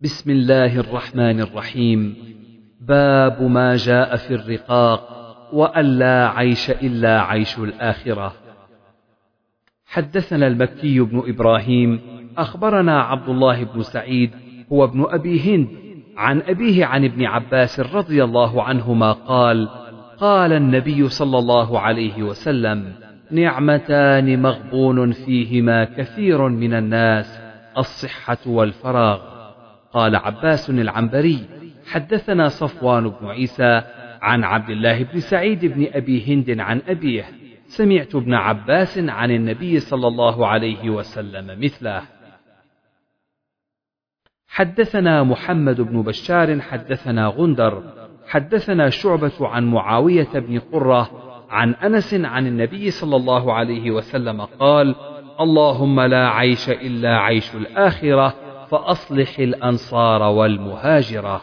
بسم الله الرحمن الرحيم. باب ما جاء في الرقاق وأن لا عيش إلا عيش الآخرة. حدثنا المكي بن إبراهيم أخبرنا عبد الله بن سعيد هو ابن أبي هند عن أبيه عن ابن عباس رضي الله عنهما قال قال النبي صلى الله عليه وسلم نعمتان مغبون فيهما كثير من الناس الصحة والفراغ. قال عباس العنبري حدثنا صفوان بن عيسى عن عبد الله بن سعيد بن أبي هند عن أبيه سمعت ابن عباس عن النبي صلى الله عليه وسلم مثله. حدثنا محمد بن بشار حدثنا غندر حدثنا شعبة عن معاوية بن قرة عن أنس عن النبي صلى الله عليه وسلم قال اللهم لا عيش إلا عيش الآخرة فأصلح الأنصار والمهاجرة.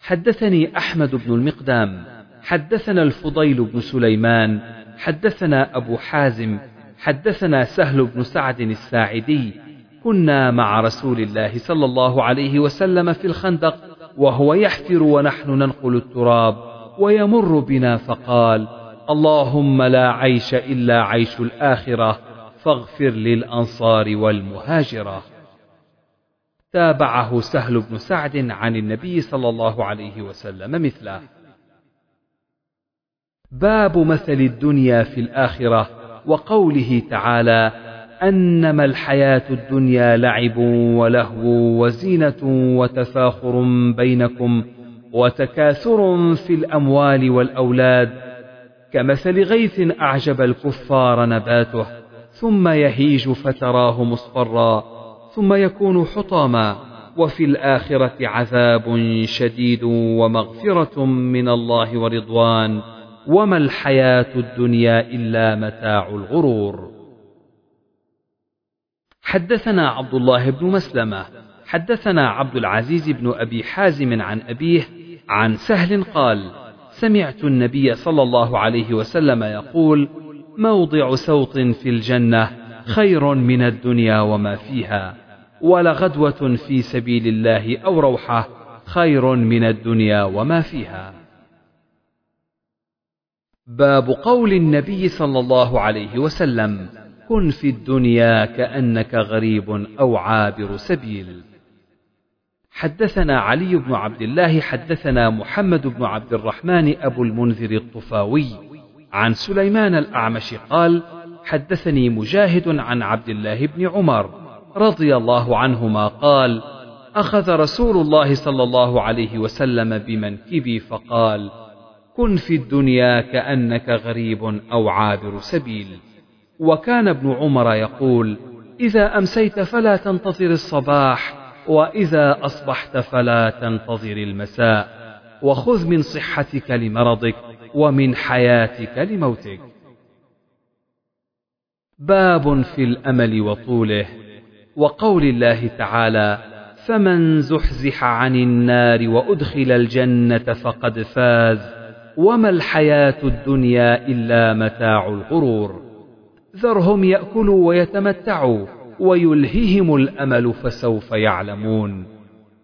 حدثني أحمد بن المقدام حدثنا الفضيل بن سليمان حدثنا أبو حازم حدثنا سهل بن سعد الساعدي. كنا مع رسول الله صلى الله عليه وسلم في الخندق وهو يحفر ونحن ننقل التراب ويمر بنا فقال اللهم لا عيش إلا عيش الآخرة فاغفر للأنصار والمهاجرة. تابعه سهل بن سعد عن النبي صلى الله عليه وسلم مثله. باب مثل الدنيا في الآخرة وقوله تعالى أنما الحياة الدنيا لعب ولهو وزينة وتفاخر بينكم وتكاثر في الأموال والأولاد. كمثل غيث أعجب الكفار نباته. ثم يهيج فتراه مصفرا ثم يكون حطاما وفي الآخرة عذاب شديد ومغفرة من الله ورضوان وما الحياة الدنيا إلا متاع الغرور. حدثنا عبد الله بن مسلمة حدثنا عبد العزيز بن أبي حازم عن أبيه عن سهل قال سمعت النبي صلى الله عليه وسلم يقول موضع سوط في الجنة خير من الدنيا وما فيها ولغدوة في سبيل الله أو روحة خير من الدنيا وما فيها. باب قول النبي صلى الله عليه وسلم كن في الدنيا كأنك غريب أو عابر سبيل. حدثنا علي بن عبد الله حدثنا محمد بن عبد الرحمن أبو المنذر الطفاوي عن سليمان الأعمش قال حدثني مجاهد عن عبد الله بن عمر رضي الله عنهما قال أخذ رسول الله صلى الله عليه وسلم بمنكبي فقال كن في الدنيا كأنك غريب أو عابر سبيل. وكان ابن عمر يقول إذا أمسيت فلا تنتظر الصباح وإذا أصبحت فلا تنتظر المساء وخذ من صحتك لمرضك ومن حياتك لموتك. باب في الأمل وطوله. وقول الله تعالى فمن زحزح عن النار وأدخل الجنة فقد فاز وما الحياة الدنيا إلا متاع الغرور. ذرهم يأكلوا ويتمتعوا ويلههم الأمل فسوف يعلمون.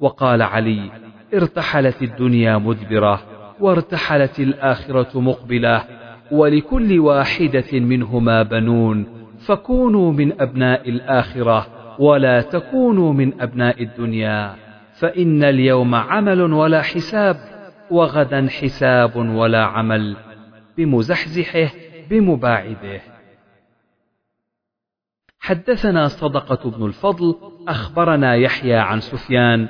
وقال علي ارتحلت الدنيا مدبرة وارتحلت الآخرة مقبلة ولكل واحدة منهما بنون فكونوا من أبناء الآخرة ولا تكونوا من أبناء الدنيا فإن اليوم عمل ولا حساب وغدا حساب ولا عمل بمزحزحه بمباعده. حدثنا صدقة بن الفضل أخبرنا يحيى عن سفيان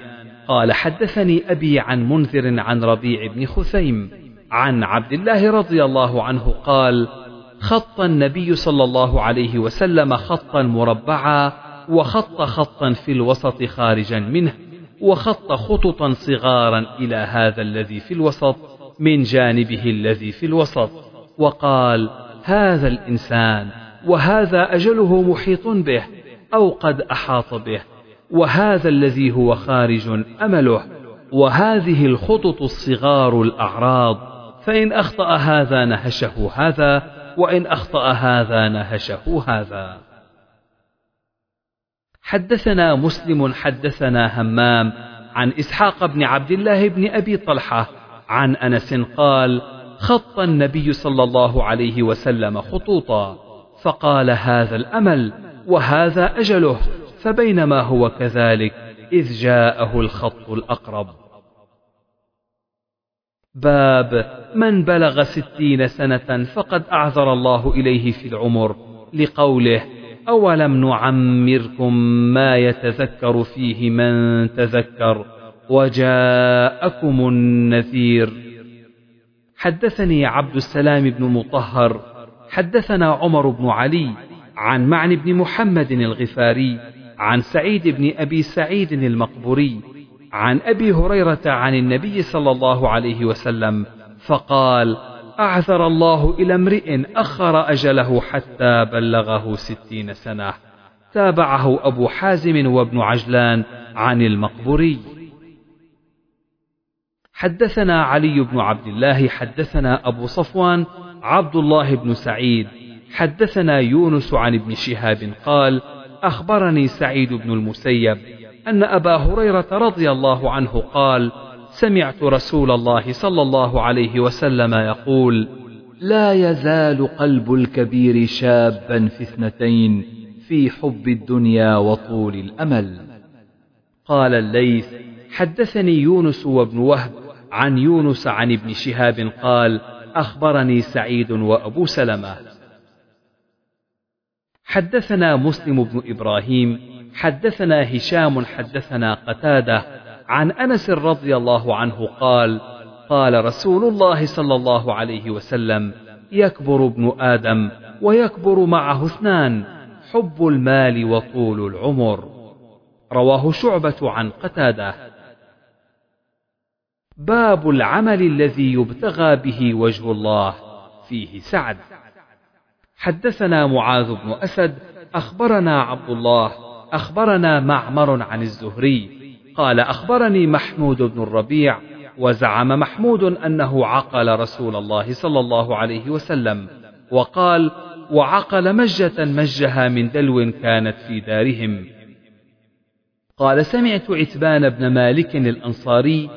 قال حدثني أبي عن منذر عن ربيع بن خثيم عن عبد الله رضي الله عنه قال خط النبي صلى الله عليه وسلم خطا مربعا وخط خطا في الوسط خارجا منه وخط خططا صغارا إلى هذا الذي في الوسط من جانبه الذي في الوسط وقال هذا الإنسان وهذا أجله محيط به أو قد أحاط به وهذا الذي هو خارج أمله. وهذه الخطط الصغار الأعراض. فإن أخطأ هذا نهشه هذا وإن أخطأ هذا نهشه هذا. حدثنا مسلم حدثنا همام عن إسحاق بن عبد الله بن أبي طلحة عن أنس قال خط النبي صلى الله عليه وسلم خطوطا فقال هذا الأمل وهذا أجله. فبينما هو كذلك إذ جاءه الخط الأقرب. باب من بلغ ستين سنة فقد أعذر الله إليه في العمر. لقوله أولم نعمركم ما يتذكر فيه من تذكر؟ وجاءكم النذير. حدثني عبد السلام بن مطهر. حدثنا عمر بن علي عن معن بن محمد الغفاري عن سعيد بن أبي سعيد المقبوري عن أبي هريرة عن النبي صلى الله عليه وسلم فقال أعثر الله إلى امرئ أخر أجله حتى بلغه ستين سنة. تابعه أبو حازم وابن عجلان عن المقبوري. حدثنا علي بن عبد الله حدثنا أبو صفوان عبد الله بن سعيد. حدثنا يونس عن ابن شهاب قال أخبرني سعيد بن المسيب أن أبا هريرة رضي الله عنه قال سمعت رسول الله صلى الله عليه وسلم يقول لا يزال قلب الكبير شابا في اثنتين في حب الدنيا وطول الأمل. قال الليث حدثني يونس وابن وهب عن يونس عن ابن شهاب قال أخبرني سعيد وأبو سلمة حدثنا مسلم بن إبراهيم حدثنا هشام حدثنا قتادة عن أنس رضي الله عنه قال قال رسول الله صلى الله عليه وسلم يكبر ابن آدم ويكبر معه اثنان حب المال وطول العمر. رواه شعبة عن قتادة. باب العمل الذي يبتغى به وجه الله فيه سعد. حدثنا معاذ بن أسد أخبرنا عبد الله أخبرنا معمر عن الزهري. قال أخبرني محمود بن الربيع وزعم محمود أنه عقل رسول الله صلى الله عليه وسلم وقال وعقل مجة مجها من دلو كانت في دارهم. قال سمعت عتبان بن مالك الأنصاري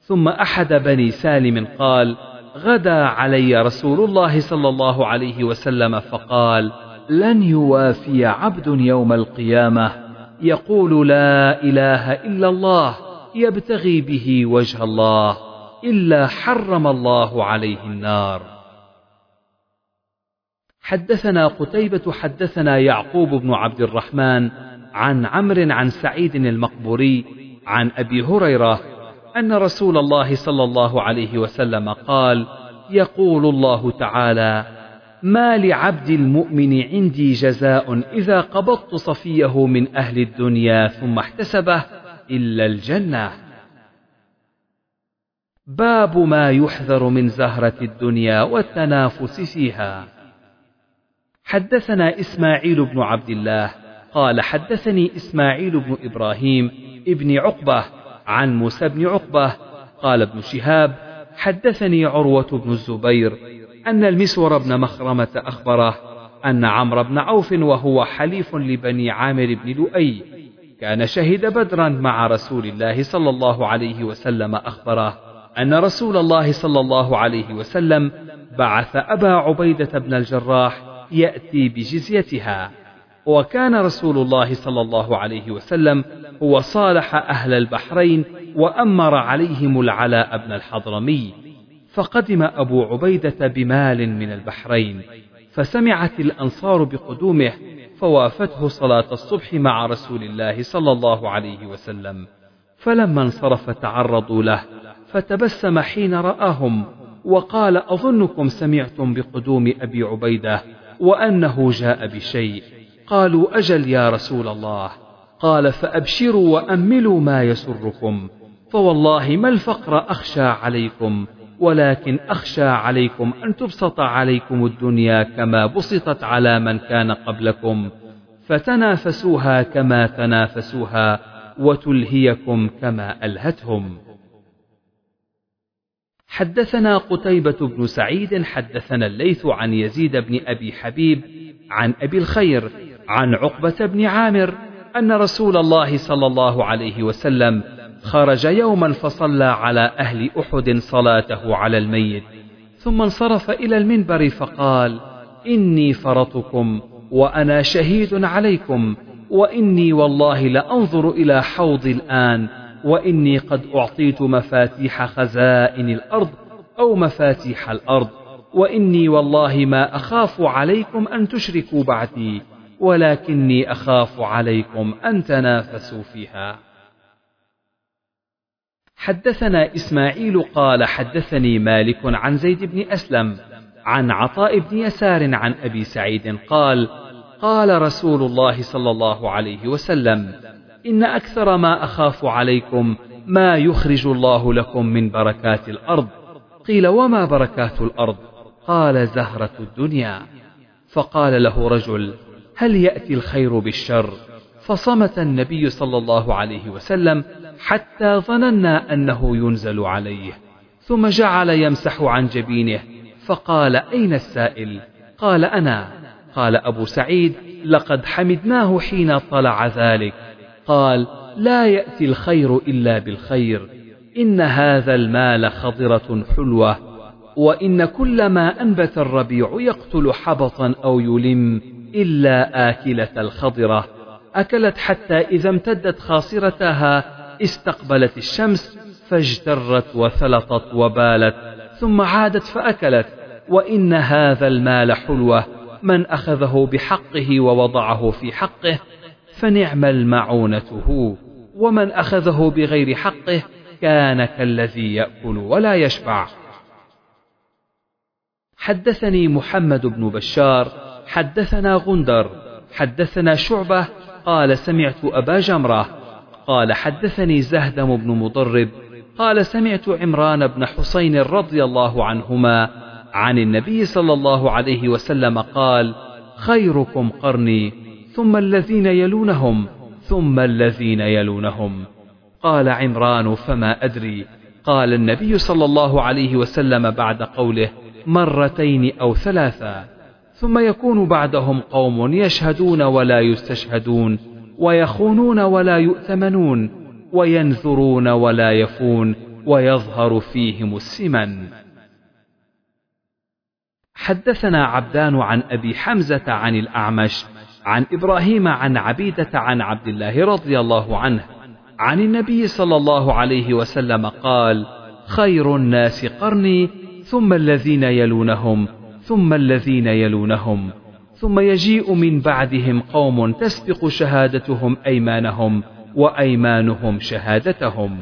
ثم أحد بني سالم قال غدا علي رسول الله صلى الله عليه وسلم فقال لن يوافي عبد يوم القيامة. يقول لا إله إلا الله. يبتغي به وجه الله إلا حرم الله عليه النار. حدثنا قتيبة حدثنا يعقوب بن عبد الرحمن عن عمرو عن سعيد المقبوري عن أبي هريرة أن رسول الله صلى الله عليه وسلم قال يقول الله تعالى ما لعبد المؤمن عندي جزاء إذا قبضت صفيه من أهل الدنيا ثم احتسبه إلا الجنة. باب ما يحذر من زهرة الدنيا والتنافس فيها. حدثنا إسماعيل بن عبد الله قال حدثني إسماعيل بن إبراهيم ابن عقبة عن موسى بن عقبة قال ابن شهاب حدثني عروة بن الزبير أن المسور بن مخرمة أخبره أن عمرو بن عوف وهو حليف لبني عامر بن لؤي كان شهد بدرا مع رسول الله صلى الله عليه وسلم أخبره أن رسول الله صلى الله عليه وسلم بعث أبا عبيدة بن الجراح يأتي بجزيتها. وكان رسول الله صلى الله عليه وسلم هو صالح أهل البحرين وأمر عليهم العلاء بن الحضرمي فقدم أبو عبيدة بمال من البحرين فسمعت الأنصار بقدومه فوافته صلاة الصبح مع رسول الله صلى الله عليه وسلم فلما انصرف تعرضوا له فتبسم حين رآهم وقال أظنكم سمعتم بقدوم أبي عبيدة وأنه جاء بشيء. قالوا أجل يا رسول الله. قال فأبشروا وأملوا ما يسركم. فوالله ما الفقر أخشى عليكم ولكن أخشى عليكم أن تبسط عليكم الدنيا كما بسطت على من كان قبلكم. فتنافسوها كما تنافسوها وتلهيكم كما ألهتهم. حدثنا قتيبة بن سعيد حدثنا الليث عن يزيد بن أبي حبيب عن أبي الخير عن عقبة بن عامر أن رسول الله صلى الله عليه وسلم خرج يوما فصلى على أهل أحد صلاته على الميت ثم انصرف إلى المنبر فقال إني فرطكم وأنا شهيد عليكم وإني والله لأنظر إلى حوض الآن وإني قد أعطيت مفاتيح خزائن الأرض أو مفاتيح الأرض وإني والله ما أخاف عليكم أن تشركوا بعدي ولكني أخاف عليكم أن تنافسوا فيها. حدثنا إسماعيل قال حدثني مالك عن زيد بن أسلم عن عطاء بن يسار عن أبي سعيد قال قال رسول الله صلى الله عليه وسلم إن أكثر ما أخاف عليكم ما يخرج الله لكم من بركات الأرض. قيل وما بركات الأرض؟ قال زهرة الدنيا. فقال له رجل هل يأتي الخير بالشر؟ فصمت النبي صلى الله عليه وسلم حتى ظننا أنه ينزل عليه ثم جعل يمسح عن جبينه فقال أين السائل؟ قال أنا. قال أبو سعيد لقد حمدناه حين طلع ذلك. قال لا يأتي الخير إلا بالخير إن هذا المال خضرة حلوة وإن كل ما أنبت الربيع يقتل حبطا أو يلم. إلا آكلة الخضرة. أكلت حتى إذا امتدت خاصرتها استقبلت الشمس فاجترت وثلطت وبالت ثم عادت فأكلت. وإن هذا المال حلوة. من أخذه بحقه ووضعه في حقه فنعم المعونة هو. ومن أخذه بغير حقه كان كالذي يأكل ولا يشبع. حدثني محمد بن بشار حدثنا غندر حدثنا شعبة قال سمعت أبا جمرة قال حدثني زهدم بن مضرب قال سمعت عمران بن حسين رضي الله عنهما عن النبي صلى الله عليه وسلم قال خيركم قرني ثم الذين يلونهم ثم الذين يلونهم قال عمران فما أدري قال النبي صلى الله عليه وسلم بعد قوله مرتين أو ثلاثا ثم يكون بعدهم قوم يشهدون ولا يستشهدون ويخونون ولا يؤتمنون وينذرون ولا يفون ويظهر فيهم السمن. حدثنا عبدان عن أبي حمزة عن الأعمش عن إبراهيم عن عبيدة عن عبد الله رضي الله عنه عن النبي صلى الله عليه وسلم قال خير الناس قرني ثم الذين يلونهم ثم الذين يلونهم ثم يجيء من بعدهم قوم تسبق شهادتهم أيمانهم وأيمانهم شهادتهم.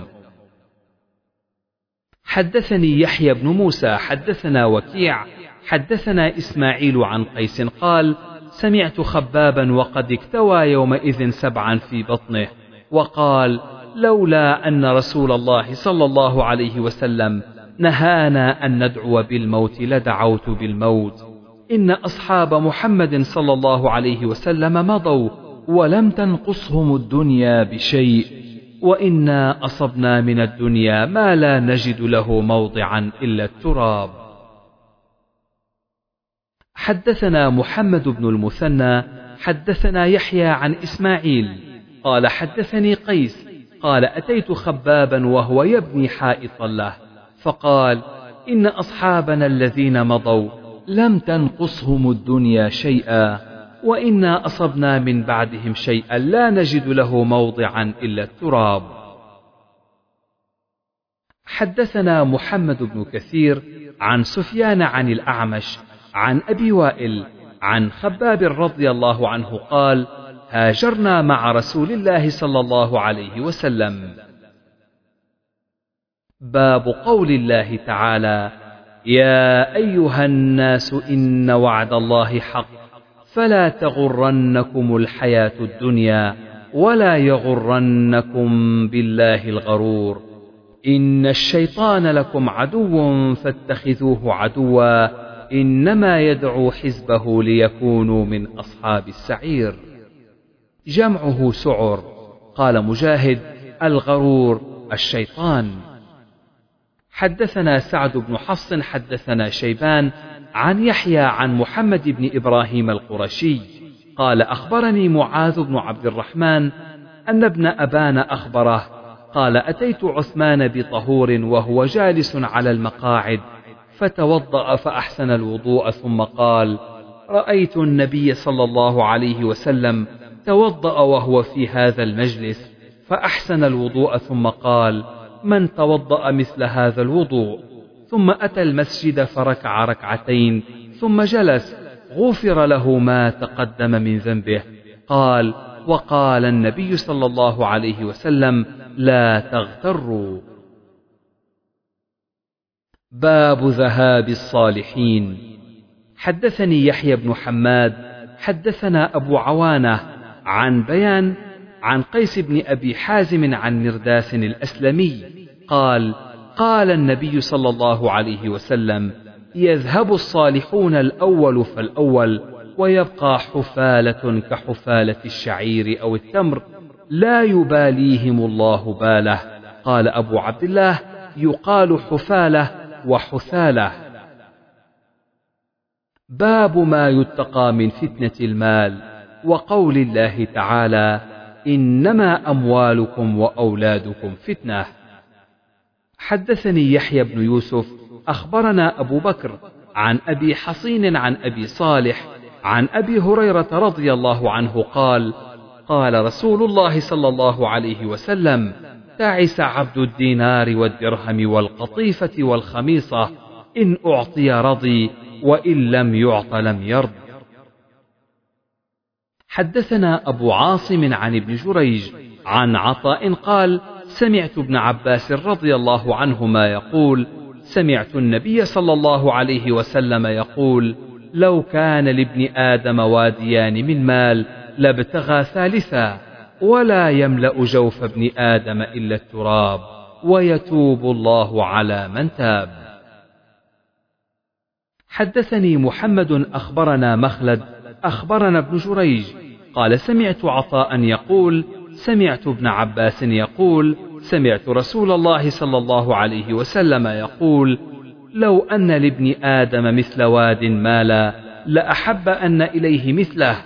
حدثني يحيى بن موسى حدثنا وكيع حدثنا إسماعيل عن قيس قال سمعت خبابا وقد اكتوى يومئذ سبعا في بطنه وقال لولا أن رسول الله صلى الله عليه وسلم نهانا أن ندعو بالموت لدعوت بالموت. إن أصحاب محمد صلى الله عليه وسلم مضوا ولم تنقصهم الدنيا بشيء. وإنا أصبنا من الدنيا ما لا نجد له موضعا إلا التراب. حدثنا محمد بن المثنى حدثنا يحيى عن إسماعيل. قال حدثني قيس قال أتيت خبابا وهو يبني حائطا له. فقال إن أصحابنا الذين مضوا لم تنقصهم الدنيا شيئا وإنا أصبنا من بعدهم شيئا لا نجد له موضعا إلا التراب. حدثنا محمد بن كثير عن سفيان عن الأعمش عن أبي وائل عن خباب رضي الله عنه قال هاجرنا مع رسول الله صلى الله عليه وسلم. باب قول الله تعالى يا أيها الناس إن وعد الله حق فلا تغرنكم الحياة الدنيا ولا يغرنكم بالله الغرور. إن الشيطان لكم عدو فاتخذوه عدوا إنما يدعو حزبه ليكونوا من أصحاب السعير. جمعه سعر قال مجاهد الغرور الشيطان. حدثنا سعد بن حفص حدثنا شيبان عن يحيى عن محمد بن إبراهيم القرشي. قال أخبرني معاذ بن عبد الرحمن أن ابن أبان أخبره قال أتيت عثمان بطهور وهو جالس على المقاعد فتوضأ فأحسن الوضوء ثم قال رأيت النبي صلى الله عليه وسلم توضأ وهو في هذا المجلس فأحسن الوضوء ثم قال من توضأ مثل هذا الوضوء ثم أتى المسجد فركع ركعتين ثم جلس غفر له ما تقدم من ذنبه. قال وقال النبي صلى الله عليه وسلم لا تغتروا. باب ذهاب الصالحين. حدثني يحيى بن حماد حدثنا أبو عوانة عن بيان عن قيس بن أبي حازم عن مرداس الأسلمي قال قال النبي صلى الله عليه وسلم يذهب الصالحون الأول فالأول ويبقى حفالة كحفالة الشعير أو التمر لا يباليهم الله باله. قال أبو عبد الله يقال حفالة وحثالة. باب ما يتقى من فتنة المال وقول الله تعالى إنما أموالكم وأولادكم فتنة. حدثني يحيى بن يوسف أخبرنا أبو بكر عن أبي حصين عن أبي صالح عن أبي هريرة رضي الله عنه قال قال رسول الله صلى الله عليه وسلم تعس عبد الدينار والدرهم والقطيفة والخميصة إن أعطي رضي وإن لم يعط لم يرض حدثنا أبو عاصم عن ابن جريج عن عطاء قال سمعت ابن عباس رضي الله عنهما يقول سمعت النبي صلى الله عليه وسلم يقول لو كان لابن آدم واديان من مال لابتغى ثالثا ولا يملأ جوف ابن آدم إلا التراب ويتوب الله على من تاب. حدثني محمد أخبرنا مخلد أخبرنا ابن جريج. قال سمعت عطاء يقول سمعت ابن عباس يقول سمعت رسول الله صلى الله عليه وسلم يقول لو أن لابن آدم مثل واد مالا لأحب أن إليه مثله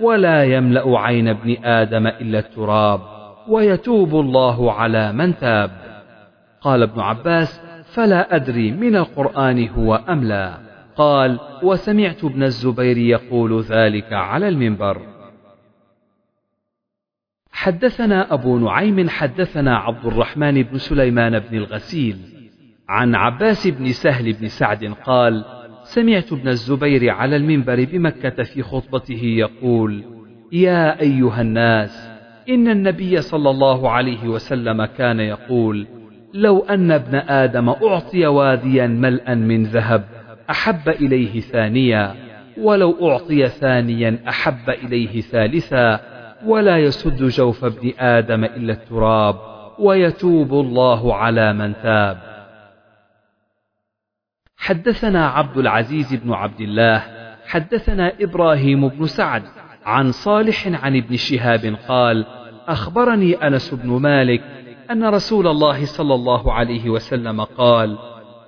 ولا يملأ عين ابن آدم إلا التراب ويتوب الله على من تاب. قال ابن عباس فلا أدري من القرآن هو أم لا. قال وسمعت ابن الزبير يقول ذلك على المنبر. حدثنا أبو نعيم حدثنا عبد الرحمن بن سليمان بن الغسيل عن عباس بن سهل بن سعد قال سمعت ابن الزبير على المنبر بمكة في خطبته يقول يا أيها الناس إن النبي صلى الله عليه وسلم كان يقول لو أن ابن آدم أعطي واديا ملءا من ذهب أحب إليه ثانيا ولو أعطي ثانيا أحب إليه ثالثا ولا يسد جوف ابن آدم إلا التراب ويتوب الله على من تاب. حدثنا عبد العزيز بن عبد الله حدثنا إبراهيم بن سعد عن صالح عن ابن شهاب قال أخبرني أنس بن مالك أن رسول الله صلى الله عليه وسلم قال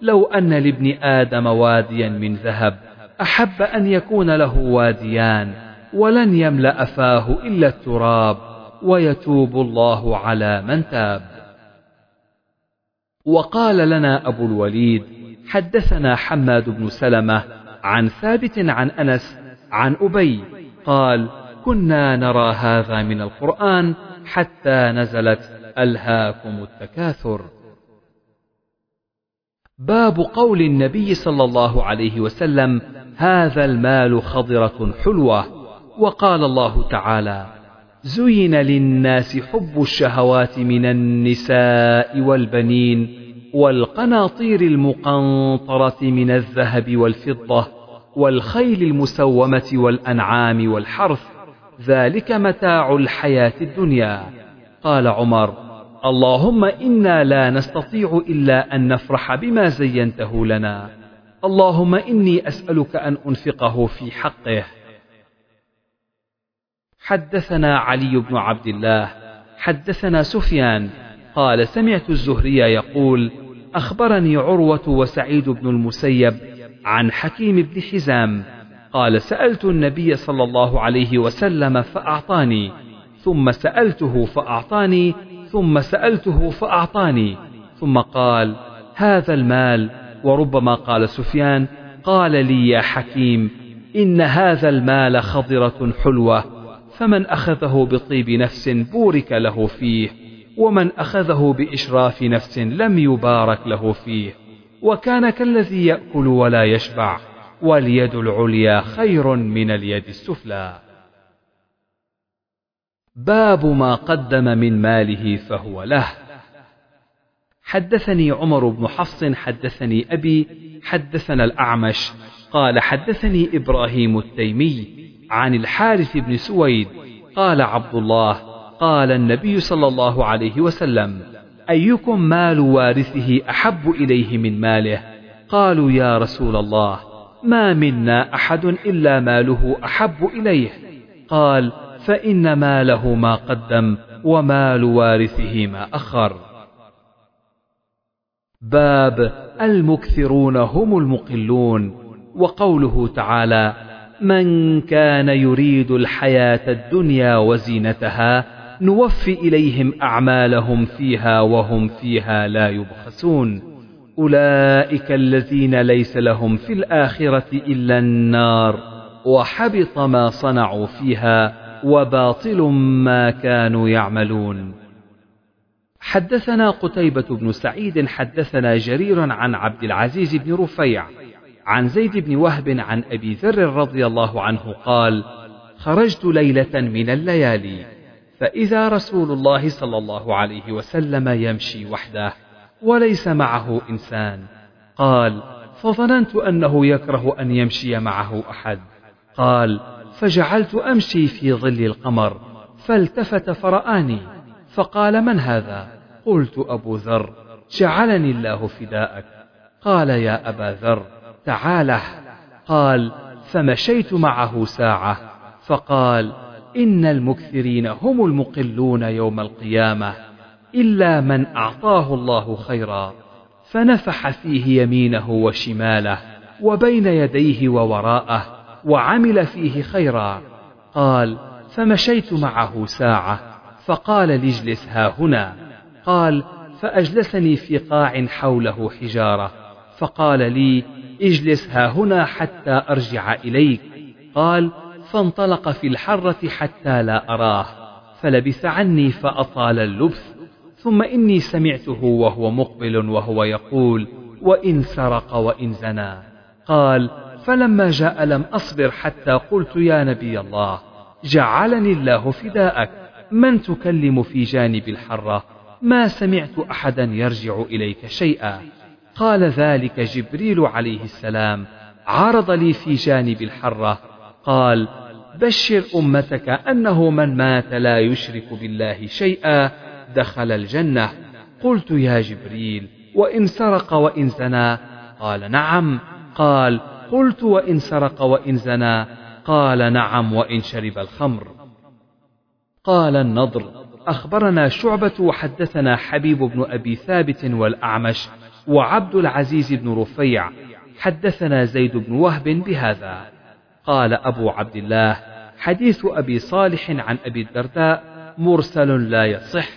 لو أن لابن آدم واديا من ذهب أحب أن يكون له واديان ولن يملأ فاه إلا التراب ويتوب الله على من تاب. وقال لنا أبو الوليد حدثنا حماد بن سلمة عن ثابت عن أنس عن أبي قال كنا نرى هذا من القرآن حتى نزلت ألهاكم التكاثر. باب قول النبي صلى الله عليه وسلم هذا المال خضرة حلوة. وقال الله تعالى زين للناس حب الشهوات من النساء والبنين والقناطير المقنطرة من الذهب والفضة والخيل المسومة والأنعام والحرث ذلك متاع الحياة الدنيا. قال عمر اللهم إنا لا نستطيع إلا أن نفرح بما زينته لنا. اللهم إني أسألك أن أنفقه في حقه. حدثنا علي بن عبد الله. حدثنا سفيان. قال سمعت الزهري يقول أخبرني عروة وسعيد بن المسيب عن حكيم بن حزام. قال سألت النبي صلى الله عليه وسلم فأعطاني. ثم سألته فأعطاني ثم سألته فأعطاني ثم قال هذا المال. وربما قال سفيان قال لي يا حكيم إن هذا المال خضرة حلوة فمن أخذه بطيب نفس بورك له فيه ومن أخذه بإشراف نفس لم يبارك له فيه وكان كالذي يأكل ولا يشبع واليد العليا خير من اليد السفلى. باب ما قدم من ماله فهو له. حدثني عمر بن حفص حدثني أبي حدثنا الأعمش قال حدثني إبراهيم التيمي عن الحارث بن سويد قال عبد الله قال النبي صلى الله عليه وسلم أيكم مال وارثه أحب إليه من ماله؟ قالوا يا رسول الله ما منا أحد إلا ماله أحب إليه. قال فإن ماله ما قدم ومال وارثه ما أخر. باب المكثرون هم المقلون. وقوله تعالى من كان يريد الحياة الدنيا وزينتها نوفي إليهم أعمالهم فيها وهم فيها لا يبخسون. أولئك الذين ليس لهم في الآخرة إلا النار. وحبط ما صنعوا فيها وباطل ما كانوا يعملون. حدثنا قتيبة بن سعيد حدثنا جرير عن عبد العزيز بن رفيع عن زيد بن وهب عن أبي ذر رضي الله عنه قال خرجت ليلة من الليالي فإذا رسول الله صلى الله عليه وسلم يمشي وحده وليس معه إنسان. قال فظننت أنه يكره أن يمشي معه أحد. قال فجعلت أمشي في ظل القمر فالتفت فرآني فقال من هذا؟ قلت أبو ذر جعلني الله فداءك. قال يا أبا ذر تعاله. قال فمشيت معه ساعة فقال إن المكثرين هم المقلون يوم القيامة إلا من أعطاه الله خيرا. فنفح فيه يمينه وشماله وبين يديه ووراءه وعمل فيه خيرا. قال فمشيت معه ساعة فقال لاجلس ها هنا. قال فأجلسني في قاع حوله حجارة. فقال لي اجلس ها هنا حتى أرجع إليك. قال فانطلق في الحرة حتى لا أراه فلبث عني فأطال اللبث ثم إني سمعته وهو مقبل وهو يقول وإن سرق وإن زنى. قال فلما جاء لم أصبر حتى قلت يا نبي الله جعلني الله فداءك من تكلم في جانب الحرة؟ ما سمعت أحدا يرجع إليك شيئا؟ قال ذلك جبريل عليه السلام عرض لي في جانب الحرة. قال بشر أمتك أنه من مات لا يشرك بالله شيئا دخل الجنة. قلت يا جبريل وإن سرق وإن زنى؟ قال نعم. قال قلت وإن سرق وإن زنى قال نعم وإن شرب الخمر. قال النضر أخبرنا شعبة وحدثنا حبيب بن أبي ثابت والأعمش وعبد العزيز بن رفيع حدثنا زيد بن وهب بهذا. قال أبو عبد الله حديث أبي صالح عن أبي الدرداء مرسل لا يصح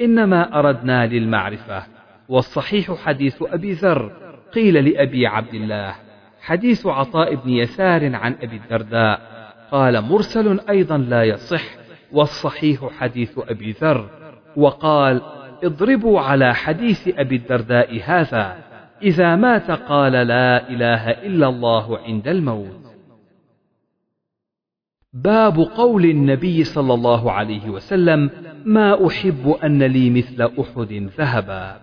إنما أردنا للمعرفة والصحيح حديث أبي ذر قيل لأبي عبد الله. حديث عطاء بن يسار عن أبي الدرداء قال مرسل أيضا لا يصح والصحيح حديث أبي ذر وقال اضربوا على حديث أبي الدرداء هذا إذا مات قال لا إله إلا الله عند الموت. باب قول النبي صلى الله عليه وسلم ما أحب أن لي مثل أحد ذهبا.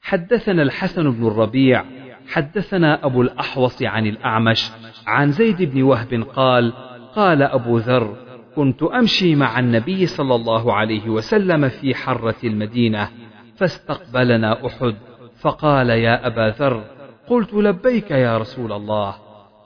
حدثنا الحسن بن الربيع حدثنا أبو الأحوص عن الأعمش عن زيد بن وهب قال قال أبو ذر كنت أمشي مع النبي صلى الله عليه وسلم في حرة المدينة فاستقبلنا أحد فقال يا أبا ذر قلت لبيك يا رسول الله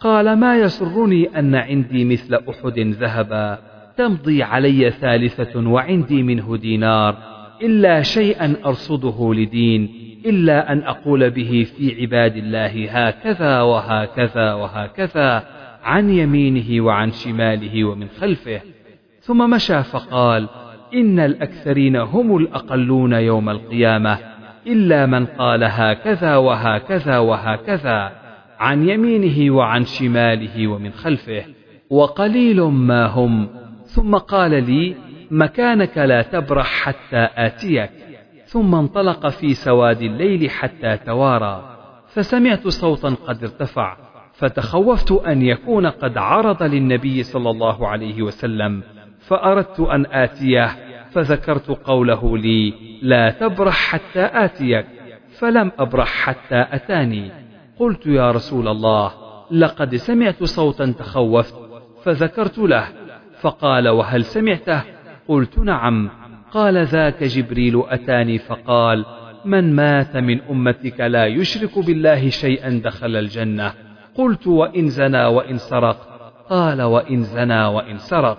قال ما يسرني أن عندي مثل أحد ذهبا تمضي علي ثالثة وعندي منه دينار إلا شيئا أرصده لدين إلا أن أقول به في عباد الله هكذا وهكذا وهكذا عن يمينه وعن شماله ومن خلفه. ثم مشى فقال إن الأكثرين هم الأقلون يوم القيامة إلا من قال هكذا وهكذا وهكذا عن يمينه وعن شماله ومن خلفه وقليل ما هم. ثم قال لي مكانك لا تبرح حتى آتيك. ثم انطلق في سواد الليل حتى توارى. فسمعت صوتا قد ارتفع فتخوفت أن يكون قد عرض للنبي صلى الله عليه وسلم فأردت أن آتيه فذكرت قوله لي لا تبرح حتى آتيك فلم أبرح حتى أتاني قلت يا رسول الله لقد سمعت صوتا تخوفت فذكرت له فقال وهل سمعته؟ قلت نعم قال ذاك جبريل أتاني فقال من مات من أمتك لا يشرك بالله شيئا دخل الجنة. قلت وإن زنى وإن سرق. قال وإن زنى وإن سرق.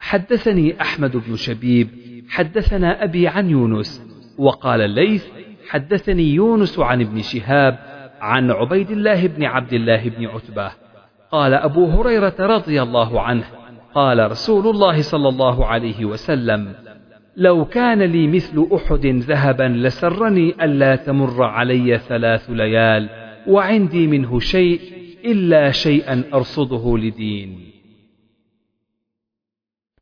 حدثني أحمد بن شبيب حدثنا أبي عن يونس وقال الليث حدثني يونس عن ابن شهاب عن عبيد الله بن عبد الله بن عتبة. قال أبو هريرة رضي الله عنه قال رسول الله صلى الله عليه وسلم لو كان لي مثل أحد ذهبا لسرني ألا تمر علي ثلاث ليال وعندي منه شيء إلا شيئا أرصده لدين.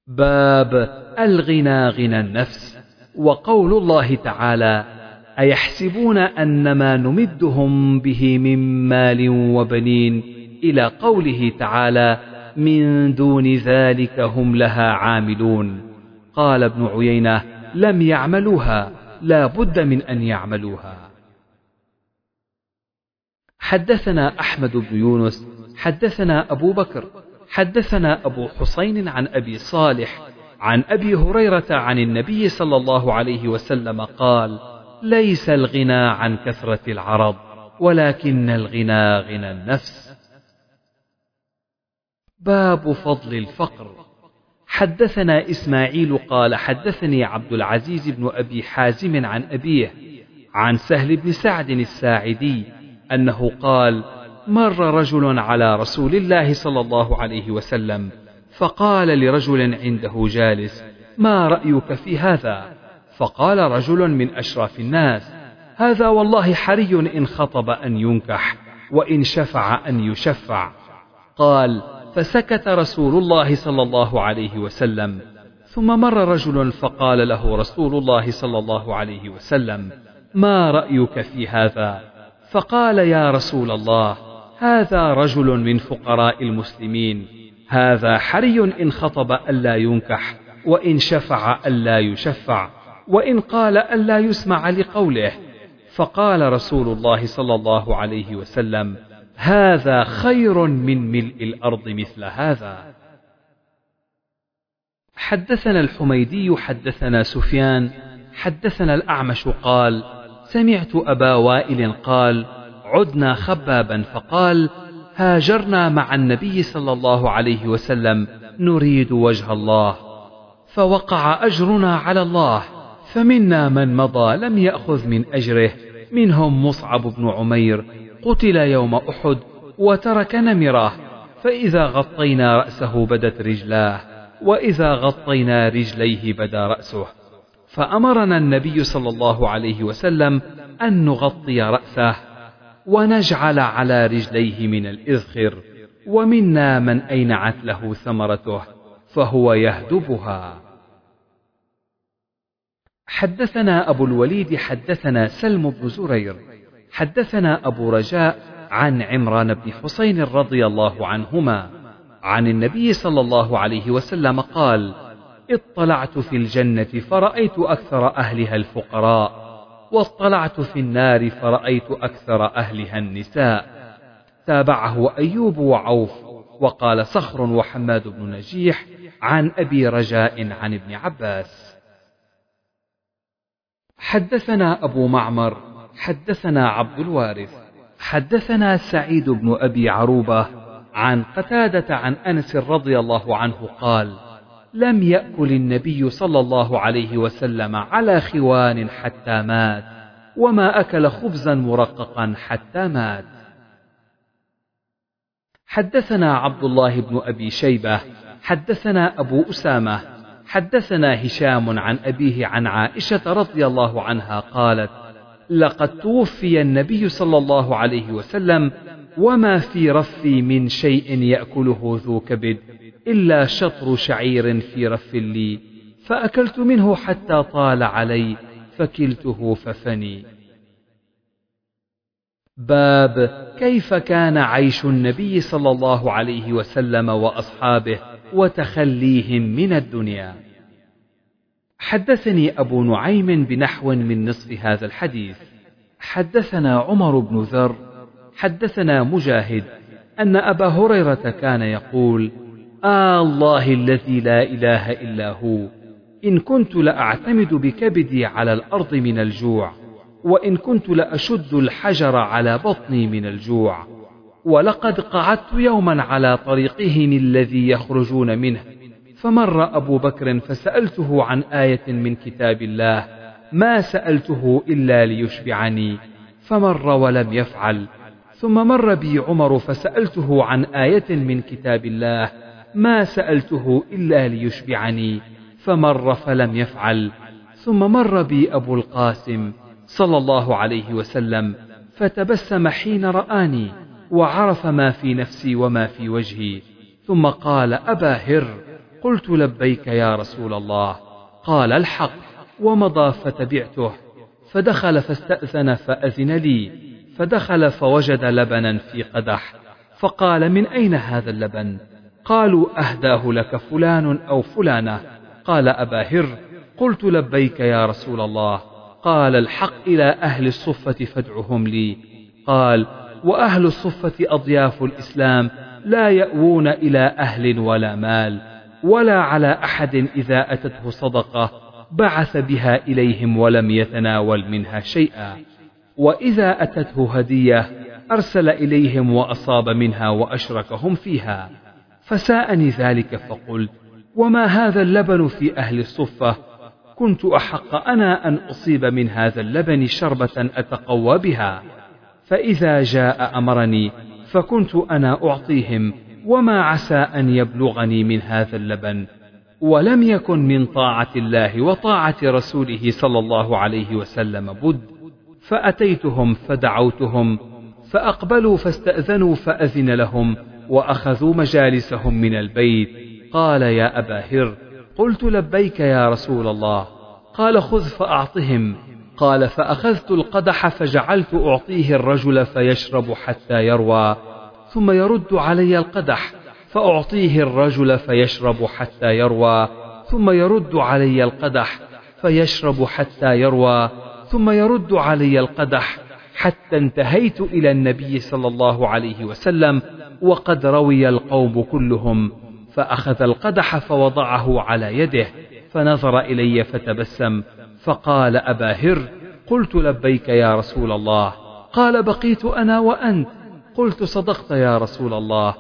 باب الغنى غنى النفس وقول الله تعالى أيحسبون أن ما نمدهم به من مال وبنين؟ إلى قوله تعالى من دون ذلك هم لها عاملون. قال ابن عيينة لم يعملوها لا بد من أن يعملوها. حدثنا أحمد بن يونس حدثنا أبو بكر حدثنا أبو حسين عن أبي صالح عن أبي هريرة عن النبي صلى الله عليه وسلم قال ليس الغنى عن كثرة العرض ولكن الغنى غنى النفس. باب فضل الفقر. حدثنا إسماعيل قال حدثني عبد العزيز بن أبي حازم عن أبيه عن سهل بن سعد الساعدي أنه قال مر رجل على رسول الله صلى الله عليه وسلم فقال لرجل عنده جالس ما رأيك في هذا؟ فقال رجل من أشراف الناس هذا والله حري إن خطب أن ينكح وإن شفع أن يشفع. قال فسكت رسول الله صلى الله عليه وسلم. ثم مر رجل فقال له رسول الله صلى الله عليه وسلم ما رأيك في هذا؟ فقال يا رسول الله هذا رجل من فقراء المسلمين هذا حري إن خطب ألا ينكح وإن شفع ألا يشفع وإن قال ألا يسمع لقوله. فقال رسول الله صلى الله عليه وسلم هذا خير من ملء الأرض مثل هذا. حدثنا الحميدي حدثنا سفيان حدثنا الأعمش قال سمعت أبا وائل قال عدنا خبابا فقال هاجرنا مع النبي صلى الله عليه وسلم نريد وجه الله. فوقع أجرنا على الله فمنا من مضى لم يأخذ من أجره منهم مصعب بن عمير قتل يوم أحد وترك نمراه فإذا غطينا رأسه بدت رجلاه وإذا غطينا رجليه بدا رأسه. فأمرنا النبي صلى الله عليه وسلم أن نغطي رأسه ونجعل على رجليه من الإذخر ومنا من أينعت له ثمرته فهو يهدبها. حدثنا أبو الوليد حدثنا سلم بن زرير. حدثنا أبو رجاء عن عمران بن حسين رضي الله عنهما عن النبي صلى الله عليه وسلم قال اطلعت في الجنة فرأيت أكثر أهلها الفقراء واطلعت في النار فرأيت أكثر أهلها النساء. تابعه أيوب وعوف وقال صخر وحماد بن نجيح عن أبي رجاء عن ابن عباس. حدثنا أبو معمر حدثنا عبد الوارث حدثنا سعيد بن أبي عروبة عن قتادة عن أنس رضي الله عنه قال لم يأكل النبي صلى الله عليه وسلم على خوان حتى مات وما أكل خبزا مرققا حتى مات. حدثنا عبد الله بن أبي شيبة حدثنا أبو أسامة حدثنا هشام عن أبيه عن عائشة رضي الله عنها قالت لقد توفي النبي صلى الله عليه وسلم وما في رفي من شيء يأكله ذو كبد إلا شطر شعير في رف لي فأكلت منه حتى طال علي فكلته ففني. باب كيف كان عيش النبي صلى الله عليه وسلم وأصحابه وتخليهم من الدنيا؟ حدثني أبو نعيم بنحو من نصف هذا الحديث. حدثنا عمر بن ذر حدثنا مجاهد أن أبا هريرة كان يقول آه الله الذي لا إله إلا هو إن كنت لأعتمد بكبدي على الأرض من الجوع وإن كنت لأشد الحجر على بطني من الجوع ولقد قعدت يوما على طريقهم الذي يخرجون منه فمر أبو بكر فسألته عن آية من كتاب الله ما سألته إلا ليشبعني فمر ولم يفعل. ثم مر بي عمر فسألته عن آية من كتاب الله ما سألته إلا ليشبعني فمر فلم يفعل. ثم مر بي أبو القاسم صلى الله عليه وسلم فتبسم حين رآني وعرف ما في نفسي وما في وجهي. ثم قال أبا هر قلت لبيك يا رسول الله قال الحق ومضى فتبعته فدخل فاستأذن فأذن لي فدخل فوجد لبنا في قدح فقال من أين هذا اللبن؟ قالوا أهداه لك فلان أو فلانة. قال أبا هر قلت لبيك يا رسول الله قال الحق إلى أهل الصفة فادعهم لي. قال وأهل الصفة أضياف الإسلام لا يأوون إلى أهل ولا مال. ولا على أحد إذا أتته صدقة بعث بها إليهم ولم يتناول منها شيئا. وإذا أتته هدية أرسل إليهم وأصاب منها وأشركهم فيها. فساءني ذلك فقلت وما هذا اللبن في أهل الصفة؟ كنت أحق أنا أن أصيب من هذا اللبن شربة أتقوى بها. فإذا جاء أمرني فكنت أنا أعطيهم وما عسى أن يبلغني من هذا اللبن ولم يكن من طاعة الله وطاعة رسوله صلى الله عليه وسلم بد فأتيتهم فدعوتهم فأقبلوا فاستأذنوا فأذن لهم وأخذوا مجالسهم من البيت. قال يا أبا هر قلت لبيك يا رسول الله. قال خذ فأعطهم. قال فأخذت القدح فجعلت أعطيه الرجل فيشرب حتى يروى. ثم يرد علي القدح فأعطيه الرجل فيشرب حتى يروى. ثم يرد علي القدح فيشرب حتى يروى. ثم يرد علي القدح حتى انتهيت إلى النبي صلى الله عليه وسلم وقد روي القوم كلهم. فأخذ القدح فوضعه على يده فنظر إلي فتبسم فقال أبا هر قلت لبيك يا رسول الله. قال بقيت أنا وأنت. قلت صدقت يا رسول الله.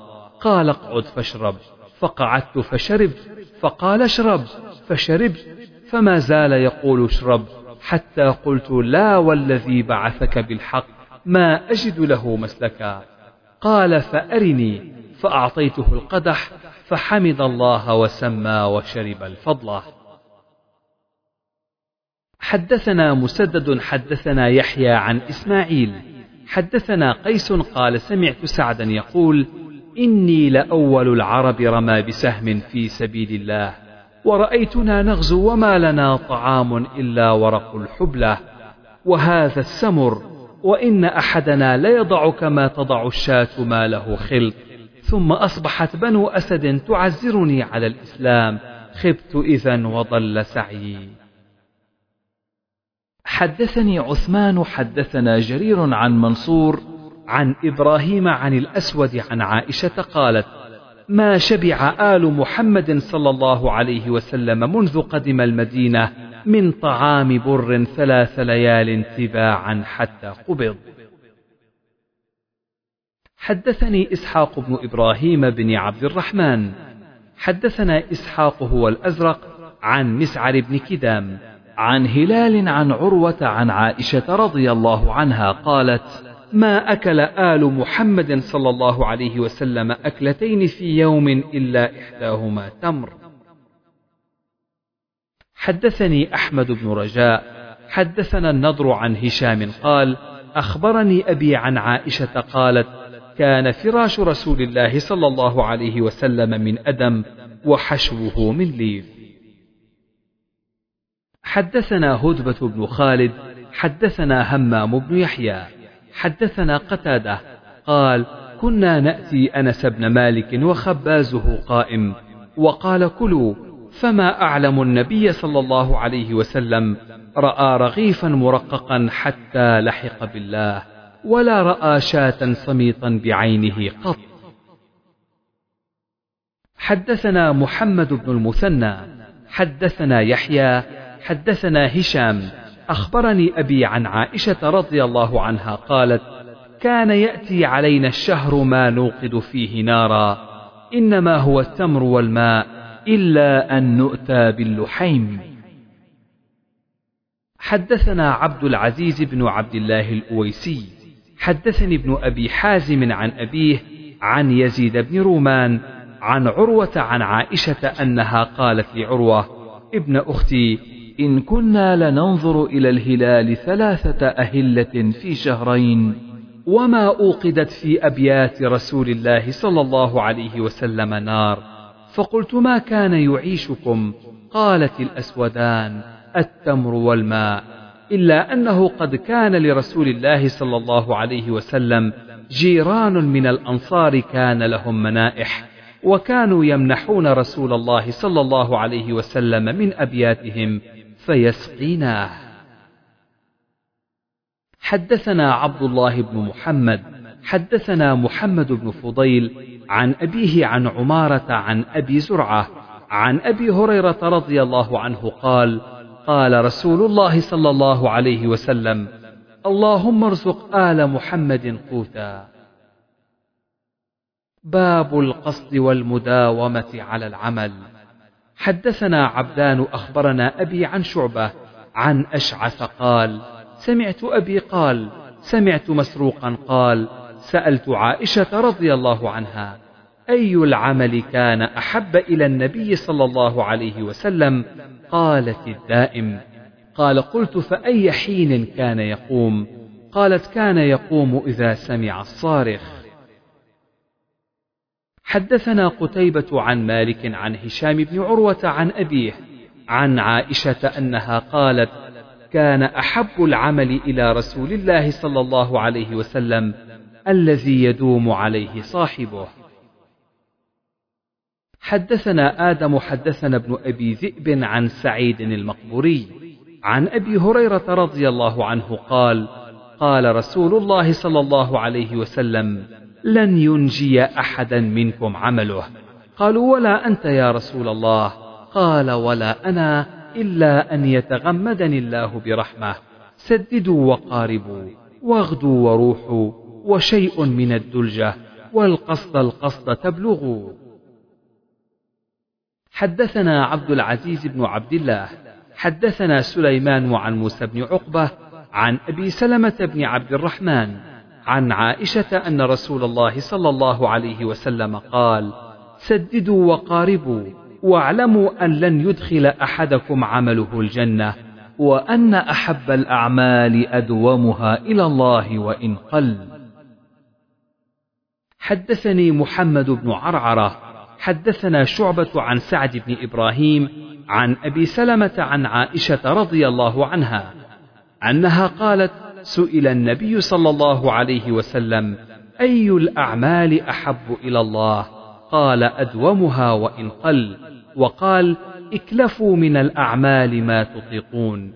قال اقعد فاشرب. فقعدت فشربت. فقال اشرب. فشربت. فما زال يقول اشرب. حتى قلت لا والذي بعثك بالحق. ما أجد له مسلكا. قال فأرني. فأعطيته القدح. فحمد الله وسمى وشرب الفضله حدثنا مسدد حدثنا يحيى عن إسماعيل. حدثنا قيس قال سمعت سعدا يقول إني لأول العرب رمى بسهم في سبيل الله ورأيتنا نغزو وما لنا طعام إلا ورق الحبلة وهذا السمر وإن أحدنا ليضع كما تضع الشاة ما له خلط ثم أصبحت بنو أسد تعزرني على الإسلام خبت إذا وضل سعيي حدثني عثمان حدثنا جرير عن منصور عن إبراهيم عن الأسود عن عائشة قالت ما شبع آل محمد صلى الله عليه وسلم منذ قدم المدينة من طعام بر ثلاث ليال تباعا حتى قبض. حدثني إسحاق بن إبراهيم بن عبد الرحمن. حدثنا إسحاق هو الأزرق عن مسعر بن كدام. عن هلال عن عروة عن عائشة رضي الله عنها قالت ما أكل آل محمد صلى الله عليه وسلم أكلتين في يوم إلا إحداهما تمر. حدثني أحمد بن رجاء. حدثنا النضر عن هشام قال أخبرني أبي عن عائشة قالت كان فراش رسول الله صلى الله عليه وسلم من أدم وحشوه من ليف حدثنا هدبة بن خالد حدثنا همام بن يحيى حدثنا قتادة قال كنا نأتي أنس بن مالك وخبازه قائم وقال كلوا فما أعلم النبي صلى الله عليه وسلم رأى رغيفا مرققا حتى لحق بالله ولا رأى شاة صميطا بعينه قط. حدثنا محمد بن المثنى حدثنا يحيى حدثنا هشام أخبرني أبي عن عائشة رضي الله عنها قالت: كان يأتي علينا الشهر ما نوقد فيه نارا، إنما هو التمر والماء، إلا أن نؤتى باللحيم. حدثنا عبد العزيز بن عبد الله الأويسي، حدثني ابن أبي حازم عن أبيه عن يزيد بن رومان عن عروة عن عائشة أنها قالت لعروة: ابن أختي إن كنا لننظر إلى الهلال ثلاثة أهلة في شهرين وما أوقدت في أبيات رسول الله صلى الله عليه وسلم نار. فقلت ما كان يعيشكم؟ قالت الأسودان التمر والماء. إلا أنه قد كان لرسول الله صلى الله عليه وسلم جيران من الأنصار كان لهم منائح وكانوا يمنحون رسول الله صلى الله عليه وسلم من أبياتهم. فيسقيناه. حدثنا عبد الله بن محمد حدثنا محمد بن فضيل عن أبيه عن عمارة عن أبي زرعة عن أبي هريرة رضي الله عنه قال قال رسول الله صلى الله عليه وسلم اللهم ارزق آل محمد قوتا. باب القصد والمداومة على العمل. حدثنا عبدان أخبرنا أبي عن شعبة عن أشعث قال سمعت أبي قال سمعت مسروقا قال سألت عائشة رضي الله عنها أي العمل كان أحب إلى النبي صلى الله عليه وسلم؟ قالت الدائم. قال قلت فأي حين كان يقوم؟ قالت كان يقوم إذا سمع الصارخ. حدثنا قتيبة عن مالك عن هشام بن عروة عن أبيه عن عائشة أنها قالت: كان أحب العمل إلى رسول الله صلى الله عليه وسلم الذي يدوم عليه صاحبه. حدثنا آدم حدثنا ابن أبي ذئب عن سعيد المقبوري عن أبي هريرة رضي الله عنه قال: قال رسول الله صلى الله عليه وسلم: لن ينجي أحدا منكم عمله. قالوا ولا أنت يا رسول الله. قال ولا أنا إلا أن يتغمدني الله برحمة. سددوا وقاربوا واغدوا وروحوا وشيء من الدلجة والقصد القصد تبلغوا. حدثنا عبد العزيز بن عبد الله. حدثنا سليمان عن موسى بن عقبة عن أبي سلمة بن عبد الرحمن. عن عائشة أن رسول الله صلى الله عليه وسلم قال: سددوا وقاربوا واعلموا أن لن يدخل أحدكم عمله الجنة وأن أحب الأعمال أدومها إلى الله وإن قل. حدثني محمد بن عرعرة حدثنا شعبة عن سعد بن إبراهيم عن أبي سلمة عن عائشة رضي الله عنها أنها قالت: سئل النبي صلى الله عليه وسلم أي الأعمال أحب إلى الله؟ قال أدومها وإن قل. وقال اكلفوا من الأعمال ما تطيقون.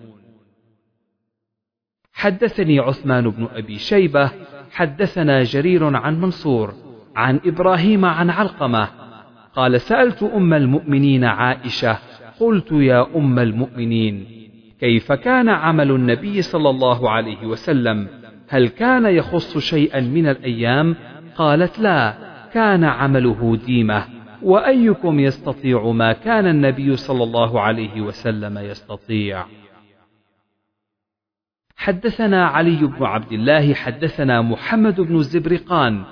حدثني عثمان بن أبي شيبة حدثنا جرير عن منصور عن إبراهيم عن علقمة. قال سألت أم المؤمنين عائشة قلت يا أم المؤمنين. كيف كان عمل النبي صلى الله عليه وسلم؟ هل كان يخص شيئا من الأيام؟ قالت لا كان عمله ديمة. وأيكم يستطيع ما كان النبي صلى الله عليه وسلم يستطيع؟ حدثنا علي بن عبد الله حدثنا محمد بن الزبرقان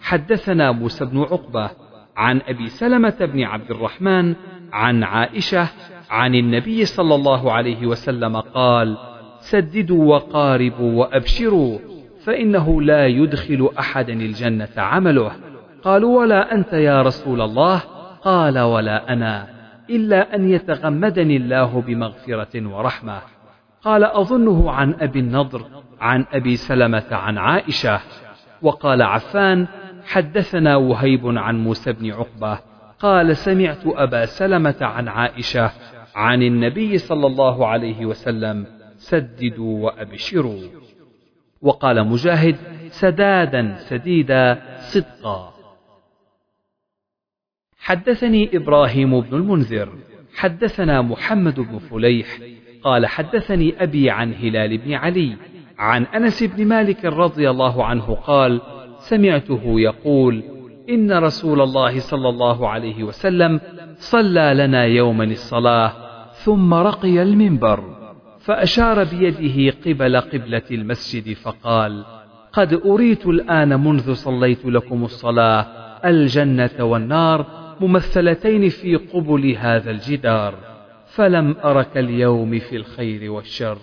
حدثنا موسى بن عقبة عن أبي سلمة بن عبد الرحمن عن عائشة عن النبي صلى الله عليه وسلم قال سددوا وقاربوا وأبشروا فإنه لا يدخل أحدا الجنة عمله. قالوا ولا أنت يا رسول الله؟ قال ولا أنا إلا أن يتغمدني الله بمغفرة ورحمة. قال أظنه عن أبي النضر عن أبي سلمة عن عائشة. وقال عفان حدثنا وهيب عن موسى بن عقبة. قال سمعت أبا سلمة عن عائشة. عن النبي صلى الله عليه وسلم سددوا وأبشروا. وقال مجاهد سدادا سديدا صدقا. حدثني إبراهيم بن المنذر حدثنا محمد بن فليح قال حدثني أبي عن هلال بن علي عن أنس بن مالك رضي الله عنه قال سمعته يقول إن رسول الله صلى الله عليه وسلم صلى لنا يوما الصلاة ثم رقي المنبر فأشار بيده قبل قبلة المسجد فقال قد أريت الآن منذ صليت لكم الصلاة الجنة والنار ممثلتين في قبل هذا الجدار فلم أرك اليوم في الخير والشر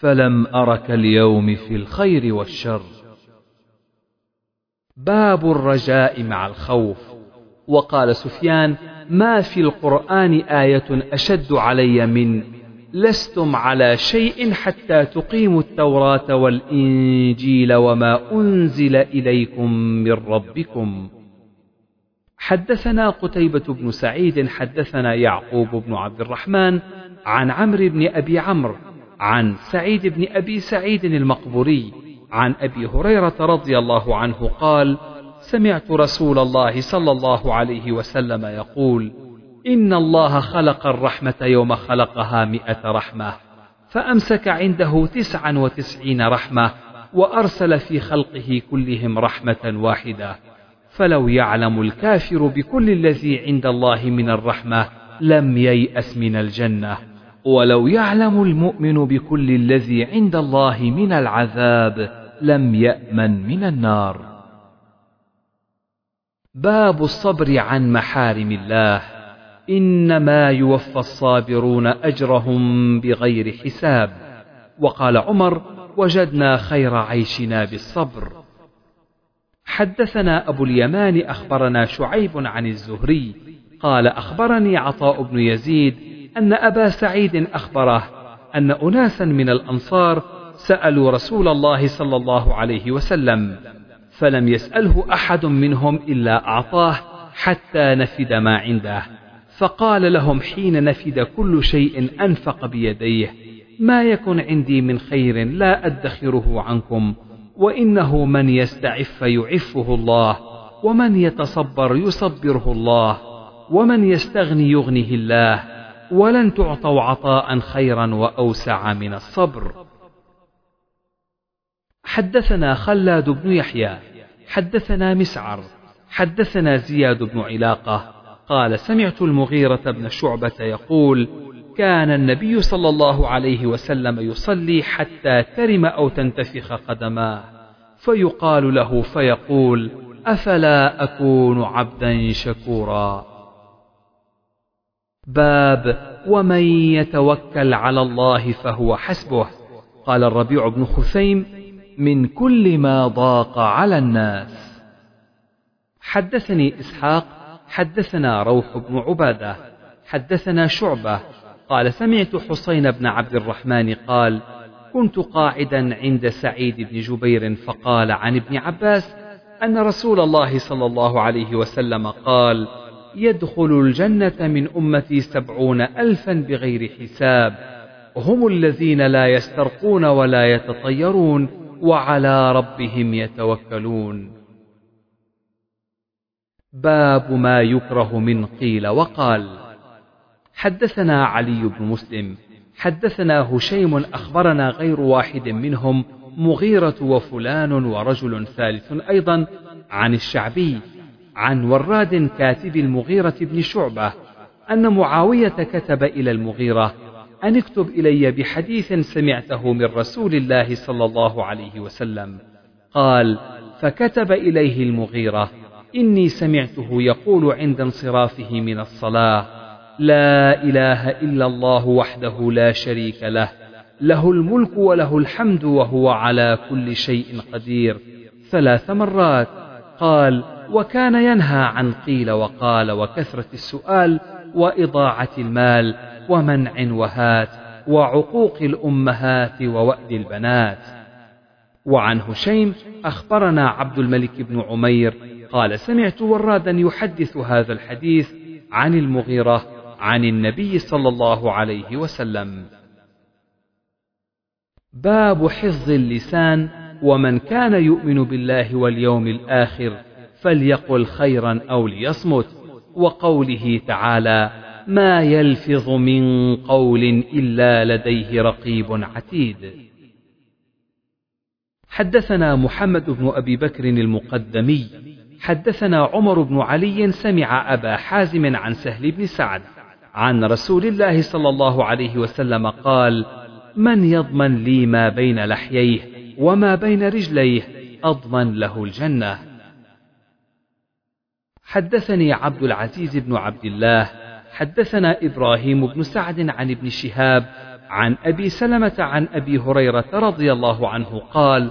فلم أرك اليوم في الخير والشر. باب الرجاء مع الخوف. وقال سفيان ما في القرآن آية أشد علي من؟ لستم على شيء حتى تقيموا التوراة والإنجيل وما أنزل إليكم من ربكم. حدثنا قتيبة بن سعيد حدثنا يعقوب بن عبد الرحمن عن عمرو بن أبي عمرو عن سعيد بن أبي سعيد المقبوري عن أبي هريرة رضي الله عنه قال سمعت رسول الله صلى الله عليه وسلم يقول إن الله خلق الرحمة يوم خلقها مئة رحمة فأمسك عنده تسعا وتسعين رحمة وأرسل في خلقه كلهم رحمة واحدة. فلو يعلم الكافر بكل الذي عند الله من الرحمة لم ييأس من الجنة. ولو يعلم المؤمن بكل الذي عند الله من العذاب لم يأمن من النار. باب الصبر عن محارم الله. إنما يوفى الصابرون أجرهم بغير حساب. وقال عمر وجدنا خير عيشنا بالصبر. حدثنا أبو اليمان أخبرنا شعيب عن الزهري. قال أخبرني عطاء بن يزيد أن أبا سعيد أخبره أن أناسا من الأنصار سألوا رسول الله صلى الله عليه وسلم فلم يسأله أحد منهم إلا أعطاه حتى نفد ما عنده. فقال لهم حين نفد كل شيء أنفق بيديه ما يكن عندي من خير لا أدخره عنكم وإنه من يستعف يعفه الله ومن يتصبر يصبره الله ومن يستغني يغنه الله ولن تعطوا عطاء خيرا وأوسع من الصبر. حدثنا خلاد بن يحيى حدثنا مسعر حدثنا زياد بن علاقة قال سمعت المغيرة بن شعبة يقول كان النبي صلى الله عليه وسلم يصلي حتى ترم أو تنتفخ قدماه فيقال له فيقول أفلا أكون عبدا شكورا؟ باب ومن يتوكل على الله فهو حسبه. قال الربيع بن خثيم من كل ما ضاق على الناس. حدثني إسحاق حدثنا روح بن عبادة حدثنا شعبة قال سمعت حسين بن عبد الرحمن قال كنت قاعدا عند سعيد بن جبير فقال عن ابن عباس أن رسول الله صلى الله عليه وسلم قال يدخل الجنة من أمتي سبعون الفا بغير حساب هم الذين لا يسترقون ولا يتطيرون وعلى ربهم يتوكلون. باب ما يكره من قيل وقال. حدثنا علي بن مسلم حدثنا هشيم أخبرنا غير واحد منهم مغيرة وفلان ورجل ثالث أيضا عن الشعبي عن وراد كاتب المغيرة بن شعبة أن معاوية كتب إلى المغيرة أن اكتب إلي بحديث سمعته من رسول الله صلى الله عليه وسلم. قال فكتب إليه المغيرة إني سمعته يقول عند انصرافه من الصلاة لا إله إلا الله وحده لا شريك له له الملك وله الحمد وهو على كل شيء قدير. ثلاث مرات. قال وكان ينهى عن قيل وقال وكثرة السؤال وإضاعة المال ومنع وهات وعقوق الأمهات ووأد البنات. وعن هشيم أخبرنا عبد الملك بن عمير قال سمعت ورادا يحدث هذا الحديث عن المغيرة عن النبي صلى الله عليه وسلم. باب حفظ اللسان ومن كان يؤمن بالله واليوم الآخر فليقل خيرا أو ليصمت وقوله تعالى ما يلفظ من قول إلا لديه رقيب عتيد. حدثنا محمد بن أبي بكر المقدمي حدثنا عمر بن علي سمع أبا حازم عن سهل بن سعد عن رسول الله صلى الله عليه وسلم قال من يضمن لي ما بين لحييه وما بين رجليه أضمن له الجنة. حدثني عبد العزيز بن عبد الله حدثنا إبراهيم بن سعد عن ابن شهاب عن أبي سلمة عن أبي هريرة رضي الله عنه قال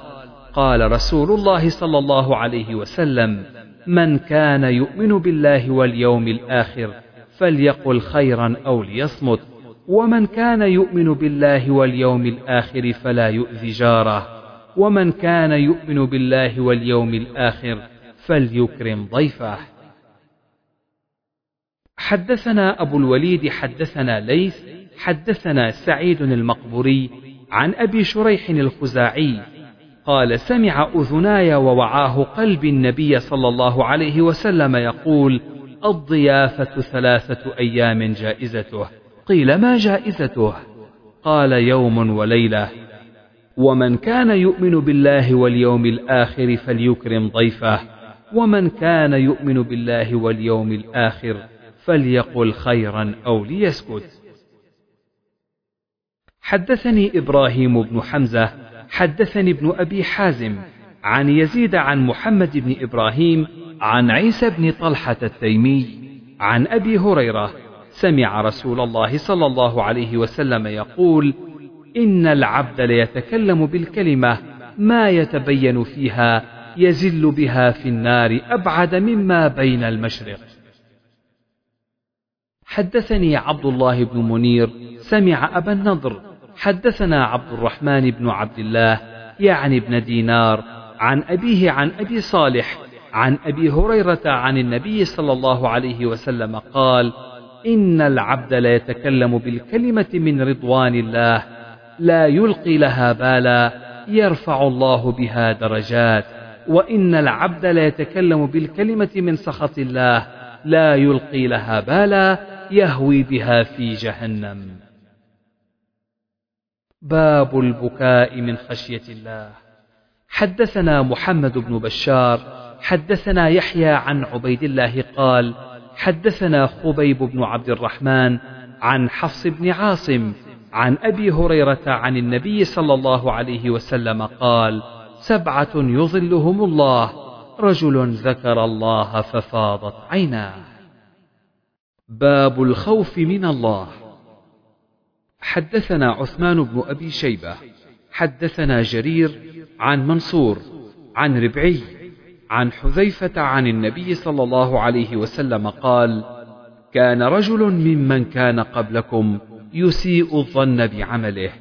قال رسول الله صلى الله عليه وسلم من كان يؤمن بالله واليوم الآخر فليقل خيرا أو ليصمت ومن كان يؤمن بالله واليوم الآخر فلا يؤذي جاره ومن كان يؤمن بالله واليوم الآخر فليكرم ضيفه. حدثنا أبو الوليد حدثنا ليث حدثنا سعيد المقبوري عن أبي شريح الخزاعي قال سمع أذناي ووعاه قلب النبي صلى الله عليه وسلم يقول الضيافة ثلاثة أيام جائزته. قيل ما جائزته؟ قال يوم وليلة. ومن كان يؤمن بالله واليوم الآخر فليكرم ضيفه ومن كان يؤمن بالله واليوم الآخر فليقل خيرا أو ليسكت. حدثني إبراهيم بن حمزة حدثني ابن أبي حازم عن يزيد عن محمد بن إبراهيم عن عيسى بن طلحة التيمي عن أبي هريرة سمع رسول الله صلى الله عليه وسلم يقول إن العبد ليتكلم بالكلمة ما يتبين فيها يزل بها في النار أبعد مما بين المشرق. حدثني عبد الله بن منير سمع أبا النضر. حدثنا عبد الرحمن بن عبد الله يعني ابن دينار عن أبيه عن أبي صالح عن أبي هريرة عن النبي صلى الله عليه وسلم قال إن العبد لا يتكلم بالكلمة من رضوان الله لا يلقي لها بالا يرفع الله بها درجات. وإن العبد لا يتكلم بالكلمة من سخط الله لا يلقي لها بالا يهوي بها في جهنم. باب البكاء من خشية الله. حدثنا محمد بن بشار حدثنا يحيى عن عبيد الله قال حدثنا خبيب بن عبد الرحمن عن حفص بن عاصم عن أبي هريرة عن النبي صلى الله عليه وسلم قال سبعة يظلهم الله رجل ذكر الله ففاضت عيناه. باب الخوف من الله. حدثنا عثمان بن أبي شيبة حدثنا جرير عن منصور عن ربعي عن حذيفة عن النبي صلى الله عليه وسلم قال كان رجل ممن كان قبلكم يسيء الظن بعمله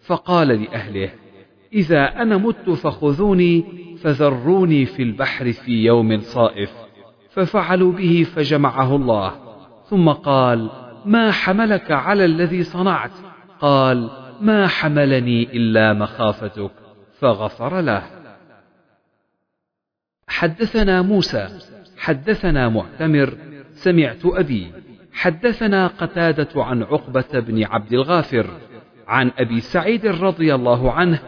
فقال لأهله إذا أنا مت فخذوني فذروني في البحر في يوم صائف ففعلوا به فجمعه الله ثم قال ما حملك على الذي صنعت؟ قال ما حملني إلا مخافتك. فغفر له. حدثنا موسى حدثنا معتمر سمعت أبي. حدثنا قتادة عن عقبة بن عبد الغافر عن أبي سعيد رضي الله عنه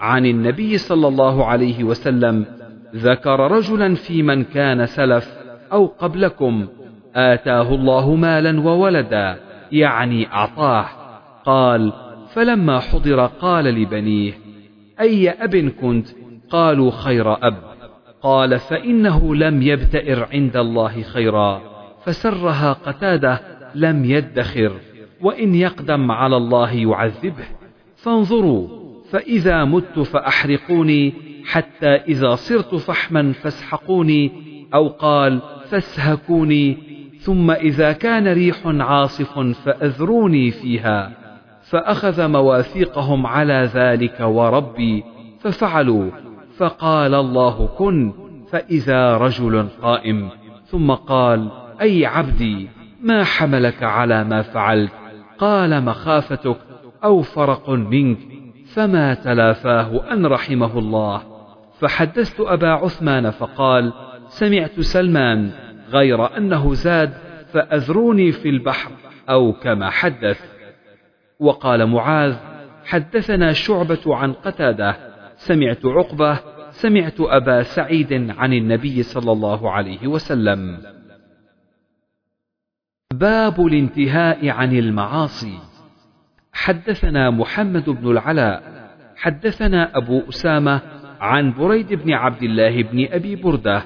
عن النبي صلى الله عليه وسلم ذكر رجلا في من كان سلف أو قبلكم آتاه الله مالا وولدا يعني أعطاه. قال فلما حضر قال لبنيه أي أب كنت؟ قالوا خير أب. قال فإنه لم يبتئر عند الله خيرا فسرها قتادة لم يدخر وإن يقدم على الله يعذبه. فانظروا فإذا مت فأحرقوني حتى إذا صرت فحما فاسحقوني أو قال فاسهكوني ثم إذا كان ريح عاصف فأذروني فيها فأخذ مواثيقهم على ذلك وربي ففعلوا فقال الله كن فإذا رجل قائم ثم قال أي عبدي ما حملك على ما فعلت؟ قال مخافتك أو فرق منك فما تلافاه أن رحمه الله. فحدثت أبا عثمان فقال سمعت سلمان غير أنه زاد فأذروني في البحر أو كما حدث. وقال معاذ حدثنا شعبة عن قتادة سمعت عقبة سمعت أبا سعيد عن النبي صلى الله عليه وسلم. باب الانتهاء عن المعاصي. حدثنا محمد بن العلاء حدثنا أبو أسامة عن بريد بن عبد الله بن أبي بردة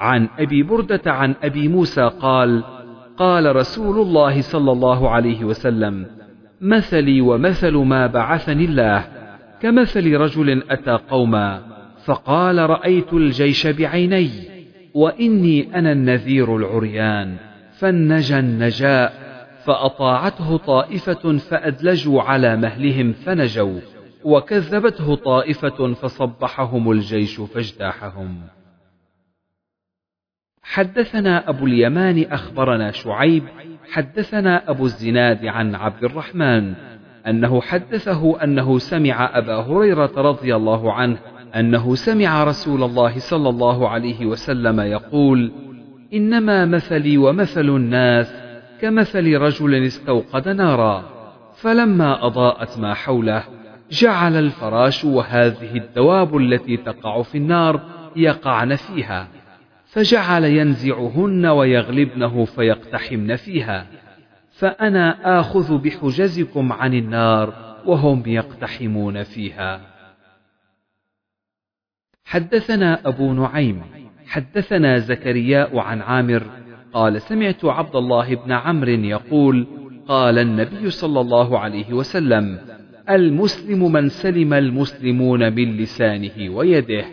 عن أبي بردة عن أبي موسى قال قال رسول الله صلى الله عليه وسلم مثلي ومثل ما بعثني الله كمثل رجل أتى قوما فقال رأيت الجيش بعيني وإني أنا النذير العريان فالنجى النجاء فأطاعته طائفة فأدلجوا على مهلهم فنجوا وكذبته طائفة فصبحهم الجيش فاجتاحهم. حدثنا أبو اليمان أخبرنا شعيب حدثنا أبو الزناد عن عبد الرحمن أنه حدثه أنه سمع أبا هريرة رضي الله عنه أنه سمع رسول الله صلى الله عليه وسلم يقول: إنما مثلي ومثل الناس كمثل رجل استوقد نارا، فلما أضاءت ما حوله جعل الفراش وهذه الدواب التي تقع في النار يقعن فيها، فجعل ينزعهن ويغلبنه فيقتحمن فيها. فأنا آخذ بحجزكم عن النار وهم يقتحمون فيها. حدثنا أبو نعيم حدثنا زكرياء عن عامر قال سمعت عبد الله بن عمرو يقول قال النبي صلى الله عليه وسلم المسلم من سلم المسلمون من لسانه ويده.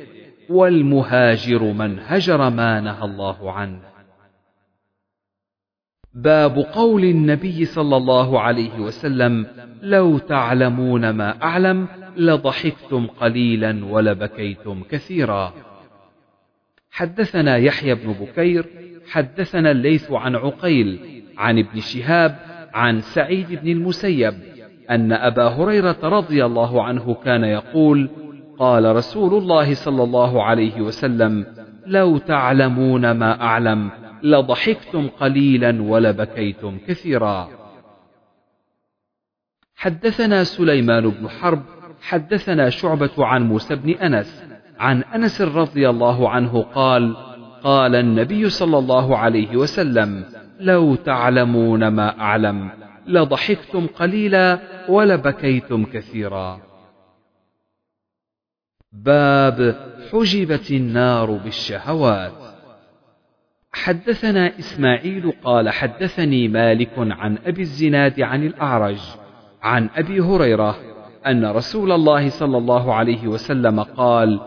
والمهاجر من هجر ما نهى الله عنه. باب قول النبي صلى الله عليه وسلم لو تعلمون ما أعلم لضحكتم قليلا ولبكيتم كثيرا. حدثنا يحيى بن بكير حدثنا الليث عن عقيل عن ابن شهاب عن سعيد بن المسيب أن أبا هريرة رضي الله عنه كان يقول قال رسول الله صلى الله عليه وسلم لو تعلمون ما أعلم لضحكتم قليلا ولبكيتم كثيرا. حدثنا سليمان بن حرب حدثنا شعبة عن موسى بن أنس عن أنس رضي الله عنه قال قال النبي صلى الله عليه وسلم لو تعلمون ما أعلم لضحكتم قليلا ولبكيتم كثيرا. باب حجبت النار بالشهوات. حدثنا إسماعيل قال حدثني مالك عن أبي الزناد عن الأعرج عن أبي هريرة أن رسول الله صلى الله عليه وسلم قال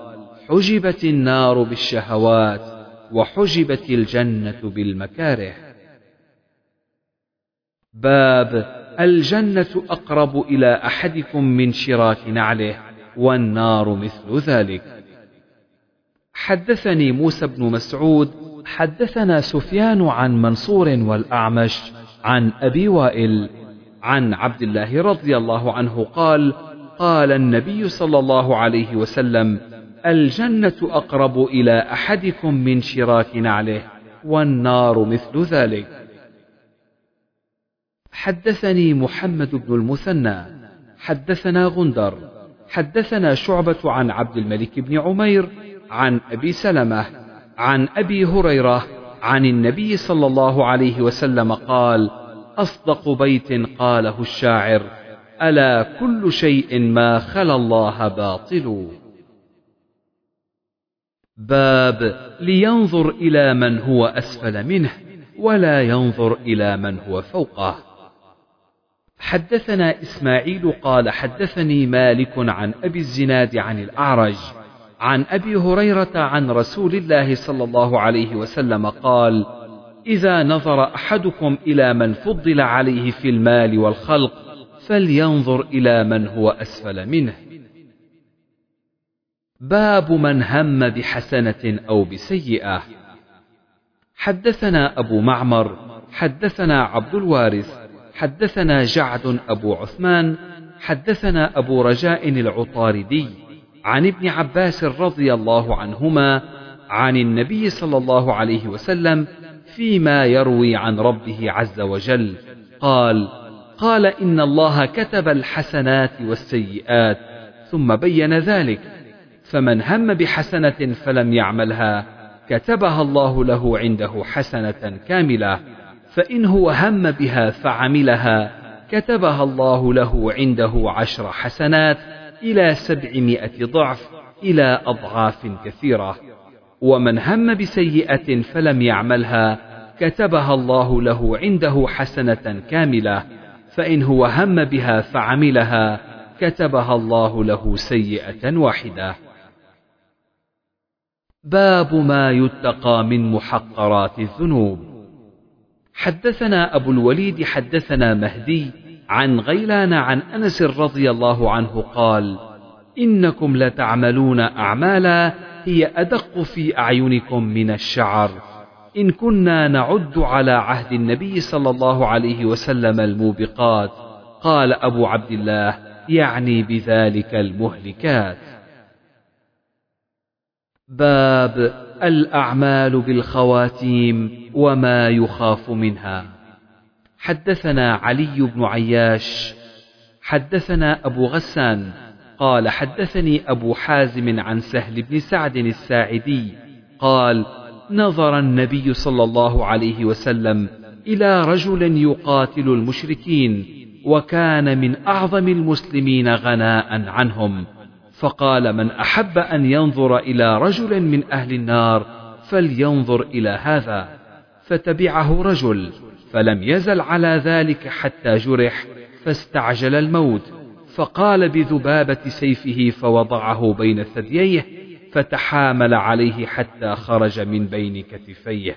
حجبت النار بالشهوات وحجبت الجنة بالمكاره. باب الجنة أقرب إلى أحدكم من شراك نعله. والنار مثل ذلك. حدثني موسى بن مسعود حدثنا سفيان عن منصور والأعمش عن أبي وائل عن عبد الله رضي الله عنه قال قال النبي صلى الله عليه وسلم الجنة أقرب إلى أحدكم من شراك نعله والنار مثل ذلك. حدثني محمد بن المثنى حدثنا غندر حدثنا شعبة عن عبد الملك بن عمير عن أبي سلمة عن أبي هريرة عن النبي صلى الله عليه وسلم قال أصدق بيت قاله الشاعر ألا كل شيء ما خلا الله باطل. باب لينظر إلى من هو أسفل منه ولا ينظر إلى من هو فوقه. حدثنا إسماعيل قال حدثني مالك عن أبي الزناد عن الأعرج عن أبي هريرة عن رسول الله صلى الله عليه وسلم قال إذا نظر أحدكم إلى من فضل عليه في المال والخلق فلينظر إلى من هو أسفل منه. باب من هم بحسنة أو بسيئة. حدثنا أبو معمر حدثنا عبد الوارث حدثنا جعد أبو عثمان حدثنا أبو رجاء العطاردي عن ابن عباس رضي الله عنهما عن النبي صلى الله عليه وسلم فيما يروي عن ربه عز وجل قال قال إن الله كتب الحسنات والسيئات ثم بين ذلك فمن هم بحسنة فلم يعملها كتبها الله له عنده حسنة كاملة. فإن هو هم بها فعملها. كتبها الله له عنده عشر حسنات إلى سبعمائة ضعف إلى أضعاف كثيرة. ومن هم بسيئة فلم يعملها كتبها الله له عنده حسنة كاملة. فإن هو هم بها فعملها كتبها الله له سيئة واحدة. باب ما يتقى من محقرات الذنوب. حدثنا أبو الوليد حدثنا مهدي عن غيلان عن أنس رضي الله عنه قال إنكم لتعملون أعمالا هي أدق في أعينكم من الشعر. إن كنا نعد على عهد النبي صلى الله عليه وسلم الموبقات. قال أبو عبد الله يعني بذلك المهلكات. باب الأعمال بالخواتيم وما يخاف منها. حدثنا علي بن عياش حدثنا أبو غسان قال حدثني أبو حازم عن سهل بن سعد الساعدي قال نظر النبي صلى الله عليه وسلم إلى رجل يقاتل المشركين وكان من أعظم المسلمين غناء عنهم. فقال من أحب أن ينظر إلى رجل من أهل النار فلينظر إلى هذا فتبعه رجل فلم يزل على ذلك حتى جرح فاستعجل الموت فقال بذبابة سيفه فوضعه بين ثدييه فتحامل عليه حتى خرج من بين كتفيه.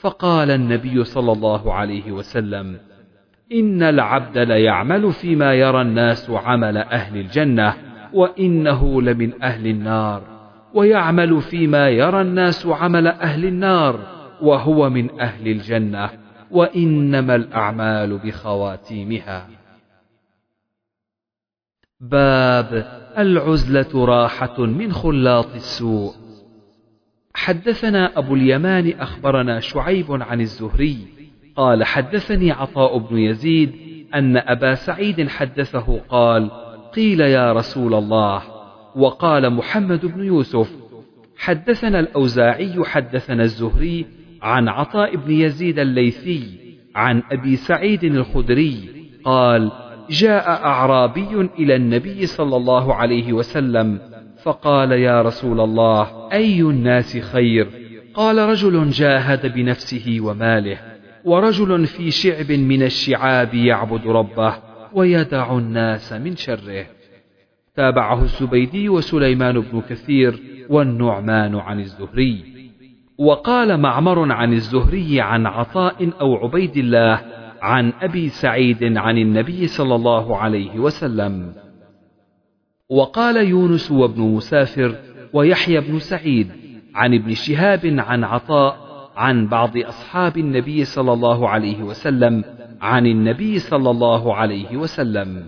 فقال النبي صلى الله عليه وسلم إن العبد ليعمل فيما يرى الناس عمل أهل الجنة وإنه لمن أهل النار ويعمل فيما يرى الناس عمل أهل النار وهو من أهل الجنة وإنما الأعمال بخواتيمها. باب العزلة راحة من خلاط السوء. حدثنا أبو اليمان أخبرنا شعيب عن الزهري قال حدثني عطاء بن يزيد أن أبا سعيد حدثه قال قيل يا رسول الله وقال محمد بن يوسف حدثنا الأوزاعي حدثنا الزهري عن عطاء بن يزيد الليثي عن أبي سعيد الخدري قال جاء أعرابي إلى النبي صلى الله عليه وسلم فقال يا رسول الله أي الناس خير؟ قال رجل جاهد بنفسه وماله ورجل في شعب من الشعاب يعبد ربه. ويدع الناس من شره. تابعه الزبيدي وسليمان بن كثير والنعمان عن الزهري. وقال معمر عن الزهري عن عطاء أو عبيد الله عن أبي سعيد عن النبي صلى الله عليه وسلم. وقال يونس وابن مسافر ويحيى بن سعيد عن ابن شهاب عن عطاء عن بعض أصحاب النبي صلى الله عليه وسلم عن النبي صلى الله عليه وسلم.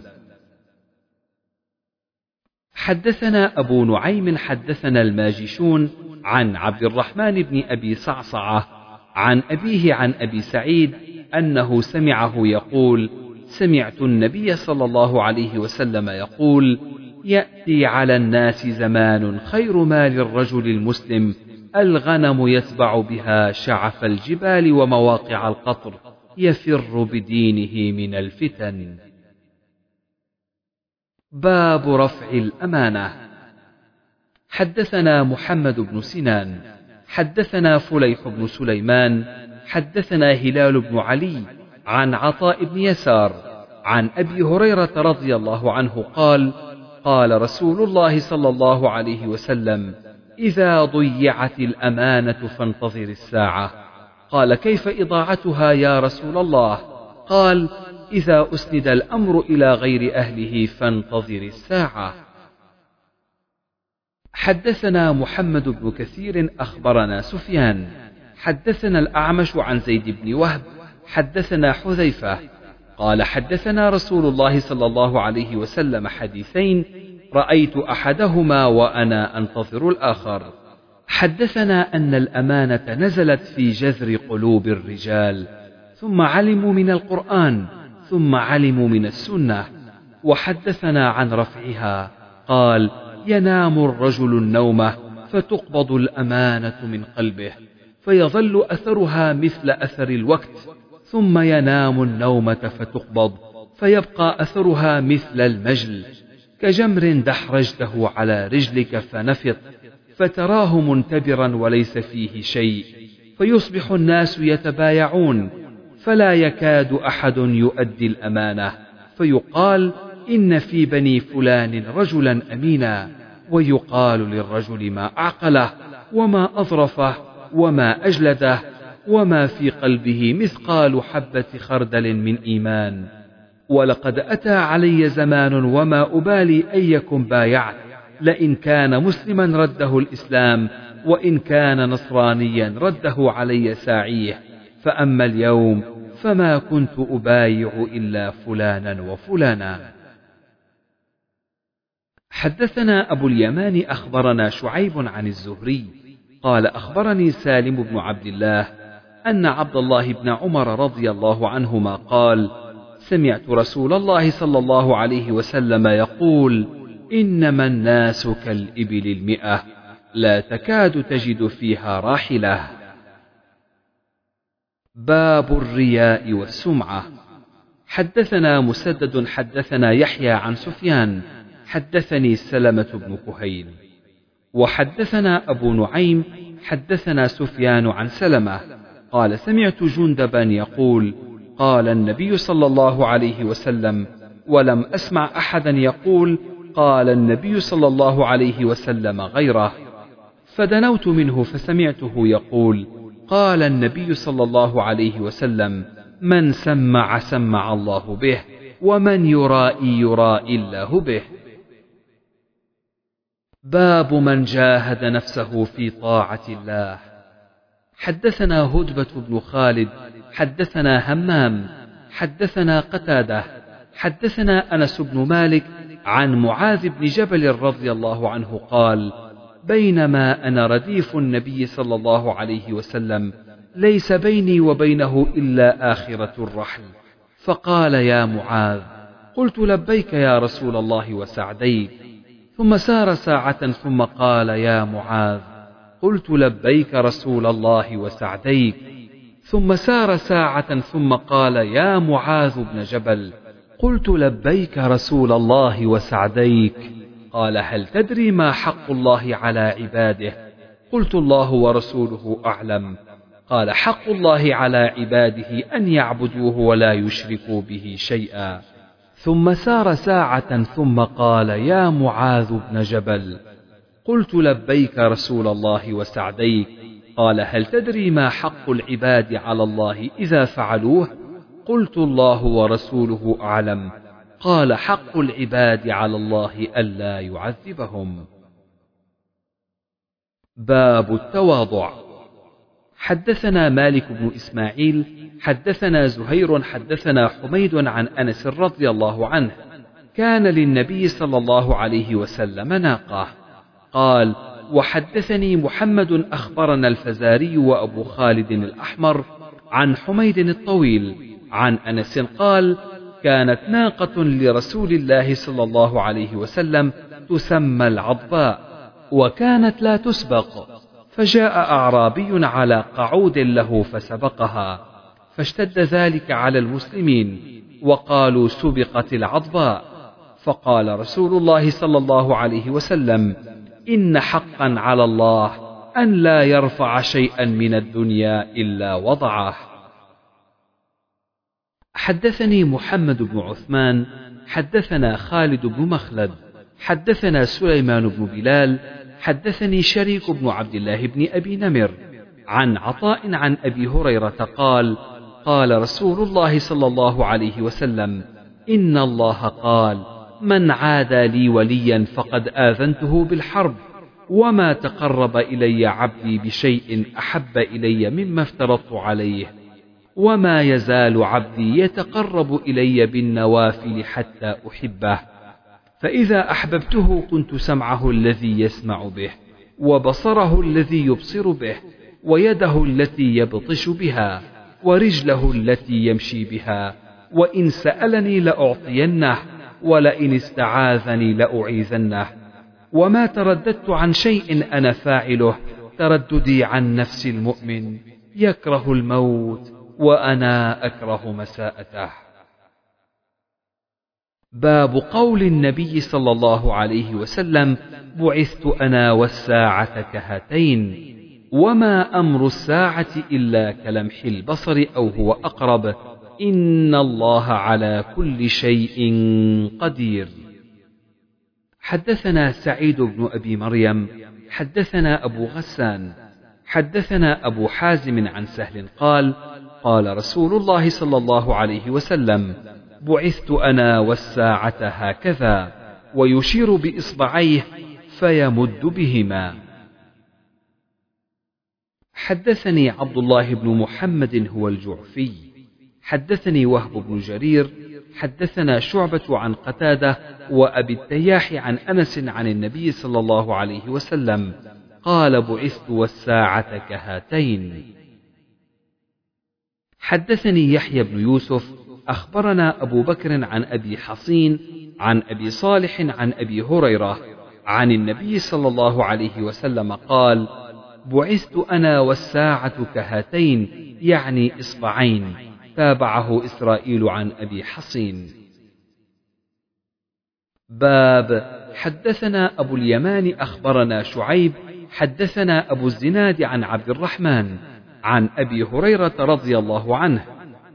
حدثنا أبو نعيم حدثنا الماجشون عن عبد الرحمن بن أبي صعصعة عن أبيه عن أبي سعيد أنه سمعه يقول سمعت النبي صلى الله عليه وسلم يقول يأتي على الناس زمان خير ما للرجل المسلم الغنم يتبع بها شعف الجبال ومواقع القطر. يفر بدينه من الفتن. باب رفع الأمانة. حدثنا محمد بن سنان حدثنا فليح بن سليمان حدثنا هلال بن علي عن عطاء بن يسار عن أبي هريرة رضي الله عنه قال قال رسول الله صلى الله عليه وسلم إذا ضيعت الأمانة فانتظر الساعة. قال كيف إضاعتها يا رسول الله؟ قال إذا أسند الأمر إلى غير أهله فانتظر الساعة. حدثنا محمد بن كثير أخبرنا سفيان. حدثنا الأعمش عن زيد بن وهب. حدثنا حذيفة. قال حدثنا رسول الله صلى الله عليه وسلم حديثين. رأيت أحدهما وأنا أنتظر الآخر. حدثنا أن الأمانة نزلت في جذر قلوب الرجال، ثم علموا من القرآن، ثم علموا من السنة، وحدثنا عن رفعها، قال: ينام الرجل النومة فتقبض الأمانة من قلبه، فيظل أثرها مثل أثر الوقت، ثم ينام النومة فتقبض فيبقى أثرها مثل المجل كجمر دحرجته على رجلك فنفط فتراه منتبرا وليس فيه شيء. فيصبح الناس يتبايعون فلا يكاد أحد يؤدي الأمانة. فيقال إن في بني فلان رجلا أمينا. ويقال للرجل ما أعقله وما أظرفه وما أجلده وما في قلبه مثقال حبة خردل من إيمان. ولقد أتى علي زمان وما أبالي أيكم بايعت. لئن كان مسلما رده الإسلام وإن كان نصرانيا رده علي ساعيه فأما اليوم فما كنت أبايع إلا فلانا وفلانا. حدثنا أبو اليمان أخبرنا شعيب عن الزهري. قال أخبرني سالم بن عبد الله أن عبد الله بن عمر رضي الله عنهما قال: سمعت رسول الله صلى الله عليه وسلم يقول: إنما الناس كالإبل المئة لا تكاد تجد فيها راحلة. باب الرياء والسمعة. حدثنا مسدد حدثنا يحيى عن سفيان حدثني سلمة بن كهيل. وحدثنا أبو نعيم حدثنا سفيان عن سلمة. قال سمعت جندبا يقول قال النبي صلى الله عليه وسلم ولم أسمع أحدا يقول قال النبي صلى الله عليه وسلم غيره فدنوت منه فسمعته يقول قال النبي صلى الله عليه وسلم من سمع سمع الله به ومن يرائي يرائي الله به. باب من جاهد نفسه في طاعة الله. حدثنا هدبة بن خالد حدثنا همام حدثنا قتادة حدثنا أنس بن مالك عن معاذ بن جبل رضي الله عنه قال بينما أنا رديف النبي صلى الله عليه وسلم ليس بيني وبينه إلا آخرة الرحل. فقال يا معاذ قلت لبيك يا رسول الله وسعديك. ثم سار ساعة ثم قال يا معاذ قلت لبيك رسول الله وسعديك. ثم سار ساعة ثم قال يا معاذ بن جبل قلت لبيك رسول الله وسعديك. قال هل تدري ما حق الله على عباده؟ قلت الله ورسوله أعلم. قال حق الله على عباده أن يعبدوه ولا يشركوا به شيئا. ثم سار ساعة ثم قال يا معاذ بن جبل. قلت لبيك رسول الله وسعديك. قال هل تدري ما حق العباد على الله إذا فعلوه؟ قلت الله ورسوله أعلم. قال حق العباد على الله ألا يعذبهم. باب التواضع. حدثنا مالك بن إسماعيل حدثنا زهير حدثنا حميد عن أنس رضي الله عنه. كان للنبي صلى الله عليه وسلم ناقة. قال وحدثني محمد أخبرنا الفزاري وأبو خالد الأحمر عن حميد الطويل عن أنس قال كانت ناقة لرسول الله صلى الله عليه وسلم تسمى العضباء وكانت لا تسبق فجاء أعرابي على قعود له فسبقها فاشتد ذلك على المسلمين وقالوا سبقت العضباء فقال رسول الله صلى الله عليه وسلم إن حقا على الله أن لا يرفع شيئا من الدنيا إلا وضعه. حدثني محمد بن عثمان حدثنا خالد بن مخلد حدثنا سليمان بن بلال حدثني شريك بن عبد الله بن أبي نمر. عن عطاء عن أبي هريرة قال قال رسول الله صلى الله عليه وسلم إن الله قال من عادى لي وليا فقد آذنته بالحرب وما تقرب إلي عبدي بشيء أحب إلي مما افترضت عليه. وما يزال عبدي يتقرب إلي بالنوافل حتى أحبه. فإذا أحببته كنت سمعه الذي يسمع به وبصره الذي يبصر به ويده التي يبطش بها ورجله التي يمشي بها. وإن سألني لأعطينه ولئن استعاذني لأعيذنه. وما ترددت عن شيء أنا فاعله ترددي عن نفس المؤمن يكره الموت. وأنا أكره مساءته. باب قول النبي صلى الله عليه وسلم بعثت أنا والساعة كهاتين وما أمر الساعة إلا كلمح البصر أو هو أقرب إن الله على كل شيء قدير. حدثنا سعيد بن أبي مريم حدثنا أبو غسان حدثنا أبو حازم عن سهل قال قال رسول الله صلى الله عليه وسلم بعثت أنا والساعة هكذا ويشير بإصبعيه فيمد بهما. حدثني عبد الله بن محمد هو الجعفي حدثني وهب بن جرير حدثنا شعبة عن قتادة وأبي التياح عن أنس عن النبي صلى الله عليه وسلم قال بعثت والساعة كهاتين. حدثني يحيى بن يوسف أخبرنا أبو بكر عن أبي حصين عن أبي صالح عن أبي هريرة عن النبي صلى الله عليه وسلم قال بعثت أنا والساعة كهاتين يعني إصبعين. تابعه إسرائيل عن أبي حصين. باب حدثنا أبو اليمان أخبرنا شعيب حدثنا أبو الزناد عن عبد الرحمن عن أبي هريرة رضي الله عنه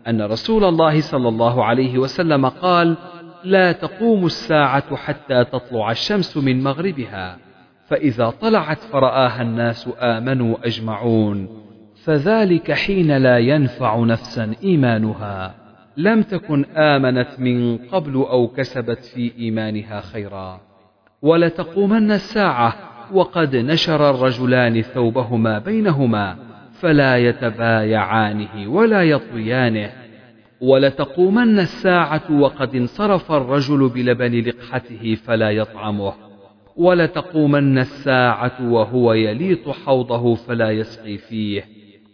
أن رسول الله صلى الله عليه وسلم قال لا تقوم الساعة حتى تطلع الشمس من مغربها فإذا طلعت فرآها الناس آمنوا أجمعون فذلك حين لا ينفع نفسا إيمانها لم تكن آمنت من قبل أو كسبت في إيمانها خيرا ولتقومن الساعة وقد نشر الرجلان ثوبهما بينهما فلا يتبايعانه ولا يطويانه. ولتقومن الساعة وقد انصرف الرجل بلبن لقحته فلا يطعمه. ولتقومن الساعة وهو يليط حوضه فلا يسقي فيه.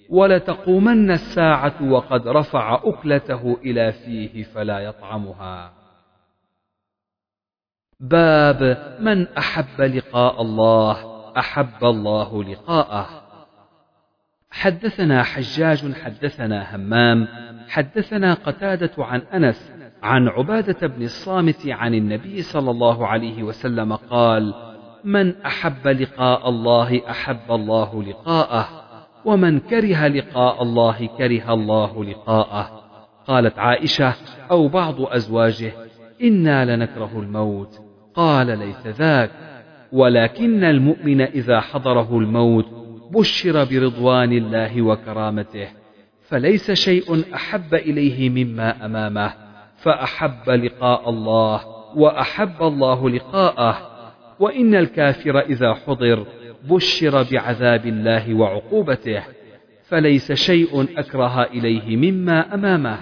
ولتقومن الساعة وقد رفع أكلته إلى فيه فلا يطعمها. باب من أحب لقاء الله أحب الله لقاءه. حدثنا حجاج حدثنا همام حدثنا قتادة عن أنس عن عبادة بن الصامت عن النبي صلى الله عليه وسلم قال من أحب لقاء الله أحب الله لقاءه ومن كره لقاء الله كره الله لقاءه. قالت عائشة أو بعض أزواجه إنا لنكره الموت. قال ليس ذاك ولكن المؤمن إذا حضره الموت بشر برضوان الله وكرامته فليس شيء أحب إليه مما أمامه فأحب لقاء الله وأحب الله لقاءه وإن الكافر إذا حضر بشر بعذاب الله وعقوبته فليس شيء أكره إليه مما أمامه.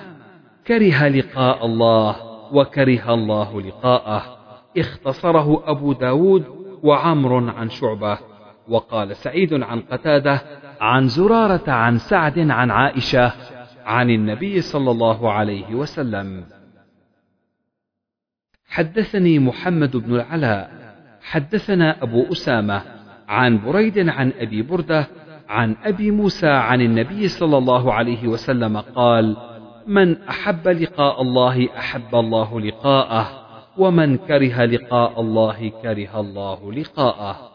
كره لقاء الله وكره الله لقاءه. اختصره أبو داود وعمر عن شعبة. وقال سعيد عن قتادة عن زرارة عن سعد عن عائشة عن النبي صلى الله عليه وسلم. حدثني محمد بن العلاء حدثنا أبو أسامة عن بريد عن أبي بردة عن أبي موسى عن النبي صلى الله عليه وسلم قال من أحب لقاء الله أحب الله لقاءه ومن كره لقاء الله كره الله لقاءه.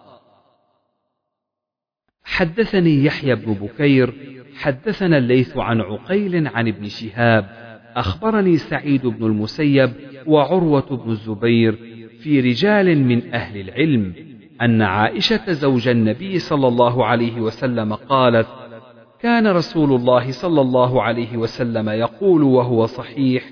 حدثني يحيى بن بكير حدثنا الليث عن عقيل عن ابن شهاب أخبرني سعيد بن المسيب وعروة بن الزبير في رجال من أهل العلم أن عائشة زوج النبي صلى الله عليه وسلم قالت كان رسول الله صلى الله عليه وسلم يقول وهو صحيح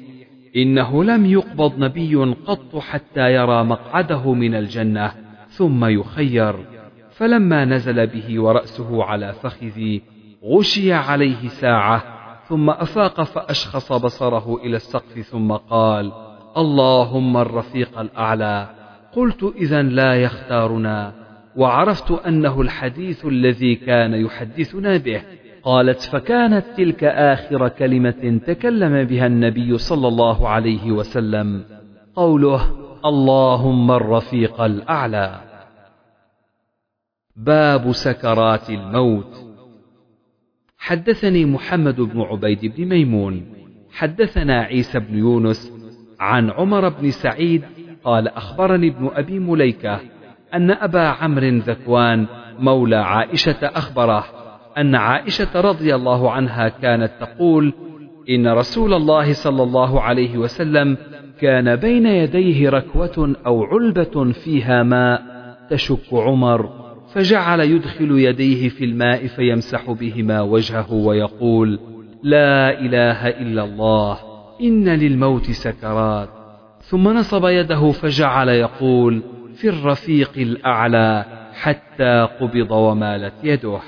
إنه لم يقبض نبي قط حتى يرى مقعده من الجنة ثم يخير. فلما نزل به ورأسه على فخذي غشي عليه ساعة ثم أفاق فأشخص بصره إلى السقف ثم قال اللهم الرفيق الأعلى قلت اذا لا يختارنا وعرفت أنه الحديث الذي كان يحدثنا به. قالت فكانت تلك آخر كلمة تكلم بها النبي صلى الله عليه وسلم قوله اللهم الرفيق الأعلى. باب سكرات الموت. حدثني محمد بن عبيد بن ميمون. حدثنا عيسى بن يونس عن عمر بن سعيد قال أخبرني ابن أبي مليكة أن أبا عمرو ذكوان مولى عائشة أخبره أن عائشة رضي الله عنها كانت تقول إن رسول الله صلى الله عليه وسلم كان بين يديه ركوة أو علبة فيها ماء تشك عمر. فجعل يدخل يديه في الماء فيمسح بهما وجهه ويقول لا إله إلا الله إن للموت سكرات. ثم نصب يده فجعل يقول في الرفيق الأعلى حتى قبض ومالت يده.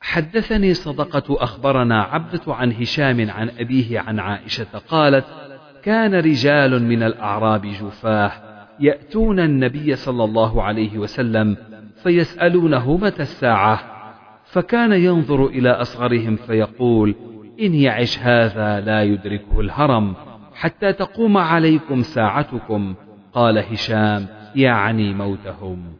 حدثني صدقة أخبرنا عبدة عن هشام عن أبيه عن عائشة قالت كان رجال من الأعراب جفاه يأتون النبي صلى الله عليه وسلم فيسألونه متى الساعة؟ فكان ينظر إلى أصغرهم فيقول إن يعش هذا لا يدركه الهرم حتى تقوم عليكم ساعتكم قال هشام يعني موتهم.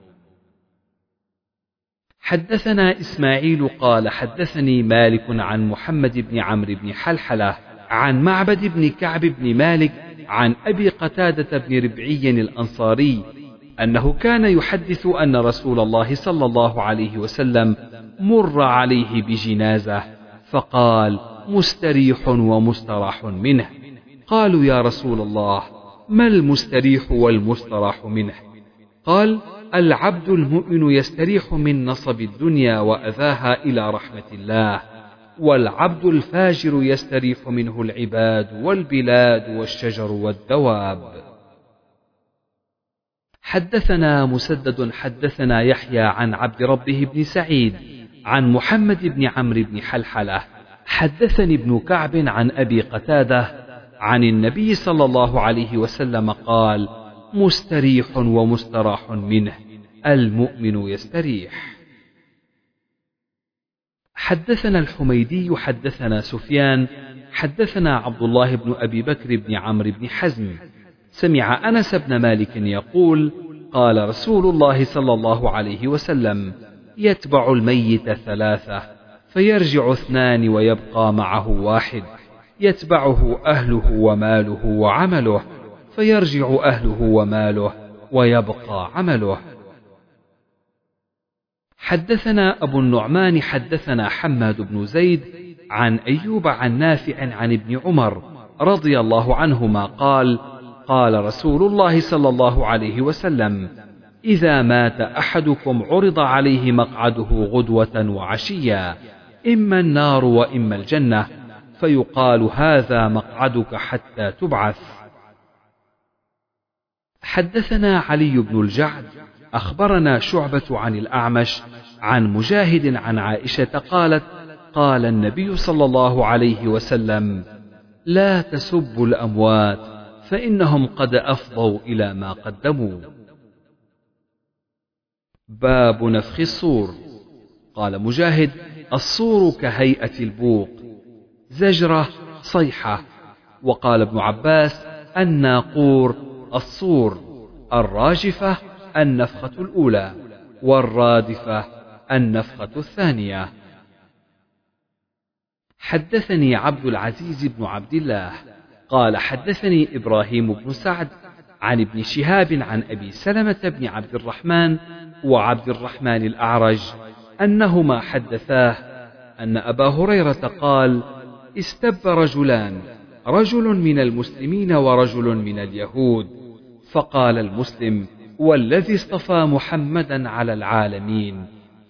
حدثنا إسماعيل قال حدثني مالك عن محمد بن عمرو بن حلحلة عن معبد بن كعب بن مالك عن أبي قتادة بن ربعي الأنصاري أنه كان يحدث أن رسول الله صلى الله عليه وسلم مر عليه بجنازة فقال مستريح ومستراح منه. قالوا يا رسول الله ما المستريح والمستراح منه؟ قال العبد المؤمن يستريح من نصب الدنيا وأذاها إلى رحمة الله. والعبد الفاجر يستريح منه العباد والبلاد والشجر والدواب. حدثنا مسدد حدثنا يحيى عن عبد ربه بن سعيد عن محمد بن عمرو بن حلحلة. حدثني ابن كعب عن أبي قتادة عن النبي صلى الله عليه وسلم قال مستريح ومستراح منه المؤمن يستريح. حدثنا الحميدي حدثنا سفيان حدثنا عبد الله بن أبي بكر بن عمرو بن حزم. سمع أنس بن مالك يقول قال رسول الله صلى الله عليه وسلم يتبع الميت ثلاثة فيرجع اثنان ويبقى معه واحد. يتبعه أهله وماله وعمله فيرجع أهله وماله ويبقى عمله. حدثنا أبو النعمان حدثنا حماد بن زيد عن أيوب عن نافع عن ابن عمر رضي الله عنهما قال قال رسول الله صلى الله عليه وسلم إذا مات أحدكم عرض عليه مقعده غدوة وعشيا إما النار وإما الجنة فيقال هذا مقعدك حتى تبعث. حدثنا علي بن الجعد أخبرنا شعبة عن الأعمش عن مجاهد عن عائشة قالت قال النبي صلى الله عليه وسلم لا تسبوا الأموات فإنهم قد أفضوا إلى ما قدموا. باب نفخ الصور. قال مجاهد الصور كهيئة البوق زجرة صيحة. وقال ابن عباس الناقور الصور الراجفة النفخة الأولى والرادفة النفخة الثانية. حدثني عبد العزيز بن عبد الله قال حدثني إبراهيم بن سعد عن ابن شهاب عن أبي سلمة بن عبد الرحمن وعبد الرحمن الأعرج أنهما حدثاه أن أبا هريرة قال استب رجلان رجل من المسلمين ورجل من اليهود فقال المسلم والذي اصطفى محمدا على العالمين.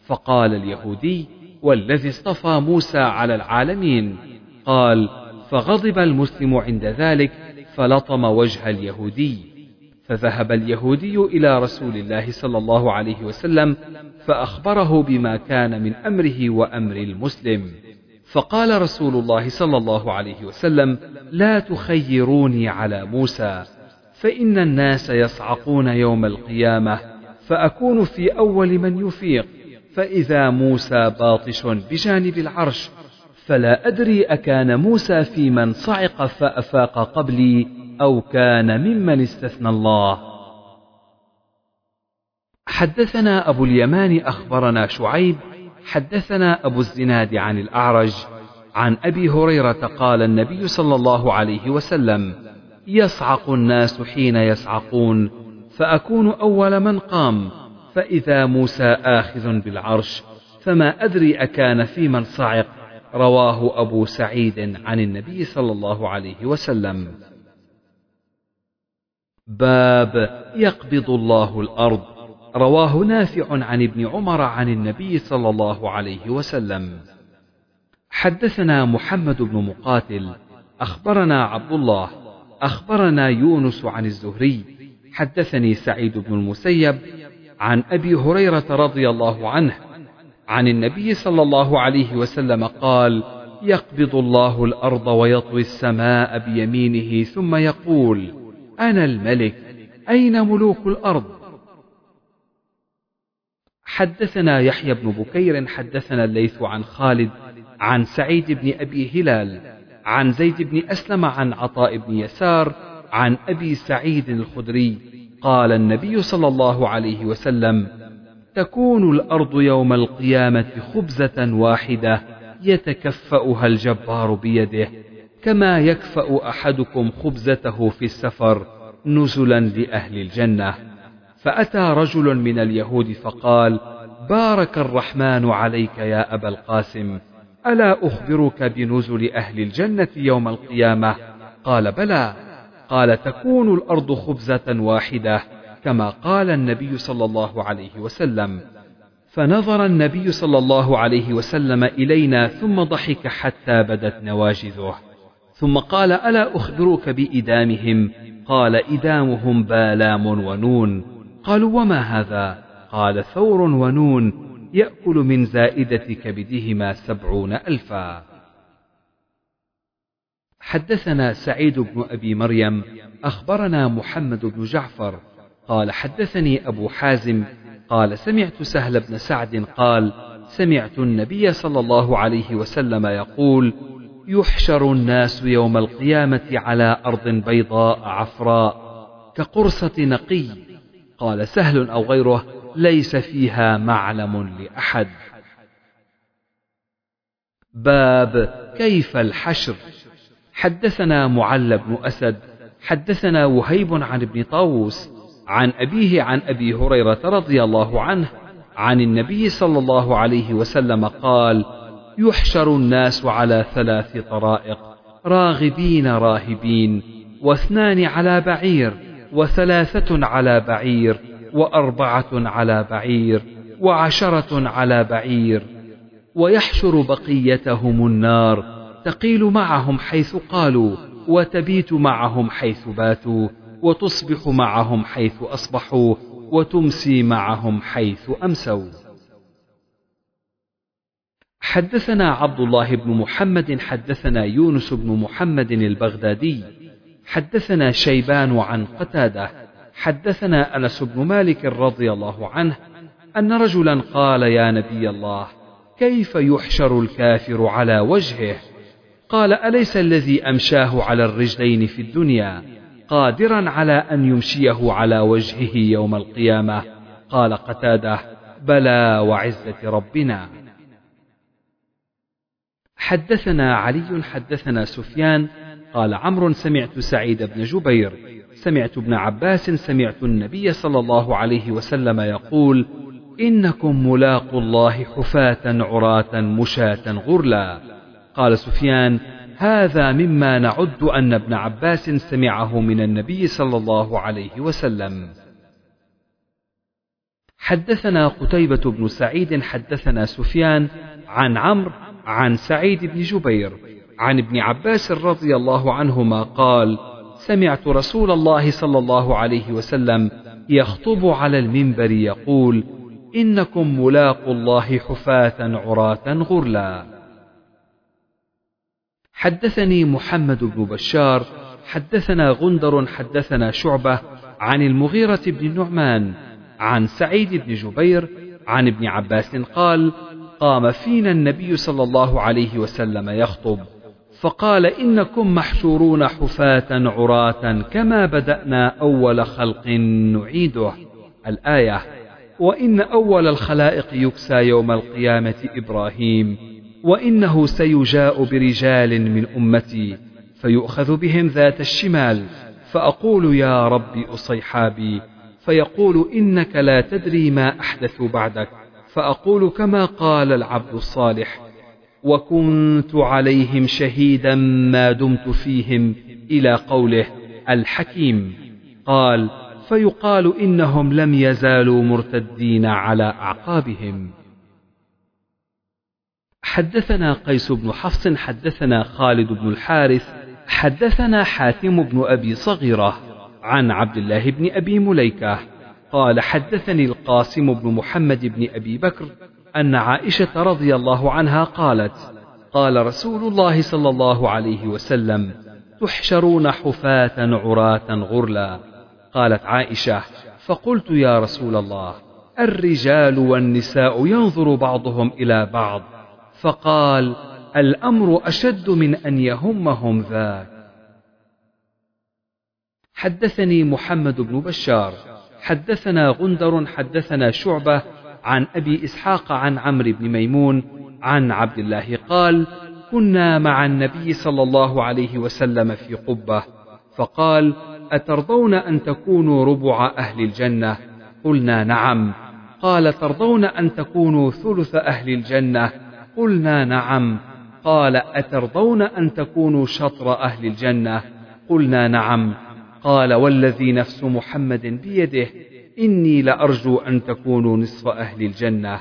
فقال اليهودي والذي اصطفى موسى على العالمين. قال فغضب المسلم عند ذلك فلطم وجه اليهودي. فذهب اليهودي إلى رسول الله صلى الله عليه وسلم فأخبره بما كان من أمره وأمر المسلم. فقال رسول الله صلى الله عليه وسلم لا تخيروني على موسى. فإن الناس يصعقون يوم القيامة فأكون في أول من يفيق. فإذا موسى باطش بجانب العرش فلا أدري أكان موسى في من صعق فأفاق قبلي أو كان ممن استثنى الله. حدثنا أبو اليمان أخبرنا شعيب حدثنا أبو الزناد عن الأعرج عن أبي هريرة قال النبي صلى الله عليه وسلم يصعق الناس حين يصعقون فأكون أول من قام فإذا موسى آخذ بالعرش فما أدري أكان في من صعق رواه أبو سعيد عن النبي صلى الله عليه وسلم. باب يقبض الله الأرض. رواه نافع عن ابن عمر عن النبي صلى الله عليه وسلم. حدثنا محمد بن مقاتل أخبرنا عبد الله أخبرنا يونس عن الزهري. حدثني سعيد بن المسيب عن أبي هريرة رضي الله عنه عن النبي صلى الله عليه وسلم قال يقبض الله الأرض ويطوي السماء بيمينه ثم يقول أنا الملك أين ملوك الأرض؟ حدثنا يحيى بن بكير حدثنا الليث عن خالد عن سعيد بن أبي هلال عن زيد بن أسلم عن عطاء بن يسار عن أبي سعيد الخدري. قال النبي صلى الله عليه وسلم تكون الأرض يوم القيامة خبزة واحدة يتكفأها الجبار بيده كما يكفأ أحدكم خبزته في السفر نزلا لأهل الجنة. فأتى رجل من اليهود فقال بارك الرحمن عليك يا أبا القاسم. ألا أخبرك بنزل أهل الجنة يوم القيامة؟ قال بلى. قال تكون الأرض خبزة واحدة كما قال النبي صلى الله عليه وسلم. فنظر النبي صلى الله عليه وسلم إلينا ثم ضحك حتى بدت نواجذه. ثم قال ألا أخبرك بإدامهم؟ قال إدامهم بالام ونون. قالوا وما هذا؟ قال ثور ونون. يأكل من زائدة كبدهما سبعون ألفا. حدثنا سعيد بن أبي مريم أخبرنا محمد بن جعفر قال حدثني أبو حازم قال سمعت سهل بن سعد قال سمعت النبي صلى الله عليه وسلم يقول يحشر الناس يوم القيامة على أرض بيضاء عفراء كقرصة نقي. قال سهل أو غيره ليس فيها معلم لأحد. باب كيف الحشر. حدثنا معل بن أسد حدثنا وهيب عن ابن طاووس عن أبيه عن أبي هريرة رضي الله عنه عن النبي صلى الله عليه وسلم قال يحشر الناس على ثلاث طرائق راغبين راهبين واثنان على بعير وثلاثة على بعير وأربعة على بعير وعشرة على بعير ويحشر بقيتهم النار تقيل معهم حيث قالوا وتبيت معهم حيث باتوا وتصبح معهم حيث أصبحوا وتمسي معهم حيث أمسوا. حدثنا عبد الله بن محمد حدثنا يونس بن محمد البغدادي حدثنا شيبان عن قتادة حدثنا أنس بن مالك رضي الله عنه أن رجلا قال يا نبي الله كيف يحشر الكافر على وجهه؟ قال أليس الذي أمشاه على الرجلين في الدنيا قادرا على أن يمشيه على وجهه يوم القيامة؟ قال قتادة بلى وعزة ربنا. حدثنا علي حدثنا سفيان قال عمرو سمعت سعيد بن جبير سمعت ابن عباس سمعت النبي صلى الله عليه وسلم يقول إنكم ملاقوا الله حفاة عراة مشاة غرلا. قال سفيان هذا مما نعد أن ابن عباس سمعه من النبي صلى الله عليه وسلم. حدثنا قتيبة بن سعيد حدثنا سفيان عن عمرو عن سعيد بن جبير عن ابن عباس رضي الله عنهما قال سمعت رسول الله صلى الله عليه وسلم يخطب على المنبر يقول إنكم ملاقوا الله حفاة عراة غرلا. حدثني محمد بن بشار حدثنا غندر حدثنا شعبة عن المغيرة بن النعمان عن سعيد بن جبير عن ابن عباس قال قام فينا النبي صلى الله عليه وسلم يخطب. فقال إنكم محشورون حفاة عراة كما بدأنا أول خلق نعيده. الآية وإن أول الخلائق يكسى يوم القيامة إبراهيم وإنه سيجاء برجال من أمتي فيؤخذ بهم ذات الشمال فأقول يا رب أصيحابي فيقول إنك لا تدري ما أحدث بعدك فأقول كما قال العبد الصالح وكنت عليهم شهيدا ما دمت فيهم إلى قوله الحكيم. قال فيقال إنهم لم يزالوا مرتدين على أعقابهم. حدثنا قيس بن حفص حدثنا خالد بن الحارث حدثنا حاتم بن أبي صغيرة عن عبد الله بن أبي مليكة. قال حدثني القاسم بن محمد بن أبي بكر أن عائشة رضي الله عنها قالت قال رسول الله صلى الله عليه وسلم تحشرون حفاة عراة غرلا. قالت عائشة فقلت يا رسول الله الرجال والنساء ينظر بعضهم إلى بعض. فقال الأمر أشد من أن يهمهم ذاك. حدثني محمد بن بشار حدثنا غندر حدثنا شعبة عن أبي إسحاق عن عمرو بن ميمون عن عبد الله قال كنا مع النبي صلى الله عليه وسلم في قبة. فقال أترضون أن تكونوا ربع أهل الجنة؟ قلنا نعم. قال ترضون أن تكونوا ثلث أهل الجنة؟ قلنا نعم. قال أترضون أن تكونوا شطر أهل الجنة؟ قلنا نعم. قال والذي نفس محمد بيده إني لأرجو أن تكونوا نصف أهل الجنة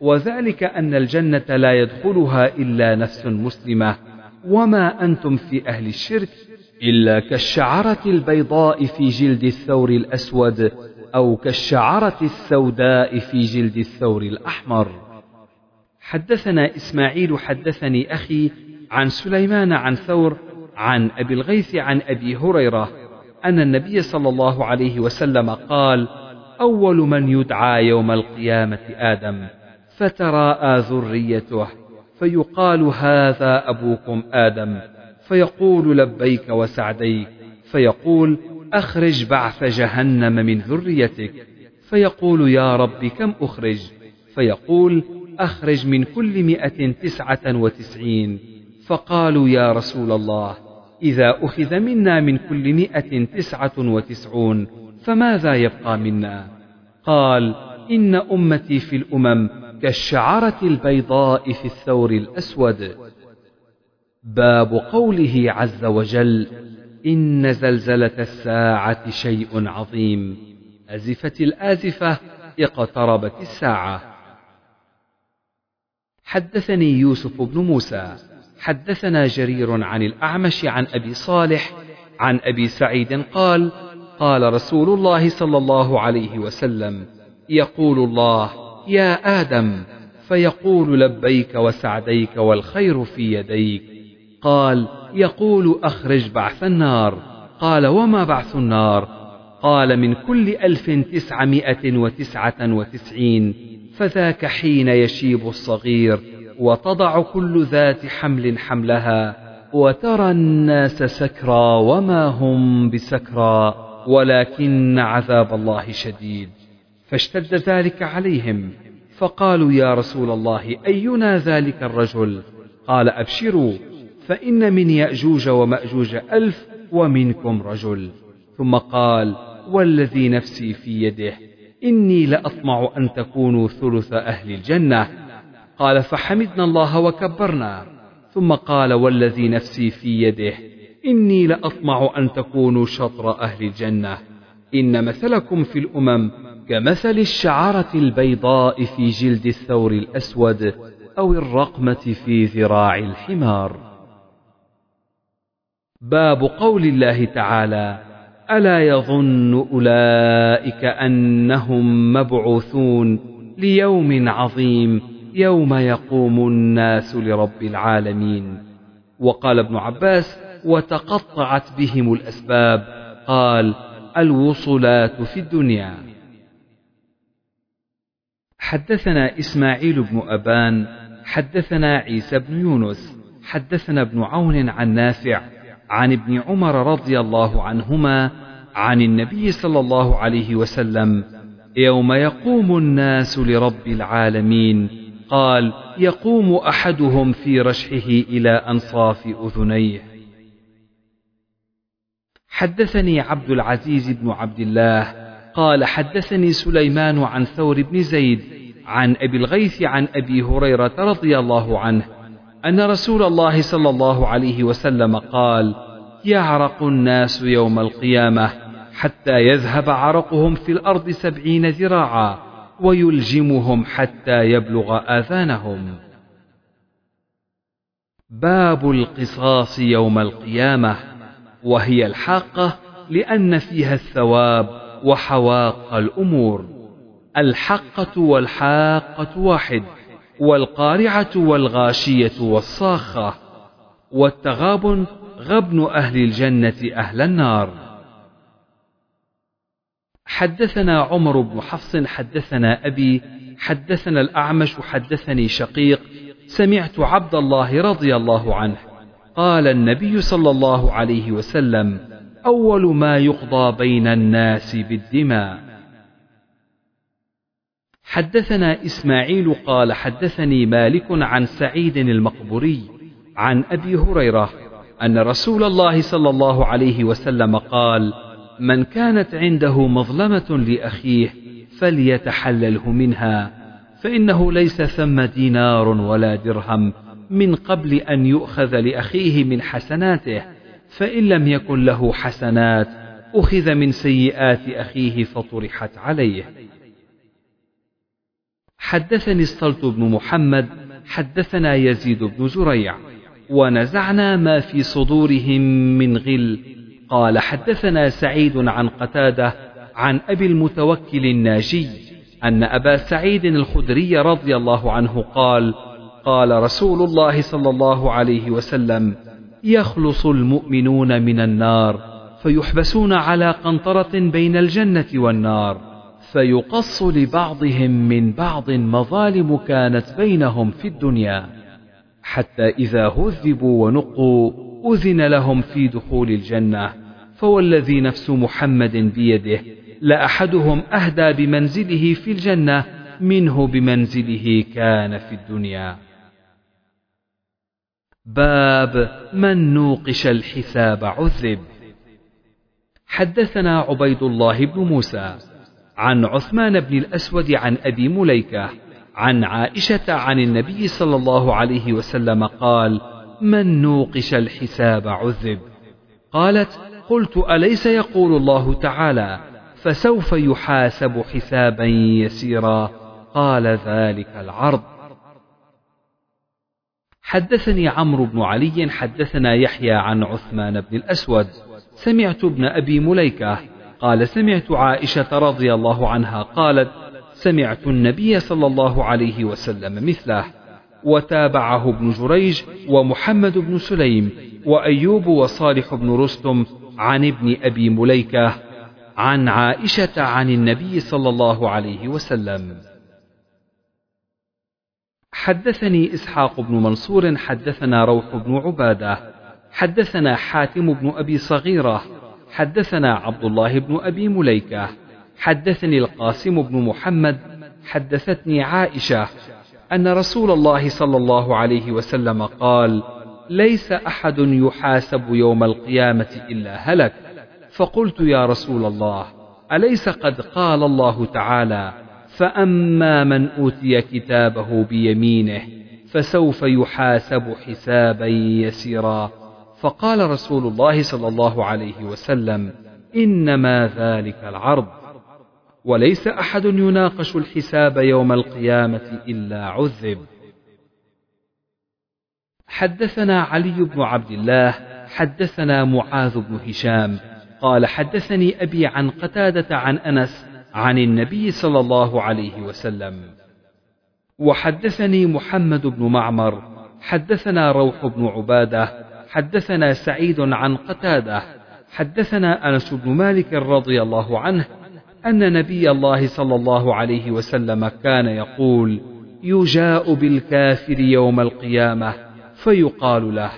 وذلك أن الجنة لا يدخلها إلا نفس مسلمة وما أنتم في أهل الشرك إلا كالشعرة البيضاء في جلد الثور الأسود أو كالشعرة السوداء في جلد الثور الأحمر. حدثنا إسماعيل حدثني أخي عن سليمان عن ثور عن أبي الغيث عن أبي هريرة أن النبي صلى الله عليه وسلم قال أول من يدعى يوم القيامة آدم فتراءى ذريته فيقال هذا أبوكم آدم فيقول لبيك وسعديك فيقول أخرج بعث جهنم من ذريتك فيقول يا رب كم أخرج؟ فيقول أخرج من كل مئة تسعة وتسعين. فقالوا يا رسول الله إذا أخذ منا من كل مئة تسعة وتسعون فماذا يبقى منا؟ قال إن أمتي في الأمم كالشعرة البيضاء في الثور الأسود. باب قوله عز وجل إن زلزلة الساعة شيء عظيم. أزفت الآزفة اقتربت الساعة. حدثني يوسف بن موسى. حدثنا جرير عن الأعمش عن أبي صالح عن أبي سعيد قال قال رسول الله صلى الله عليه وسلم يقول الله يا آدم فيقول لبيك وسعديك والخير في يديك. قال يقول أخرج بعث النار. قال وما بعث النار؟ قال من كل ألف تسعمائة وتسعة وتسعين فذاك حين يشيب الصغير وتضع كل ذات حمل حملها وترى الناس سكرى وما هم بسكرى. ولكن عذاب الله شديد. فاشتد ذلك عليهم. فقالوا يا رسول الله أينا ذلك الرجل؟ قال أبشروا فإن من يأجوج ومأجوج ألف ومنكم رجل. ثم قال والذي نفسي في يده إني لأطمع أن تكونوا ثلث أهل الجنة. قال فحمدنا الله وكبرنا. ثم قال والذي نفسي في يده إني لأطمع أن تكونوا شطر أهل الجنة. إن مثلكم في الأمم كمثل الشعرة البيضاء في جلد الثور الأسود أو الرقمة في ذراع الحمار. باب قول الله تعالى ألا يظن أولئك أنهم مبعوثون ليوم عظيم يوم يقوم الناس لرب العالمين. وقال ابن عباس وتقطعت بهم الأسباب. قال الوصلات في الدنيا. حدثنا إسماعيل بن أبان حدثنا عيسى بن يونس حدثنا ابن عون عن نافع عن ابن عمر رضي الله عنهما عن النبي صلى الله عليه وسلم يوم يقوم الناس لرب العالمين. قال يقوم أحدهم في رشحه إلى أنصاف أذنيه. حدثني عبد العزيز بن عبد الله قال حدثني سليمان عن ثور بن زيد عن أبي الغيث عن أبي هريرة رضي الله عنه أن رسول الله صلى الله عليه وسلم قال: يعرق الناس يوم القيامة حتى يذهب عرقهم في الأرض سبعين ذراعا ويلجمهم حتى يبلغ آذانهم. باب القصاص يوم القيامة وهي الحاقة لأن فيها الثواب وحواق الأمور. الحقة والحاقة واحد والقارعة والغاشية والصاخة والتغابن غبن أهل الجنة أهل النار حدثنا عمر بن حفص حدثنا أبي حدثنا الأعمش حدثني شقيق سمعت عبد الله رضي الله عنه قال النبي صلى الله عليه وسلم أول ما يقضى بين الناس بالدماء. حدثنا إسماعيل قال حدثني مالك عن سعيد المقبوري عن أبي هريرة أن رسول الله صلى الله عليه وسلم قال من كانت عنده مظلمة لأخيه فليتحلله منها فإنه ليس ثم دينار ولا درهم من قبل أن يؤخذ لأخيه من حسناته فإن لم يكن له حسنات أخذ من سيئات أخيه فطرحت عليه. حدثني الصلت بن محمد حدثنا يزيد بن زريع ونزعنا ما في صدورهم من غل. قال حدثنا سعيد عن قتادة عن أبي المتوكل الناجي أن أبا سعيد الخدري رضي الله عنه قال قال رسول الله صلى الله عليه وسلم يخلص المؤمنون من النار فيحبسون على قنطرة بين الجنة والنار فيقص لبعضهم من بعض مظالم كانت بينهم في الدنيا. حتى إذا هذبوا ونقوا أذن لهم في دخول الجنة فوالذي نفس محمد بيده لأحدهم أهدى بمنزله في الجنة منه بمنزله كان في الدنيا. باب من نوقش الحساب عذب حدثنا عبيد الله بن موسى عن عثمان بن الأسود عن أبي مليكة عن عائشة عن النبي صلى الله عليه وسلم قال من نوقش الحساب عذب قالت قلت أليس يقول الله تعالى فسوف يحاسب حسابا يسيرا؟ قال ذلك العرض. حدثني عمرو بن علي حدثنا يحيى عن عثمان بن الأسود. سمعت ابن أبي مليكة قال سمعت عائشة رضي الله عنها قالت سمعت النبي صلى الله عليه وسلم مثله وتابعه ابن جريج ومحمد بن سليم وأيوب وصالح بن رستم عن ابن أبي مليكة عن عائشة عن النبي صلى الله عليه وسلم. حدثني إسحاق بن منصور حدثنا روح بن عبادة حدثنا حاتم بن أبي صغيرة حدثنا عبد الله بن أبي مليكة حدثني القاسم بن محمد حدثتني عائشة أن رسول الله صلى الله عليه وسلم قال ليس أحد يحاسب يوم القيامة إلا هلك. فقلت يا رسول الله أليس قد قال الله تعالى فأما من أوتي كتابه بيمينه فسوف يحاسب حسابا يسيرا. فقال رسول الله صلى الله عليه وسلم إنما ذلك العرض. وليس أحد يناقش الحساب يوم القيامة إلا عذب. حدثنا علي بن عبد الله حدثنا معاذ بن هشام قال حدثني أبي عن قتادة عن أنس عن النبي صلى الله عليه وسلم. وحدثني محمد بن معمر حدثنا روح بن عبادة حدثنا سعيد عن قتادة حدثنا أنس بن مالك رضي الله عنه أن نبي الله صلى الله عليه وسلم كان يقول يجاء بالكافر يوم القيامة فيقال له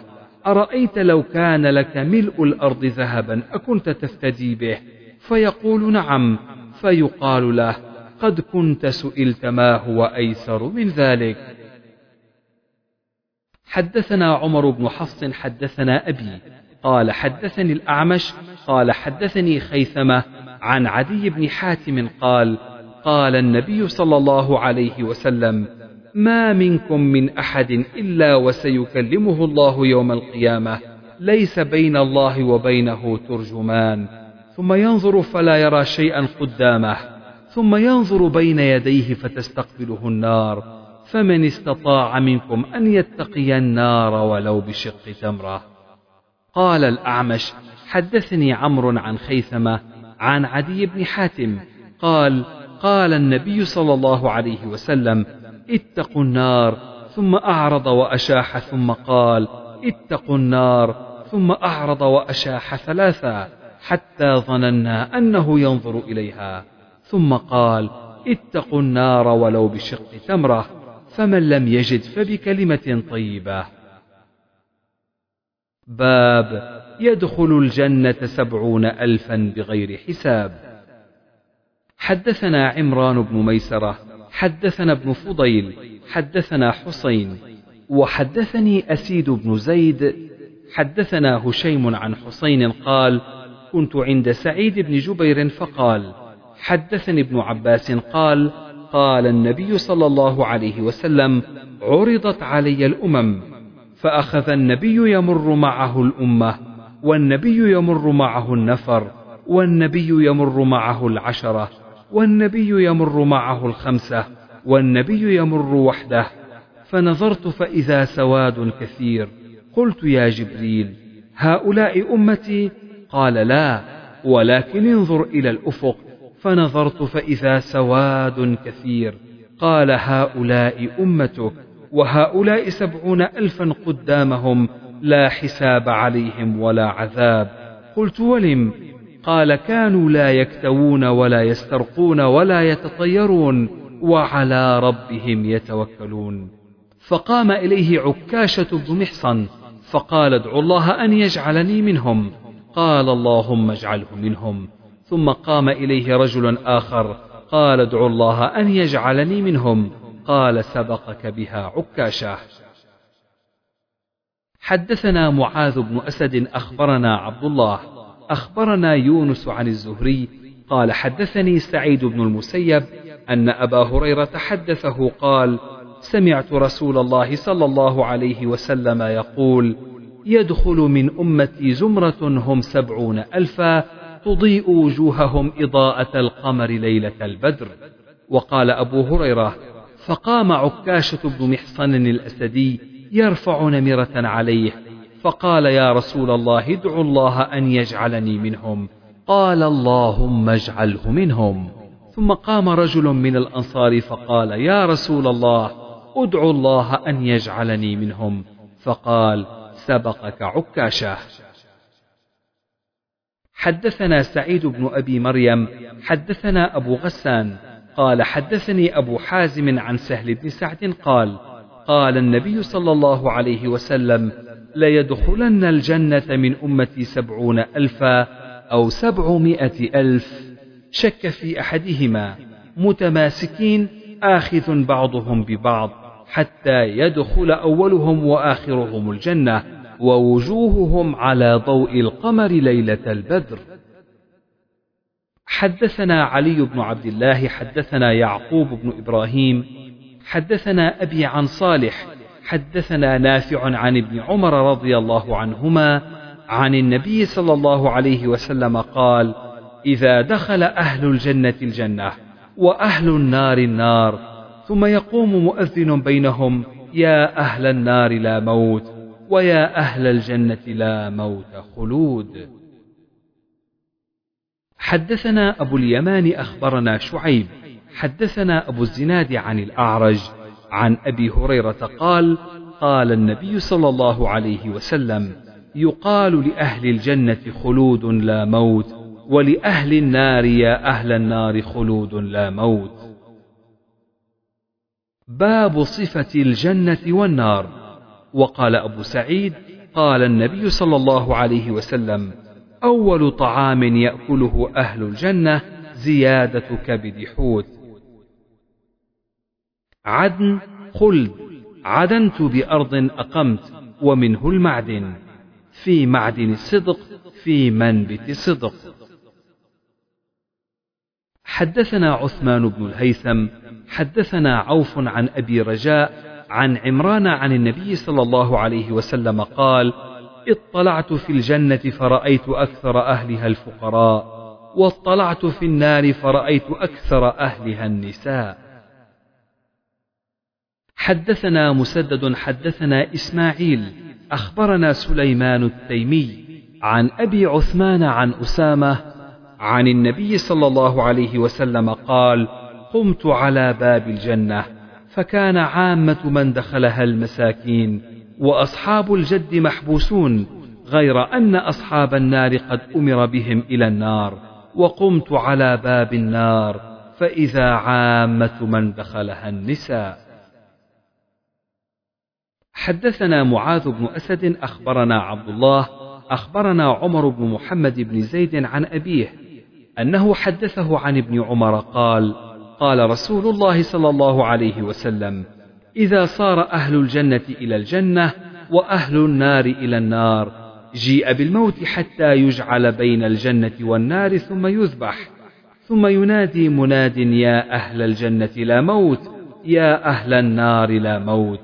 أرأيت لو كان لك ملء الأرض ذهبا أكنت تفتدي به؟ فيقول نعم. فيقال له قد كنت سئلت ما هو أيسر من ذلك. حدثنا عمر بن حفص حدثنا أبي قال حدثني الأعمش قال حدثني خيثمة عن عدي بن حاتم قال قال النبي صلى الله عليه وسلم ما منكم من أحد إلا وسيكلمه الله يوم القيامة ليس بين الله وبينه ترجمان. ثم ينظر فلا يرى شيئا قدامه ثم ينظر بين يديه فتستقبله النار فمن استطاع منكم أن يتقي النار ولو بشق تمره. قال الأعمش حدثني عمرو عن خيثمة عن عدي بن حاتم قال قال النبي صلى الله عليه وسلم اتقوا النار ثم أعرض وأشاح ثم قال اتقوا النار ثم أعرض وأشاح ثلاثا. حتى ظننا أنه ينظر إليها. ثم قال اتقوا النار ولو بشق تمرة فمن لم يجد فبكلمة طيبة. باب يدخل الجنة سبعون الفا بغير حساب. حدثنا عمران بن ميسرة حدثنا ابن فضيل حدثنا حسين وحدثني أسيد بن زيد حدثنا هشيم عن حسين قال كنت عند سعيد بن جبير فقال حدثني ابن عباس قال قال النبي صلى الله عليه وسلم عرضت علي الأمم فأخذ النبي يمر معه الأمة والنبي يمر معه النفر والنبي يمر معه العشرة والنبي يمر معه الخمسة والنبي يمر وحده. فنظرت فإذا سواد كثير قلت يا جبريل هؤلاء أمتي قال لا ولكن انظر إلى الأفق. فنظرت فإذا سواد كثير. قال هؤلاء أمتك وهؤلاء سبعون ألفا قدامهم لا حساب عليهم ولا عذاب. قلت ولم؟ قال كانوا لا يكتوون ولا يسترقون ولا يتطيرون وعلى ربهم يتوكلون. فقام إليه عكاشة بن محصن فقال ادعوا الله أن يجعلني منهم. قال اللهم اجعله منهم. ثم قام إليه رجل آخر قال ادعو الله أن يجعلني منهم. قال سبقك بها عكاشة. حدثنا معاذ بن أسد أخبرنا عبد الله. أخبرنا يونس عن الزهري قال حدثني سعيد بن المسيب أن أبا هريرة حدثه قال سمعت رسول الله صلى الله عليه وسلم يقول يدخل من أمتي زمرة هم سبعون ألفا تضيء وجوههم إضاءة القمر ليلة البدر. وقال أبو هريرة فقام عكاشة بن محصن الأسدي يرفع نمرة عليه فقال يا رسول الله ادعو الله أن يجعلني منهم. قال اللهم اجعله منهم. ثم قام رجل من الأنصار فقال يا رسول الله ادعو الله أن يجعلني منهم. فقال سبقك عكاشه حدثنا سعيد بن أبي مريم حدثنا أبو غسان قال حدثني أبو حازم عن سهل بن سعد قال قال النبي صلى الله عليه وسلم ليدخلن الجنة من أمتي سبعون ألفا أو سبعمائة ألف. شك في أحدهما. متماسكين آخذ بعضهم ببعض حتى يدخل أولهم وآخرهم الجنة. ووجوههم على ضوء القمر ليلة البدر. حدثنا علي بن عبد الله حدثنا يعقوب بن إبراهيم حدثنا أبي عن صالح حدثنا نافع عن ابن عمر رضي الله عنهما عن النبي صلى الله عليه وسلم قال إذا دخل أهل الجنة الجنة وأهل النار النار ثم يقوم مؤذن بينهم يا أهل النار لا موت ويا أهل الجنة لا موت خلود. حدثنا أبو اليمان أخبرنا شعيب. حدثنا أبو الزناد عن الأعرج عن أبي هريرة قال قال النبي صلى الله عليه وسلم يقال لأهل الجنة خلود لا موت ولأهل النار يا أهل النار خلود لا موت. باب صفة الجنة والنار. وقال أبو سعيد قال النبي صلى الله عليه وسلم أول طعام يأكله أهل الجنة زيادة كبد حوت. عدن خلد عدنت بأرض أقمت ومنه المعدن في معدن الصدق في منبت صدق حدثنا عثمان بن الهيثم حدثنا عوف عن أبي رجاء عن عمران عن النبي صلى الله عليه وسلم قال اطلعت في الجنة فرأيت أكثر أهلها الفقراء واطلعت في النار فرأيت أكثر أهلها النساء. حدثنا مسدد حدثنا إسماعيل أخبرنا سليمان التيمي عن أبي عثمان عن أسامة عن النبي صلى الله عليه وسلم قال قمت على باب الجنة فكان عامة من دخلها المساكين وأصحاب الجد محبوسون غير أن أصحاب النار قد أمر بهم إلى النار وقمت على باب النار فإذا عامة من دخلها النساء. حدثنا معاذ بن أسد أخبرنا عبد الله أخبرنا عمر بن محمد بن زيد عن أبيه أنه حدثه عن ابن عمر قال قال رسول الله صلى الله عليه وسلم إذا صار أهل الجنة إلى الجنة وأهل النار إلى النار جيء بالموت حتى يجعل بين الجنة والنار ثم يذبح ثم ينادي مناد يا أهل الجنة لا موت يا أهل النار لا موت.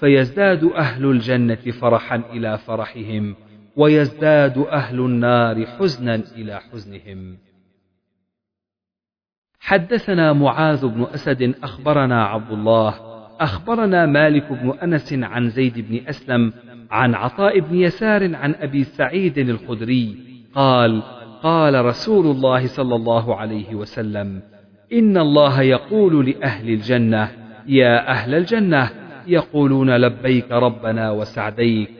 فيزداد أهل الجنة فرحا إلى فرحهم ويزداد أهل النار حزنا إلى حزنهم. حدثنا معاذ بن أسد أخبرنا عبد الله أخبرنا مالك بن أنس عن زيد بن أسلم عن عطاء بن يسار عن أبي سعيد الخدري قال قال رسول الله صلى الله عليه وسلم إن الله يقول لأهل الجنة يا أهل الجنة يقولون لبيك ربنا وسعديك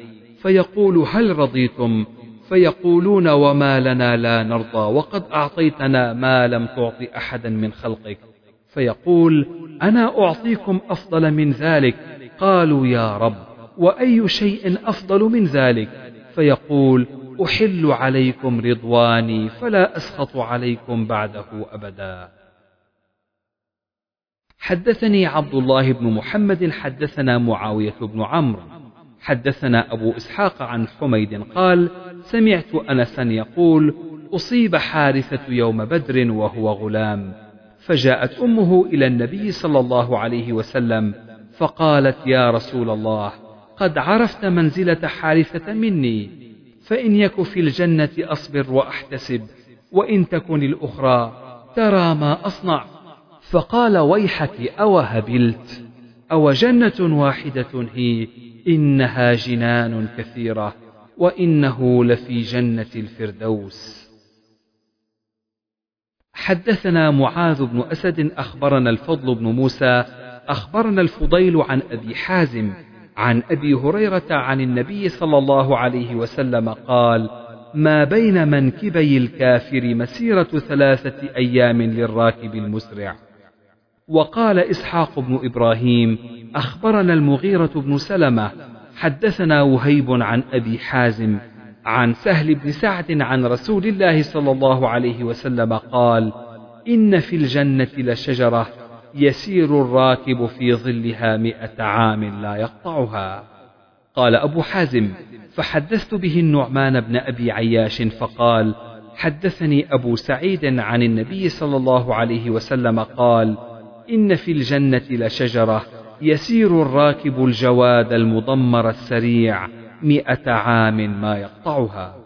فيقول هل رضيتم؟ فيقولون وما لنا لا نرضى وقد أعطيتنا ما لم تعط أحدا من خلقك. فيقول أنا أعطيكم أفضل من ذلك؟ قالوا يا رب وأي شيء أفضل من ذلك؟ فيقول أحل عليكم رضواني فلا أسخط عليكم بعده أبدا. حدثني عبد الله بن محمد حدثنا معاوية بن عمرو. حدثنا أبو إسحاق عن حميد قال سمعت أنسا يقول أصيب حارثة يوم بدر وهو غلام. فجاءت أمه إلى النبي صلى الله عليه وسلم فقالت يا رسول الله قد عرفت منزلة حارثة مني. فإن يك في الجنة أصبر وأحتسب وإن تكن الأخرى ترى ما أصنع. فقال ويحك أو هبلت أو جنة واحدة هي إنها جنان كثيرة وإنه لفي جنة الفردوس. حدثنا معاذ بن أسد أخبرنا الفضل بن موسى أخبرنا الفضيل عن أبي حازم عن أبي هريرة عن النبي صلى الله عليه وسلم قال ما بين منكبي الكافر مسيرة ثلاثة أيام للراكب المسرع. وقال إسحاق بن إبراهيم أخبرنا المغيرة بن سلمة حدثنا وهيب عن أبي حازم عن سهل بن سعد عن رسول الله صلى الله عليه وسلم قال إن في الجنة لشجرة يسير الراكب في ظلها مئة عام لا يقطعها. قال أبو حازم فحدثت به النعمان بن أبي عياش فقال حدثني أبو سعيد عن النبي صلى الله عليه وسلم قال إن في الجنة لشجرة يسير الراكب الجواد المضمر السريع مئة عام ما يقطعها.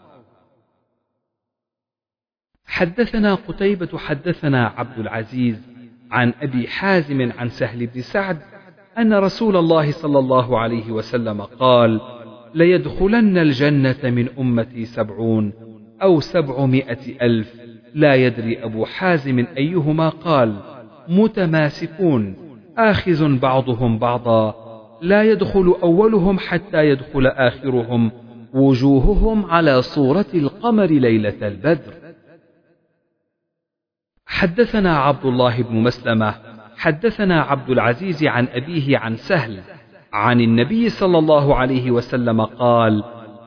حدثنا قتيبة حدثنا عبد العزيز عن أبي حازم عن سهل بن سعد أن رسول الله صلى الله عليه وسلم قال ليدخلن الجنة من أمتي سبعون أو سبعمائة ألف. لا يدري أبو حازم أيهما قال. متماسكون. آخذ بعضهم بعضا. لا يدخل أولهم حتى يدخل آخرهم. وجوههم على صورة القمر ليلة البدر. حدثنا عبد الله بن مسلمة. حدثنا عبد العزيز عن أبيه عن سهل. عن النبي صلى الله عليه وسلم قال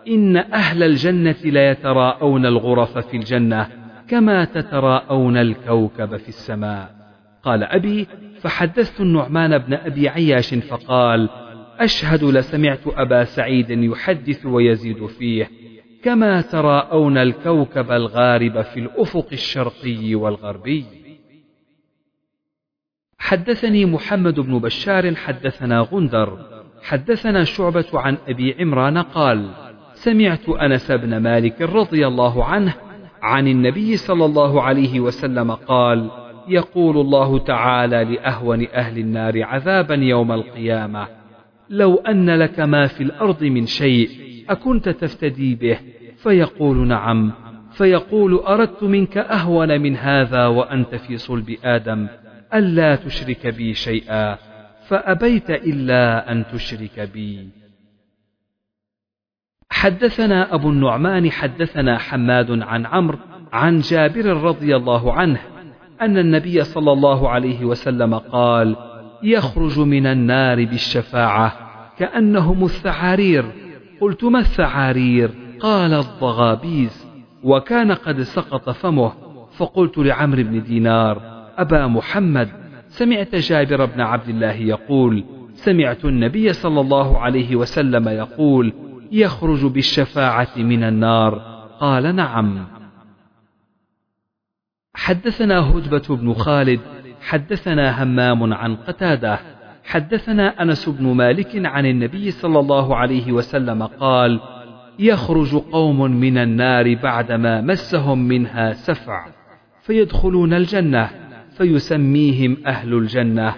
إن أهل الجنة ليتراءون الغرف في الجنة كما تتراءون الكوكب في السماء. قال أبي فحدثت النعمان بن أبي عياش فقال أشهد لسمعت أبا سعيد يحدث ويزيد فيه كما تراءون الكوكب الغارب في الأفق الشرقي والغربي. حدثني محمد بن بشار حدثنا غندر حدثنا شعبة عن أبي عمران قال سمعت أنس بن مالك رضي الله عنه عن النبي صلى الله عليه وسلم قال يقول الله تعالى لأهون أهل النار عذابا يوم القيامة لو أن لك ما في الأرض من شيء أكنت تفتدي به؟ فيقول نعم فيقول أردت منك أهون من هذا وأنت في صلب آدم ألا تشرك بي شيئا فأبيت إلا أن تشرك بي. حدثنا أبو النعمان حدثنا حماد عن عمرو عن جابر رضي الله عنه أن النبي صلى الله عليه وسلم قال يخرج من النار بالشفاعة كأنهم الثعارير. قلت ما الثعارير؟ قال الضغابيز. وكان قد سقط فمه. فقلت لعمرو بن دينار أبا محمد سمعت جابر بن عبد الله يقول سمعت النبي صلى الله عليه وسلم يقول يخرج بالشفاعة من النار. قال نعم. حدثنا هدبة بن خالد حدثنا همام عن قتادة حدثنا أنس بن مالك عن النبي صلى الله عليه وسلم قال يخرج قوم من النار بعدما مسهم منها سفع فيدخلون الجنة فيسميهم أهل الجنة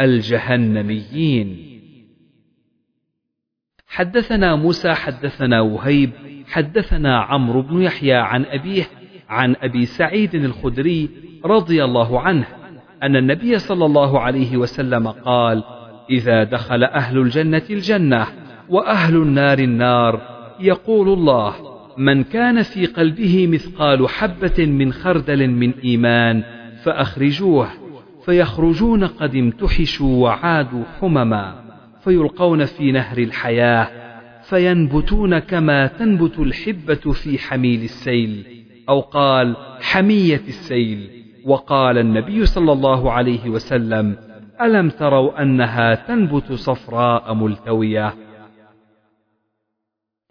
الجهنميين. حدثنا موسى حدثنا وهيب حدثنا عمرو بن يحيى عن أبيه عن أبي سعيد الخدري رضي الله عنه أن النبي صلى الله عليه وسلم قال إذا دخل أهل الجنة الجنة وأهل النار النار يقول الله من كان في قلبه مثقال حبة من خردل من إيمان فأخرجوه فيخرجون قد امتحشوا وعادوا حمما فيلقون في نهر الحياة فينبتون كما تنبت الحبة في حميل السيل أو قال حمية السيل. وقال النبي صلى الله عليه وسلم ألم تروا أنها تنبت صفراء ملتوية؟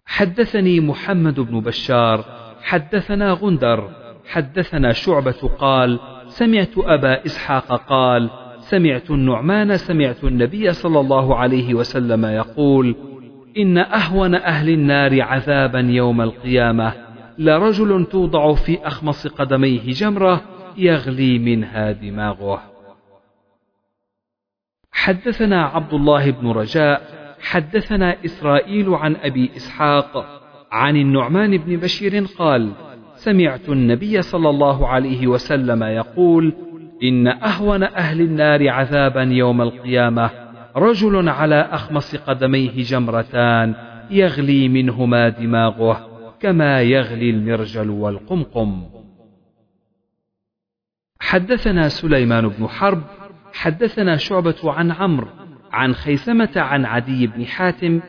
حدثني محمد بن بشار حدثنا غندر حدثنا شعبة قال سمعت أبا إسحاق قال سمعت النعمان سمعت النبي صلى الله عليه وسلم يقول إن أهون أهل النار عذابا يوم القيامة. لرجل توضع في أخمص قدميه جمرة يغلي منها دماغه حدثنا عبد الله بن رجاء حدثنا إسرائيل عن أبي إسحاق عن النعمان بن بشير قال سمعت النبي صلى الله عليه وسلم يقول إن أهون أهل النار عذابا يوم القيامة رجل على أخمص قدميه جمرتان يغلي منهما دماغه. كما يغلي المرجل والقمقم. حدثنا سليمان بن حرب حدثنا شعبة عن عمرو عن خيثمة عن عدي بن حاتم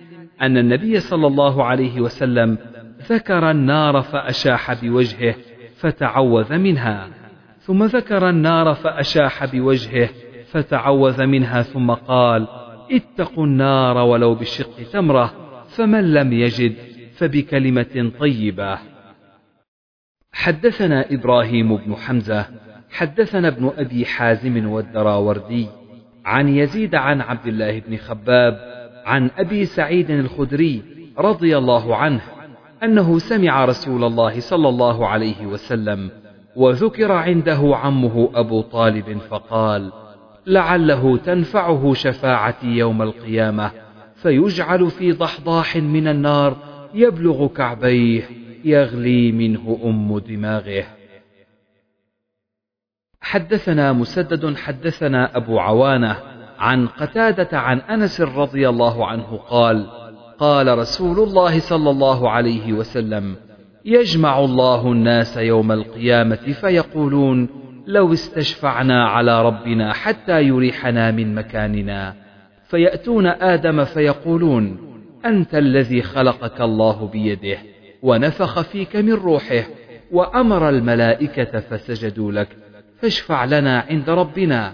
أن النبي صلى الله عليه وسلم ذكر النار فأشاح بوجهه فتعوذ منها ثم ذكر النار فأشاح بوجهه فتعوذ منها ثم قال اتقوا النار ولو بشق تمرة فمن لم يجد فبكلمة طيبة. حدثنا إبراهيم بن حمزة حدثنا ابن أبي حازم والدراوردي عن يزيد عن عبد الله بن خباب عن أبي سعيد الخدري رضي الله عنه أنه سمع رسول الله صلى الله عليه وسلم وذكر عنده عمه أبو طالب فقال لعله تنفعه شفاعتي يوم القيامة فيجعل في ضحضاح من النار يبلغ كعبيه يغلي منه أم دماغه. حدثنا مسدد حدثنا أبو عوانة عن قتادة عن أنس رضي الله عنه قال قال رسول الله صلى الله عليه وسلم يجمع الله الناس يوم القيامة فيقولون لو استشفعنا على ربنا حتى يريحنا من مكاننا. فيأتون آدم فيقولون أنت الذي خلقك الله بيده ونفخ فيك من روحه وأمر الملائكة فسجدوا لك فاشفع لنا عند ربنا.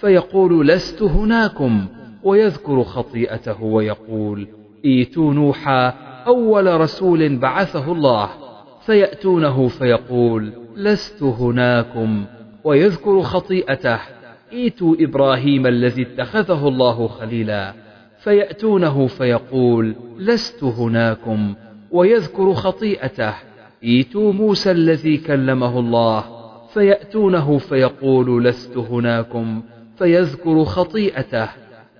فيقول لست هناكم ويذكر خطيئته ويقول إيتوا نوحا أول رسول بعثه الله. فيأتونه فيقول لست هناكم ويذكر خطيئته. إيتوا إبراهيم الذي اتخذه الله خليلا. فيأتونه فيقول لست هناكم. ويذكر خطيئته إيتوا موسى الذي كلمه الله. فيأتونه فيقول لست هناكم. فيذكر خطيئته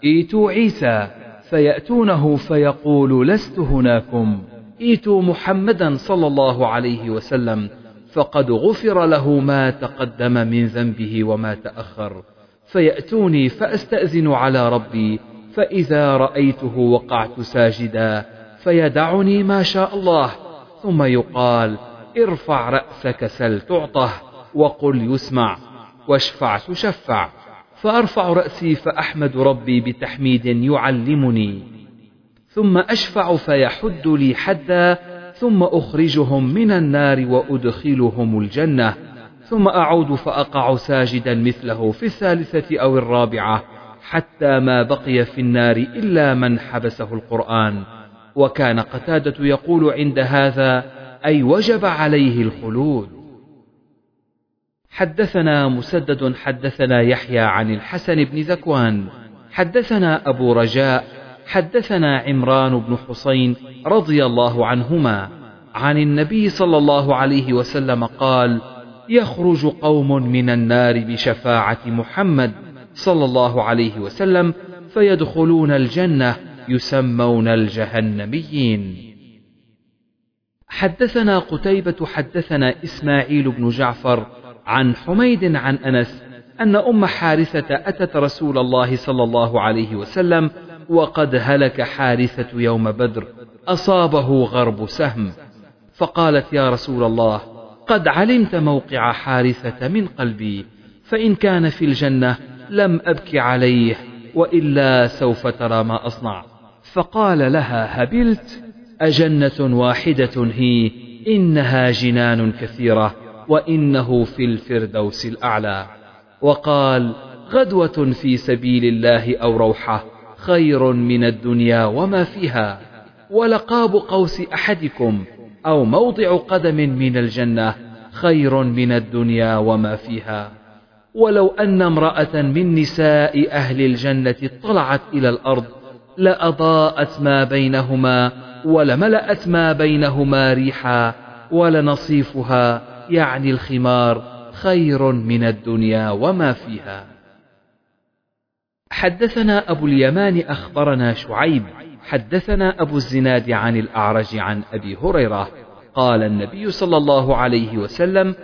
إيتوا عيسى. فيأتونه فيقول لست هناكم. إيتوا محمدا صلى الله عليه وسلم. فقد غفر له ما تقدم من ذنبه وما تأخر. فيأتوني فأستأذن على ربي. فإذا رأيته وقعت ساجدا فيدعني ما شاء الله ثم يقال ارفع رأسك سل تعطه وقل يسمع واشفع تشفع فأرفع رأسي فأحمد ربي بتحميد يعلمني. ثم أشفع فيحد لي حدا ثم أخرجهم من النار وأدخلهم الجنة ثم أعود فأقع ساجدا مثله في الثالثة أو الرابعة حتى ما بقي في النار إلا من حبسه القرآن. وكان قتادة يقول عند هذا أي وجب عليه الخلود. حدثنا مسدد حدثنا يحيى عن الحسن بن ذكوان. حدثنا أبو رجاء حدثنا عمران بن حسين رضي الله عنهما. عن النبي صلى الله عليه وسلم قال يخرج قوم من النار بشفاعة محمد. صلى الله عليه وسلم فيدخلون الجنة يسمون الجهنميين. حدثنا قتيبة حدثنا إسماعيل بن جعفر عن حميد عن أنس أن أم حارثة أتت رسول الله صلى الله عليه وسلم وقد هلك حارثة يوم بدر أصابه غرب سهم. فقالت يا رسول الله قد علمت موقع حارثة من قلبي فإن كان في الجنة لم أبك عليه وإلا سوف ترى ما أصنع. فقال لها هبلت أجنة واحدة هي إنها جنان كثيرة وإنه في الفردوس الأعلى. وقال غدوة في سبيل الله أو روحة خير من الدنيا وما فيها. ولقاب قوس أحدكم أو موضع قدم من الجنة خير من الدنيا وما فيها. ولو أن امرأة من نساء أهل الجنة اطلعت إلى الأرض لأضاءت ما بينهما ولملأت ما بينهما ريحا ولنصيفها يعني الخمار خير من الدنيا وما فيها. حدثنا أبو اليمان أخبرنا شعيب حدثنا أبو الزناد عن الأعرج عن أبي هريرة قال النبي صلى الله عليه وسلم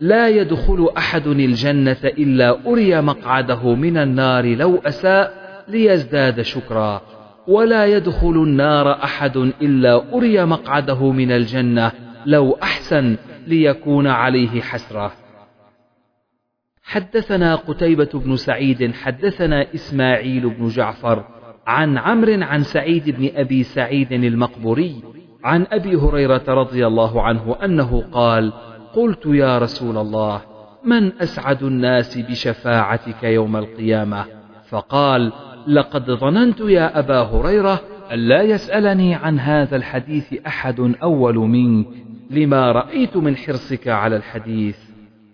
لا يدخل أحد الجنة إلا أري مقعده من النار لو أساء ليزداد شكرا. ولا يدخل النار أحد إلا أري مقعده من الجنة لو أحسن ليكون عليه حسرة. حدثنا قتيبة بن سعيد حدثنا إسماعيل بن جعفر عن عمرو عن سعيد بن أبي سعيد المقبوري عن أبي هريرة رضي الله عنه أنه قال قلت يا رسول الله من أسعد الناس بشفاعتك يوم القيامة؟ فقال لقد ظننت يا أبا هريرة ألا يسألني عن هذا الحديث أحد أول منك لما رأيت من حرصك على الحديث.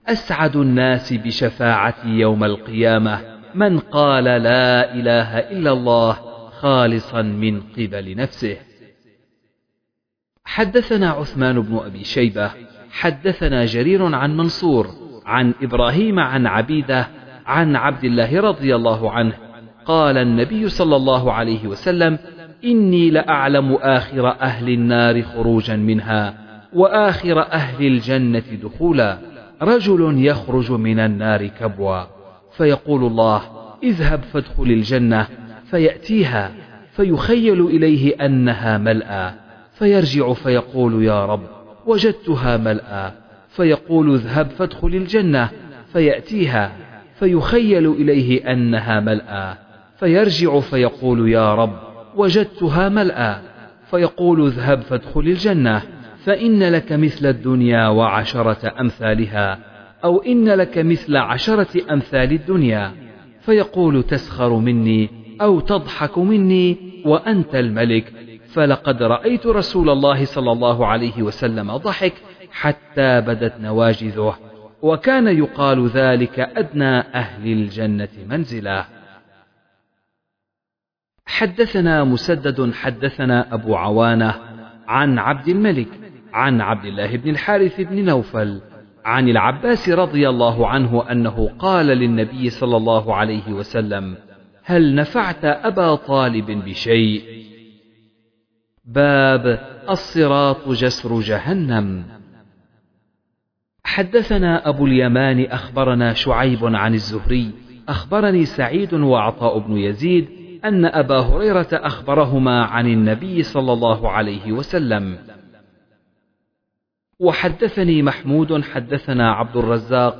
أسعد الناس بشفاعتي يوم القيامة من قال لا إله إلا الله خالصا من قبل نفسه. حدثنا عثمان بن أبي شيبة حدثنا جرير عن منصور عن إبراهيم عن عبيدة عن عبد الله رضي الله عنه قال النبي صلى الله عليه وسلم إني لأعلم آخر أهل النار خروجا منها وآخر أهل الجنة دخولا رجل يخرج من النار كبوا فيقول الله اذهب فادخل الجنة فيأتيها فيخيل إليه أنها ملأى فيرجع فيقول يا رب وجدتها ملأى فيقول اذهب فادخل الجنة فيأتيها فيخيل إليه أنها ملأى فيرجع فيقول يا رب وجدتها ملأى فيقول اذهب فادخل الجنة فإن لك مثل الدنيا وعشرة أمثالها أو إن لك مثل عشرة أمثال الدنيا فيقول تسخر مني أو تضحك مني وأنت الملك فلقد رأيت رسول الله صلى الله عليه وسلم ضحك حتى بدت نواجذه وكان يقال ذلك أدنى أهل الجنة منزلا. حدثنا مسدد حدثنا أبو عوانة عن عبد الملك عن عبد الله بن الحارث بن نوفل عن العباس رضي الله عنه أنه قال للنبي صلى الله عليه وسلم هل نفعت أبا طالب بشيء؟ باب الصراط جسر جهنم. حدثنا أبو اليمان أخبرنا شعيب عن الزهري أخبرني سعيد وعطاء بن يزيد أن أبا هريرة أخبرهما عن النبي صلى الله عليه وسلم. وحدثني محمود حدثنا عبد الرزاق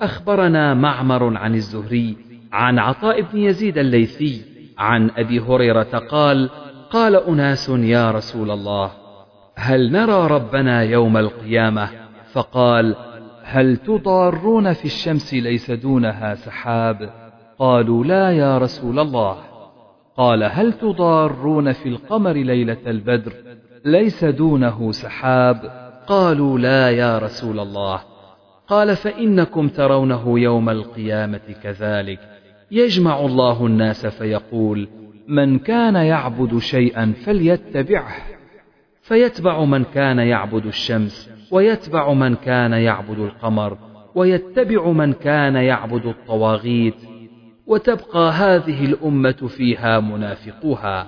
أخبرنا معمر عن الزهري عن عطاء بن يزيد الليثي عن أبي هريرة قال قال أناس يا رسول الله هل نرى ربنا يوم القيامة؟ فقال هل تضارون في الشمس ليس دونها سحاب؟ قالوا لا يا رسول الله. قال هل تضارون في القمر ليلة البدر ليس دونه سحاب؟ قالوا لا يا رسول الله. قال فإنكم ترونه يوم القيامة كذلك. يجمع الله الناس فيقول من كان يعبد شيئا فليتبعه. فيتبع من كان يعبد الشمس ويتبع من كان يعبد القمر ويتبع من كان يعبد الطواغيت. وتبقى هذه الأمة فيها منافقوها.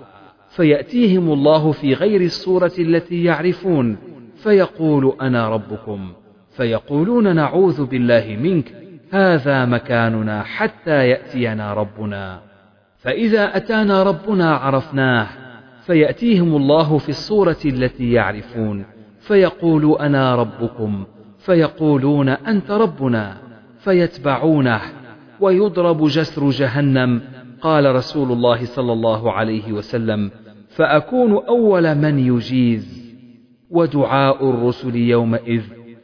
فيأتيهم الله في غير الصورة التي يعرفون. فيقول أنا ربكم. فيقولون نعوذ بالله منك. هذا مكاننا حتى يأتينا ربنا. فإذا أتانا ربنا عرفناه فيأتيهم الله في الصورة التي يعرفون فيقول أنا ربكم فيقولون أنت ربنا فيتبعونه ويضرب جسر جهنم قال رسول الله صلى الله عليه وسلم فأكون أول من يجيز. ودعاء الرسل يومئذ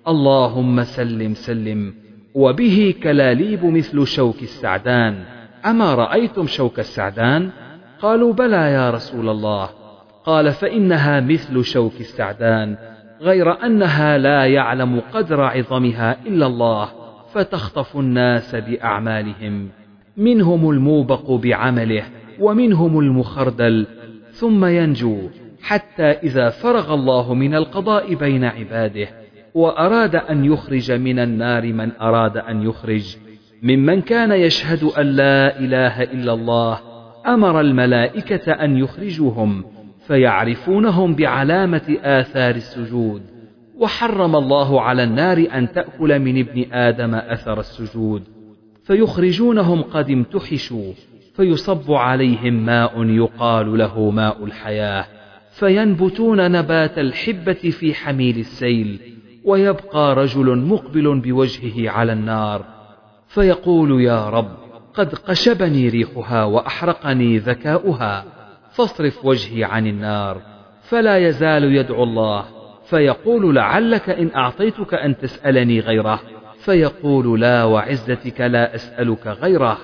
اللهم سلم سلم وبه كلاليب مثل شوك السعدان. أما رأيتم شوك السعدان؟ قالوا بلى يا رسول الله. قال فإنها مثل شوك السعدان غير أنها لا يعلم قدر عظمها إلا الله فتخطف الناس بأعمالهم. منهم الموبق بعمله ومنهم المخردل ثم ينجو حتى إذا فرغ الله من القضاء بين عباده وأراد أن يخرج من النار من أراد أن يخرج. ممن كان يشهد أن لا إله إلا الله أمر الملائكة أن يخرجوهم فيعرفونهم بعلامة آثار السجود وحرم الله على النار أن تأكل من ابن آدم أثر السجود. فيخرجونهم قد امتحشوا فيصب عليهم ماء يقال له ماء الحياة فينبتون نبات الحبة في حميل السيل ويبقى رجل مقبل بوجهه على النار. فيقول يا رب قد قشبني ريحها وأحرقني ذكاؤها فاصرف وجهي عن النار فلا يزال يدعو الله فيقول لعلك إن أعطيتك أن تسألني غيره فيقول لا وعزتك لا أسألك غيره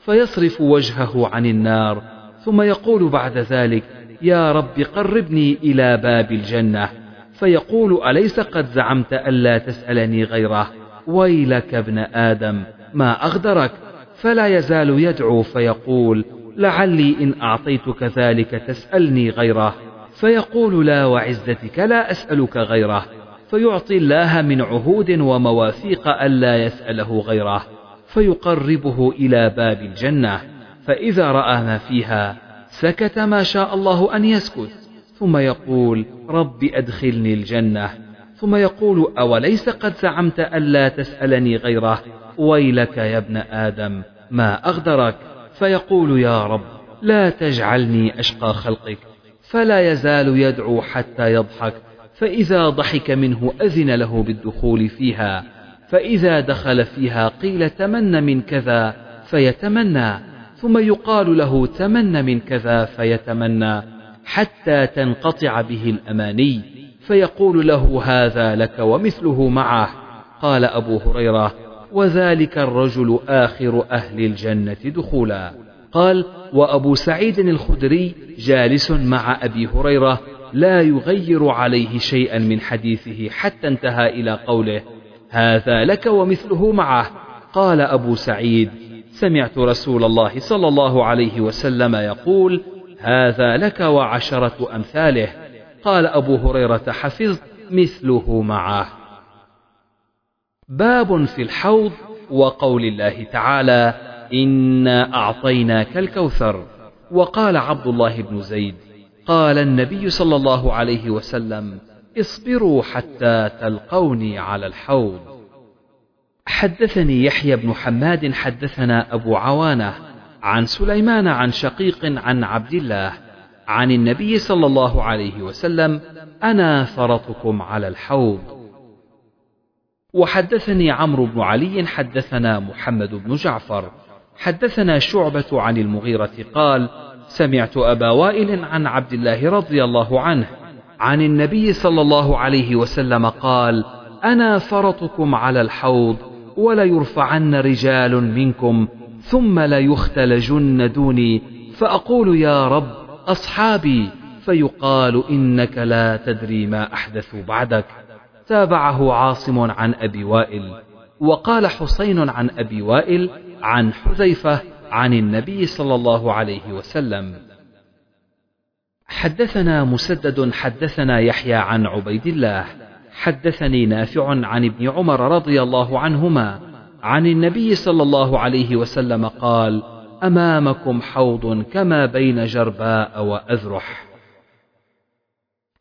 فيصرف وجهه عن النار ثم يقول بعد ذلك يا رب قربني إلى باب الجنة فيقول أليس قد زعمت ألا تسألني غيره؟ ويلك ابن آدم ما أغدرك فلا يزال يدعو فيقول لعلي إن أعطيتك ذلك تسألني غيره. فيقول لا وعزتك لا أسألك غيره. فيعطي الله من عهود ومواثيق ألا يسأله غيره. فيقربه إلى باب الجنة. فإذا رأى ما فيها سكت ما شاء الله أن يسكت. ثم يقول رب أدخلني الجنة. ثم يقول أوليس قد زعمت ألا تسألني غيره؟ ويلك يا ابن آدم ما أغدرك؟ فيقول يا رب لا تجعلني أشقى خلقك فلا يزال يدعو حتى يضحك فإذا ضحك منه أذن له بالدخول فيها فإذا دخل فيها قيل تمن من كذا فيتمنى ثم يقال له تمن من كذا فيتمنى حتى تنقطع به الأماني. فيقول له هذا لك ومثله معه. قال أبو هريرة وذلك الرجل آخر أهل الجنة دخولا. قال وأبو سعيد الخدري جالس مع أبي هريرة لا يغير عليه شيئا من حديثه حتى انتهى إلى قوله هذا لك ومثله معه. قال أبو سعيد سمعت رسول الله صلى الله عليه وسلم يقول هذا لك وعشرة أمثاله. قال أبو هريرة حفظت مثله معه. باب في الحوض وقول الله تعالى إنا أعطيناك الكوثر. وقال عبد الله بن زيد قال النبي صلى الله عليه وسلم اصبروا حتى تلقوني على الحوض. حدثني يحيى بن حماد حدثنا أبو عوانة عن سليمان عن شقيق عن عبد الله عن النبي صلى الله عليه وسلم أنا فرطكم على الحوض. وحدثني عمرو بن علي حدثنا محمد بن جعفر حدثنا شعبة عن المغيرة قال سمعت أبا وائل عن عبد الله رضي الله عنه عن النبي صلى الله عليه وسلم قال أنا فرطكم على الحوض وليرفعن رجال منكم ثم ليختلجن دوني فأقول يا رب أصحابي فيقال إنك لا تدري ما أحدثوا بعدك. تابعه عاصم عن أبي وائل وقال حسين عن أبي وائل عن حذيفة عن النبي صلى الله عليه وسلم. حدثنا مسدد حدثنا يحيى عن عبيد الله. حدثني نافع عن ابن عمر رضي الله عنهما عن النبي صلى الله عليه وسلم قال أمامكم حوض كما بين جرباء وأذرح.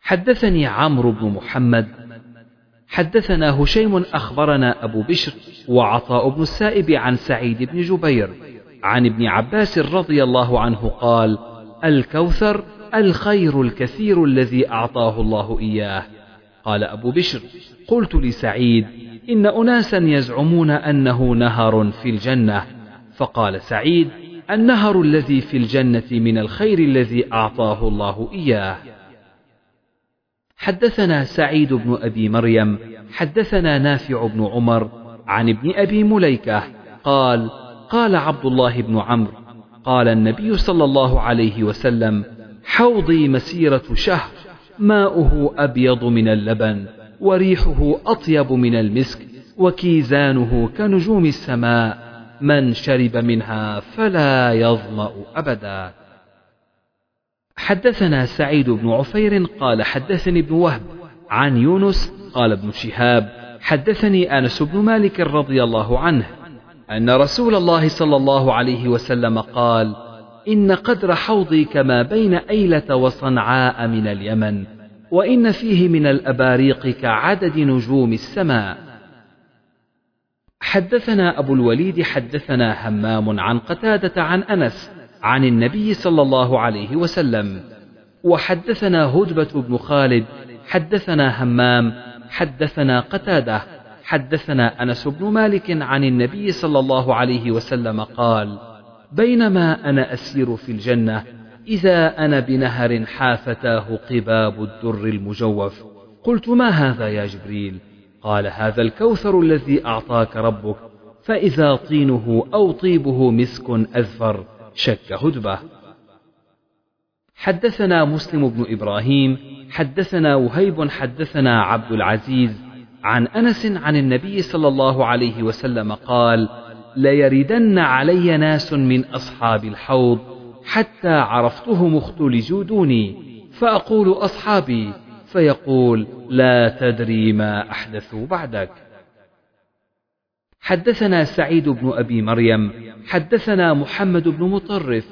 حدثني عمرو بن محمد. حدثنا هشيم أخبرنا أبو بشر وعطاء بن السائب عن سعيد بن جبير عن ابن عباس رضي الله عنه قال الكوثر الخير الكثير الذي أعطاه الله إياه. قال أبو بشر قلت لسعيد إن أناسا يزعمون أنه نهر في الجنة. فقال سعيد النهر الذي في الجنة من الخير الذي أعطاه الله إياه. حدثنا سعيد بن أبي مريم حدثنا نافع بن عمر عن ابن أبي مليكة قال قال عبد الله بن عمرو قال النبي صلى الله عليه وسلم حوضي مسيرة شهر ماؤه أبيض من اللبن وريحه أطيب من المسك وكيزانه كنجوم السماء. من شرب منها فلا يظمأ أبدا حدثنا سعيد بن عفير قال حدثني ابن وهب عن يونس قال ابن شهاب حدثني أنس بن مالك رضي الله عنه أن رسول الله صلى الله عليه وسلم قال: إن قدر حوضي كما بين أيلة وصنعاء من اليمن، وإن فيه من الأباريق كعدد نجوم السماء. حدثنا أبو الوليد حدثنا همام عن قتادة عن أنس عن النبي صلى الله عليه وسلم، وحدثنا هدبة بن خالد حدثنا همام حدثنا قتادة حدثنا أنس بن مالك عن النبي صلى الله عليه وسلم قال بينما أنا أسير في الجنة إذا أنا بنهر حافتاه قباب الدر المجوف قلت ما هذا يا جبريل؟ قال هذا الكوثر الذي أعطاك ربك فإذا طينه أو طيبه مسك اذفر شك هدبة. حدثنا مسلم بن إبراهيم حدثنا وهيب حدثنا عبد العزيز عن أنس عن النبي صلى الله عليه وسلم قال ليردن علي ناس من أصحاب الحوض حتى عرفتهم اختلجوا دوني فأقول أصحابي فيقول لا تدري ما أحدثوا بعدك. حدثنا سعيد بن أبي مريم حدثنا محمد بن مطرف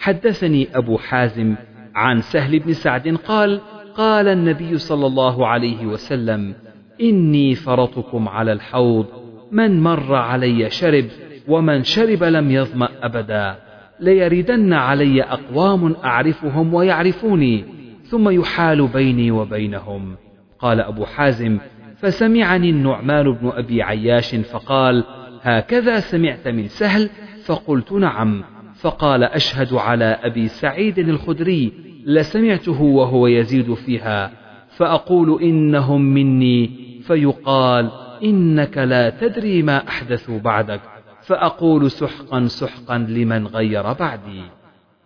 حدثني أبو حازم عن سهل بن سعد قال قال النبي صلى الله عليه وسلم إني فرطكم على الحوض من مر علي شرب ومن شرب لم يظمأ أبدا ليردن علي أقوام أعرفهم ويعرفوني. ثم يحال بيني وبينهم. قال أبو حازم فسمعني النعمان بن أبي عياش فقال هكذا سمعت من سهل؟ فقلت نعم. فقال أشهد على أبي سعيد الخدري لسمعته وهو يزيد فيها. فأقول إنهم مني. فيقال إنك لا تدري ما أحدثوا بعدك. فأقول سحقا سحقا لمن غير بعدي.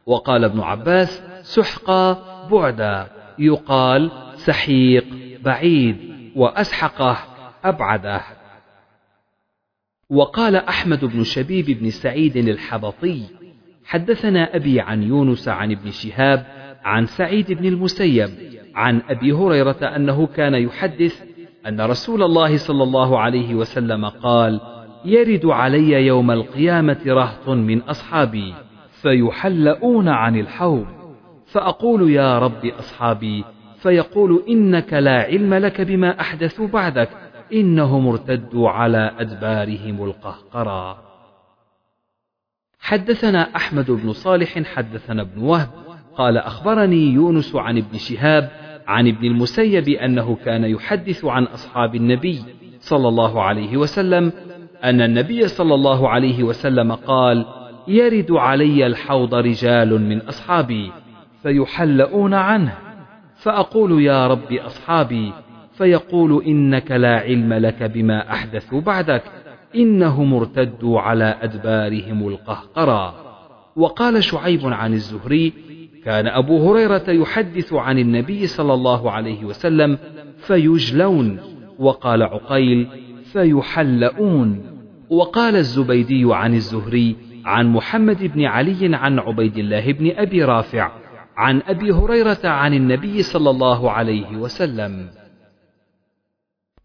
وقال ابن عباس سحقا بعدا. يقال سحيق بعيد وأسحقه أبعده. وقال أحمد بن شبيب بن سعيد الحبطي حدثنا أبي عن يونس عن ابن شهاب عن سعيد بن المسيب عن أبي هريرة أنه كان يحدث أن رسول الله صلى الله عليه وسلم قال يرد علي يوم القيامة رهط من أصحابي فيحلؤون عن الحوض. فأقول يا رب أصحابي فيقول إنك لا علم لك بما أحدثوا بعدك إنهم ارتدوا على أدبارهم القهقرى حدثنا أحمد بن صالح حدثنا ابن وهب قال أخبرني يونس عن ابن شهاب عن ابن المسيب أنه كان يحدث عن أصحاب النبي صلى الله عليه وسلم أن النبي صلى الله عليه وسلم قال يرد علي الحوض رجال من أصحابي فيحلؤون عنه. فأقول يا رب أصحابي فيقول إنك لا علم لك بما أحدثوا بعدك إنهم ارتدوا على أدبارهم القهقرى وقال شعيب عن الزهري كان أبو هريرة يحدث عن النبي صلى الله عليه وسلم فيجلون. وقال عقيل فيحلؤون. وقال الزبيدي عن الزهري عن محمد بن علي عن عبيد الله بن أبي رافع عن أبي هريرة عن النبي صلى الله عليه وسلم.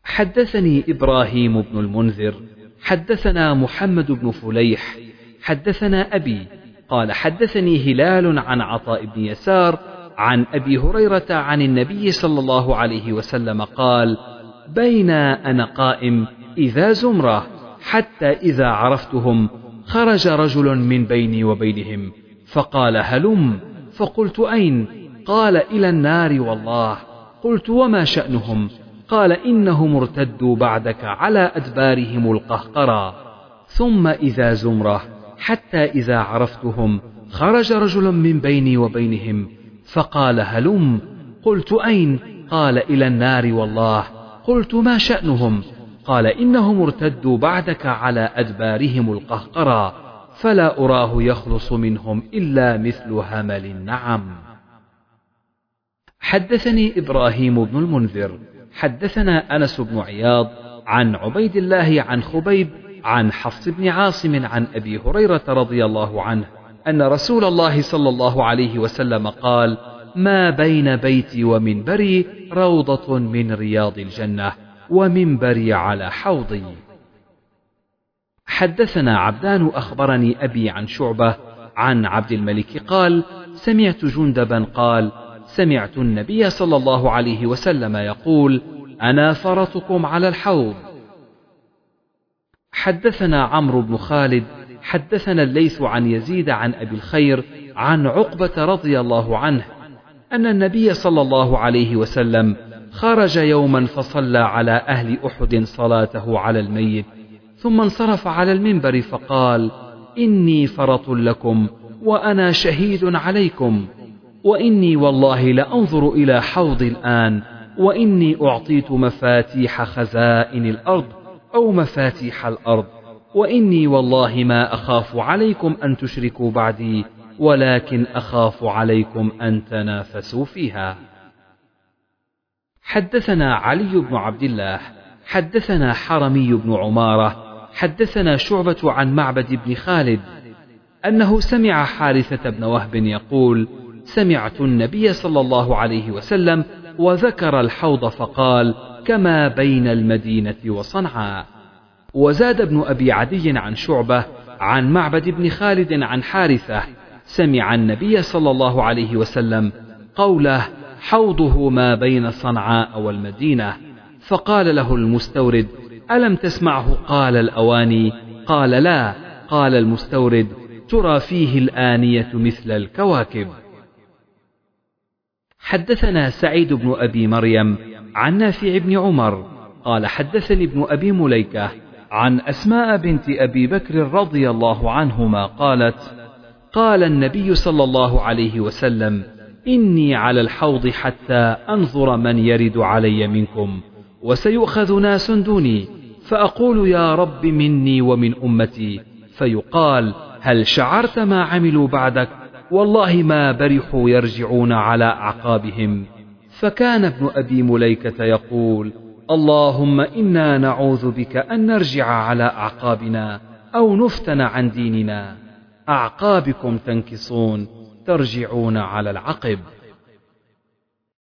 حدثني إبراهيم بن المنذر حدثنا محمد بن فليح حدثنا أبي قال حدثني هلال عن عطاء بن يسار عن أبي هريرة عن النبي صلى الله عليه وسلم قال بين أنا قائم إذا زمرة حتى إذا عرفتهم خرج رجل من بيني وبينهم فقال هلم؟ فقلت أين؟ قال إلى النار والله. قلت وما شأنهم؟ قال إنهم ارتدوا بعدك على أدبارهم القهقرى. ثم إذا زمرة حتى إذا عرفتهم خرج رجل من بيني وبينهم فقال هلم؟ قلت أين؟ قال إلى النار والله. قلت ما شأنهم؟ قال إنهم ارتدوا بعدك على أدبارهم القهقرى. فلا أراه يخلص منهم إلا مثل همل النعم. حدثني إبراهيم بن المنذر حدثنا أنس بن عياض عن عبيد الله عن خبيب عن حفص بن عاصم عن أبي هريرة رضي الله عنه أن رسول الله صلى الله عليه وسلم قال ما بين بيتي ومنبري روضة من رياض الجنة ومنبري على حوضي. حدثنا عبدان أخبرني أبي عن شعبة عن عبد الملك قال سمعت جندبا قال سمعت النبي صلى الله عليه وسلم يقول أنا فرطكم على الحوض. حدثنا عمرو بن خالد حدثنا الليث عن يزيد عن أبي الخير عن عقبة رضي الله عنه أن النبي صلى الله عليه وسلم خرج يوما فصلى على أهل أحد صلاته على الميت ثم انصرف على المنبر فقال إني فرط لكم وأنا شهيد عليكم وإني والله لأنظر إلى حوضي الآن وإني أعطيت مفاتيح خزائن الأرض أو مفاتيح الأرض وإني والله ما أخاف عليكم أن تشركوا بعدي ولكن أخاف عليكم أن تنافسوا فيها. حدثنا علي بن عبد الله حدثنا حرمي بن عمارة حدثنا شعبة عن معبد بن خالد أنه سمع حارثة بن وهب يقول سمعت النبي صلى الله عليه وسلم وذكر الحوض فقال كما بين المدينة وصنعاء. وزاد ابن أبي عدي عن شعبة عن معبد بن خالد عن حارثة سمع النبي صلى الله عليه وسلم قوله حوضه ما بين صنعاء والمدينة. فقال له المستورد ألم تسمعه؟ قال الأواني قال لا قال المستورد ترى فيه الآنية مثل الكواكب. حدثنا سعيد بن أبي مريم عن نافع بن عمر قال حدثني ابن أبي مليكة عن أسماء بنت أبي بكر رضي الله عنهما قالت قال النبي صلى الله عليه وسلم إني على الحوض حتى أنظر من يرد علي منكم. وسيؤخذ ناس دوني فأقول يا رب مني ومن أمتي فيقال هل شعرت ما عملوا بعدك؟ والله ما برحوا يرجعون على أعقابهم. فكان ابن أبي مليكة يقول اللهم إنا نعوذ بك أن نرجع على أعقابنا أو نفتن عن ديننا. أعقابكم تنكصون ترجعون على العقب.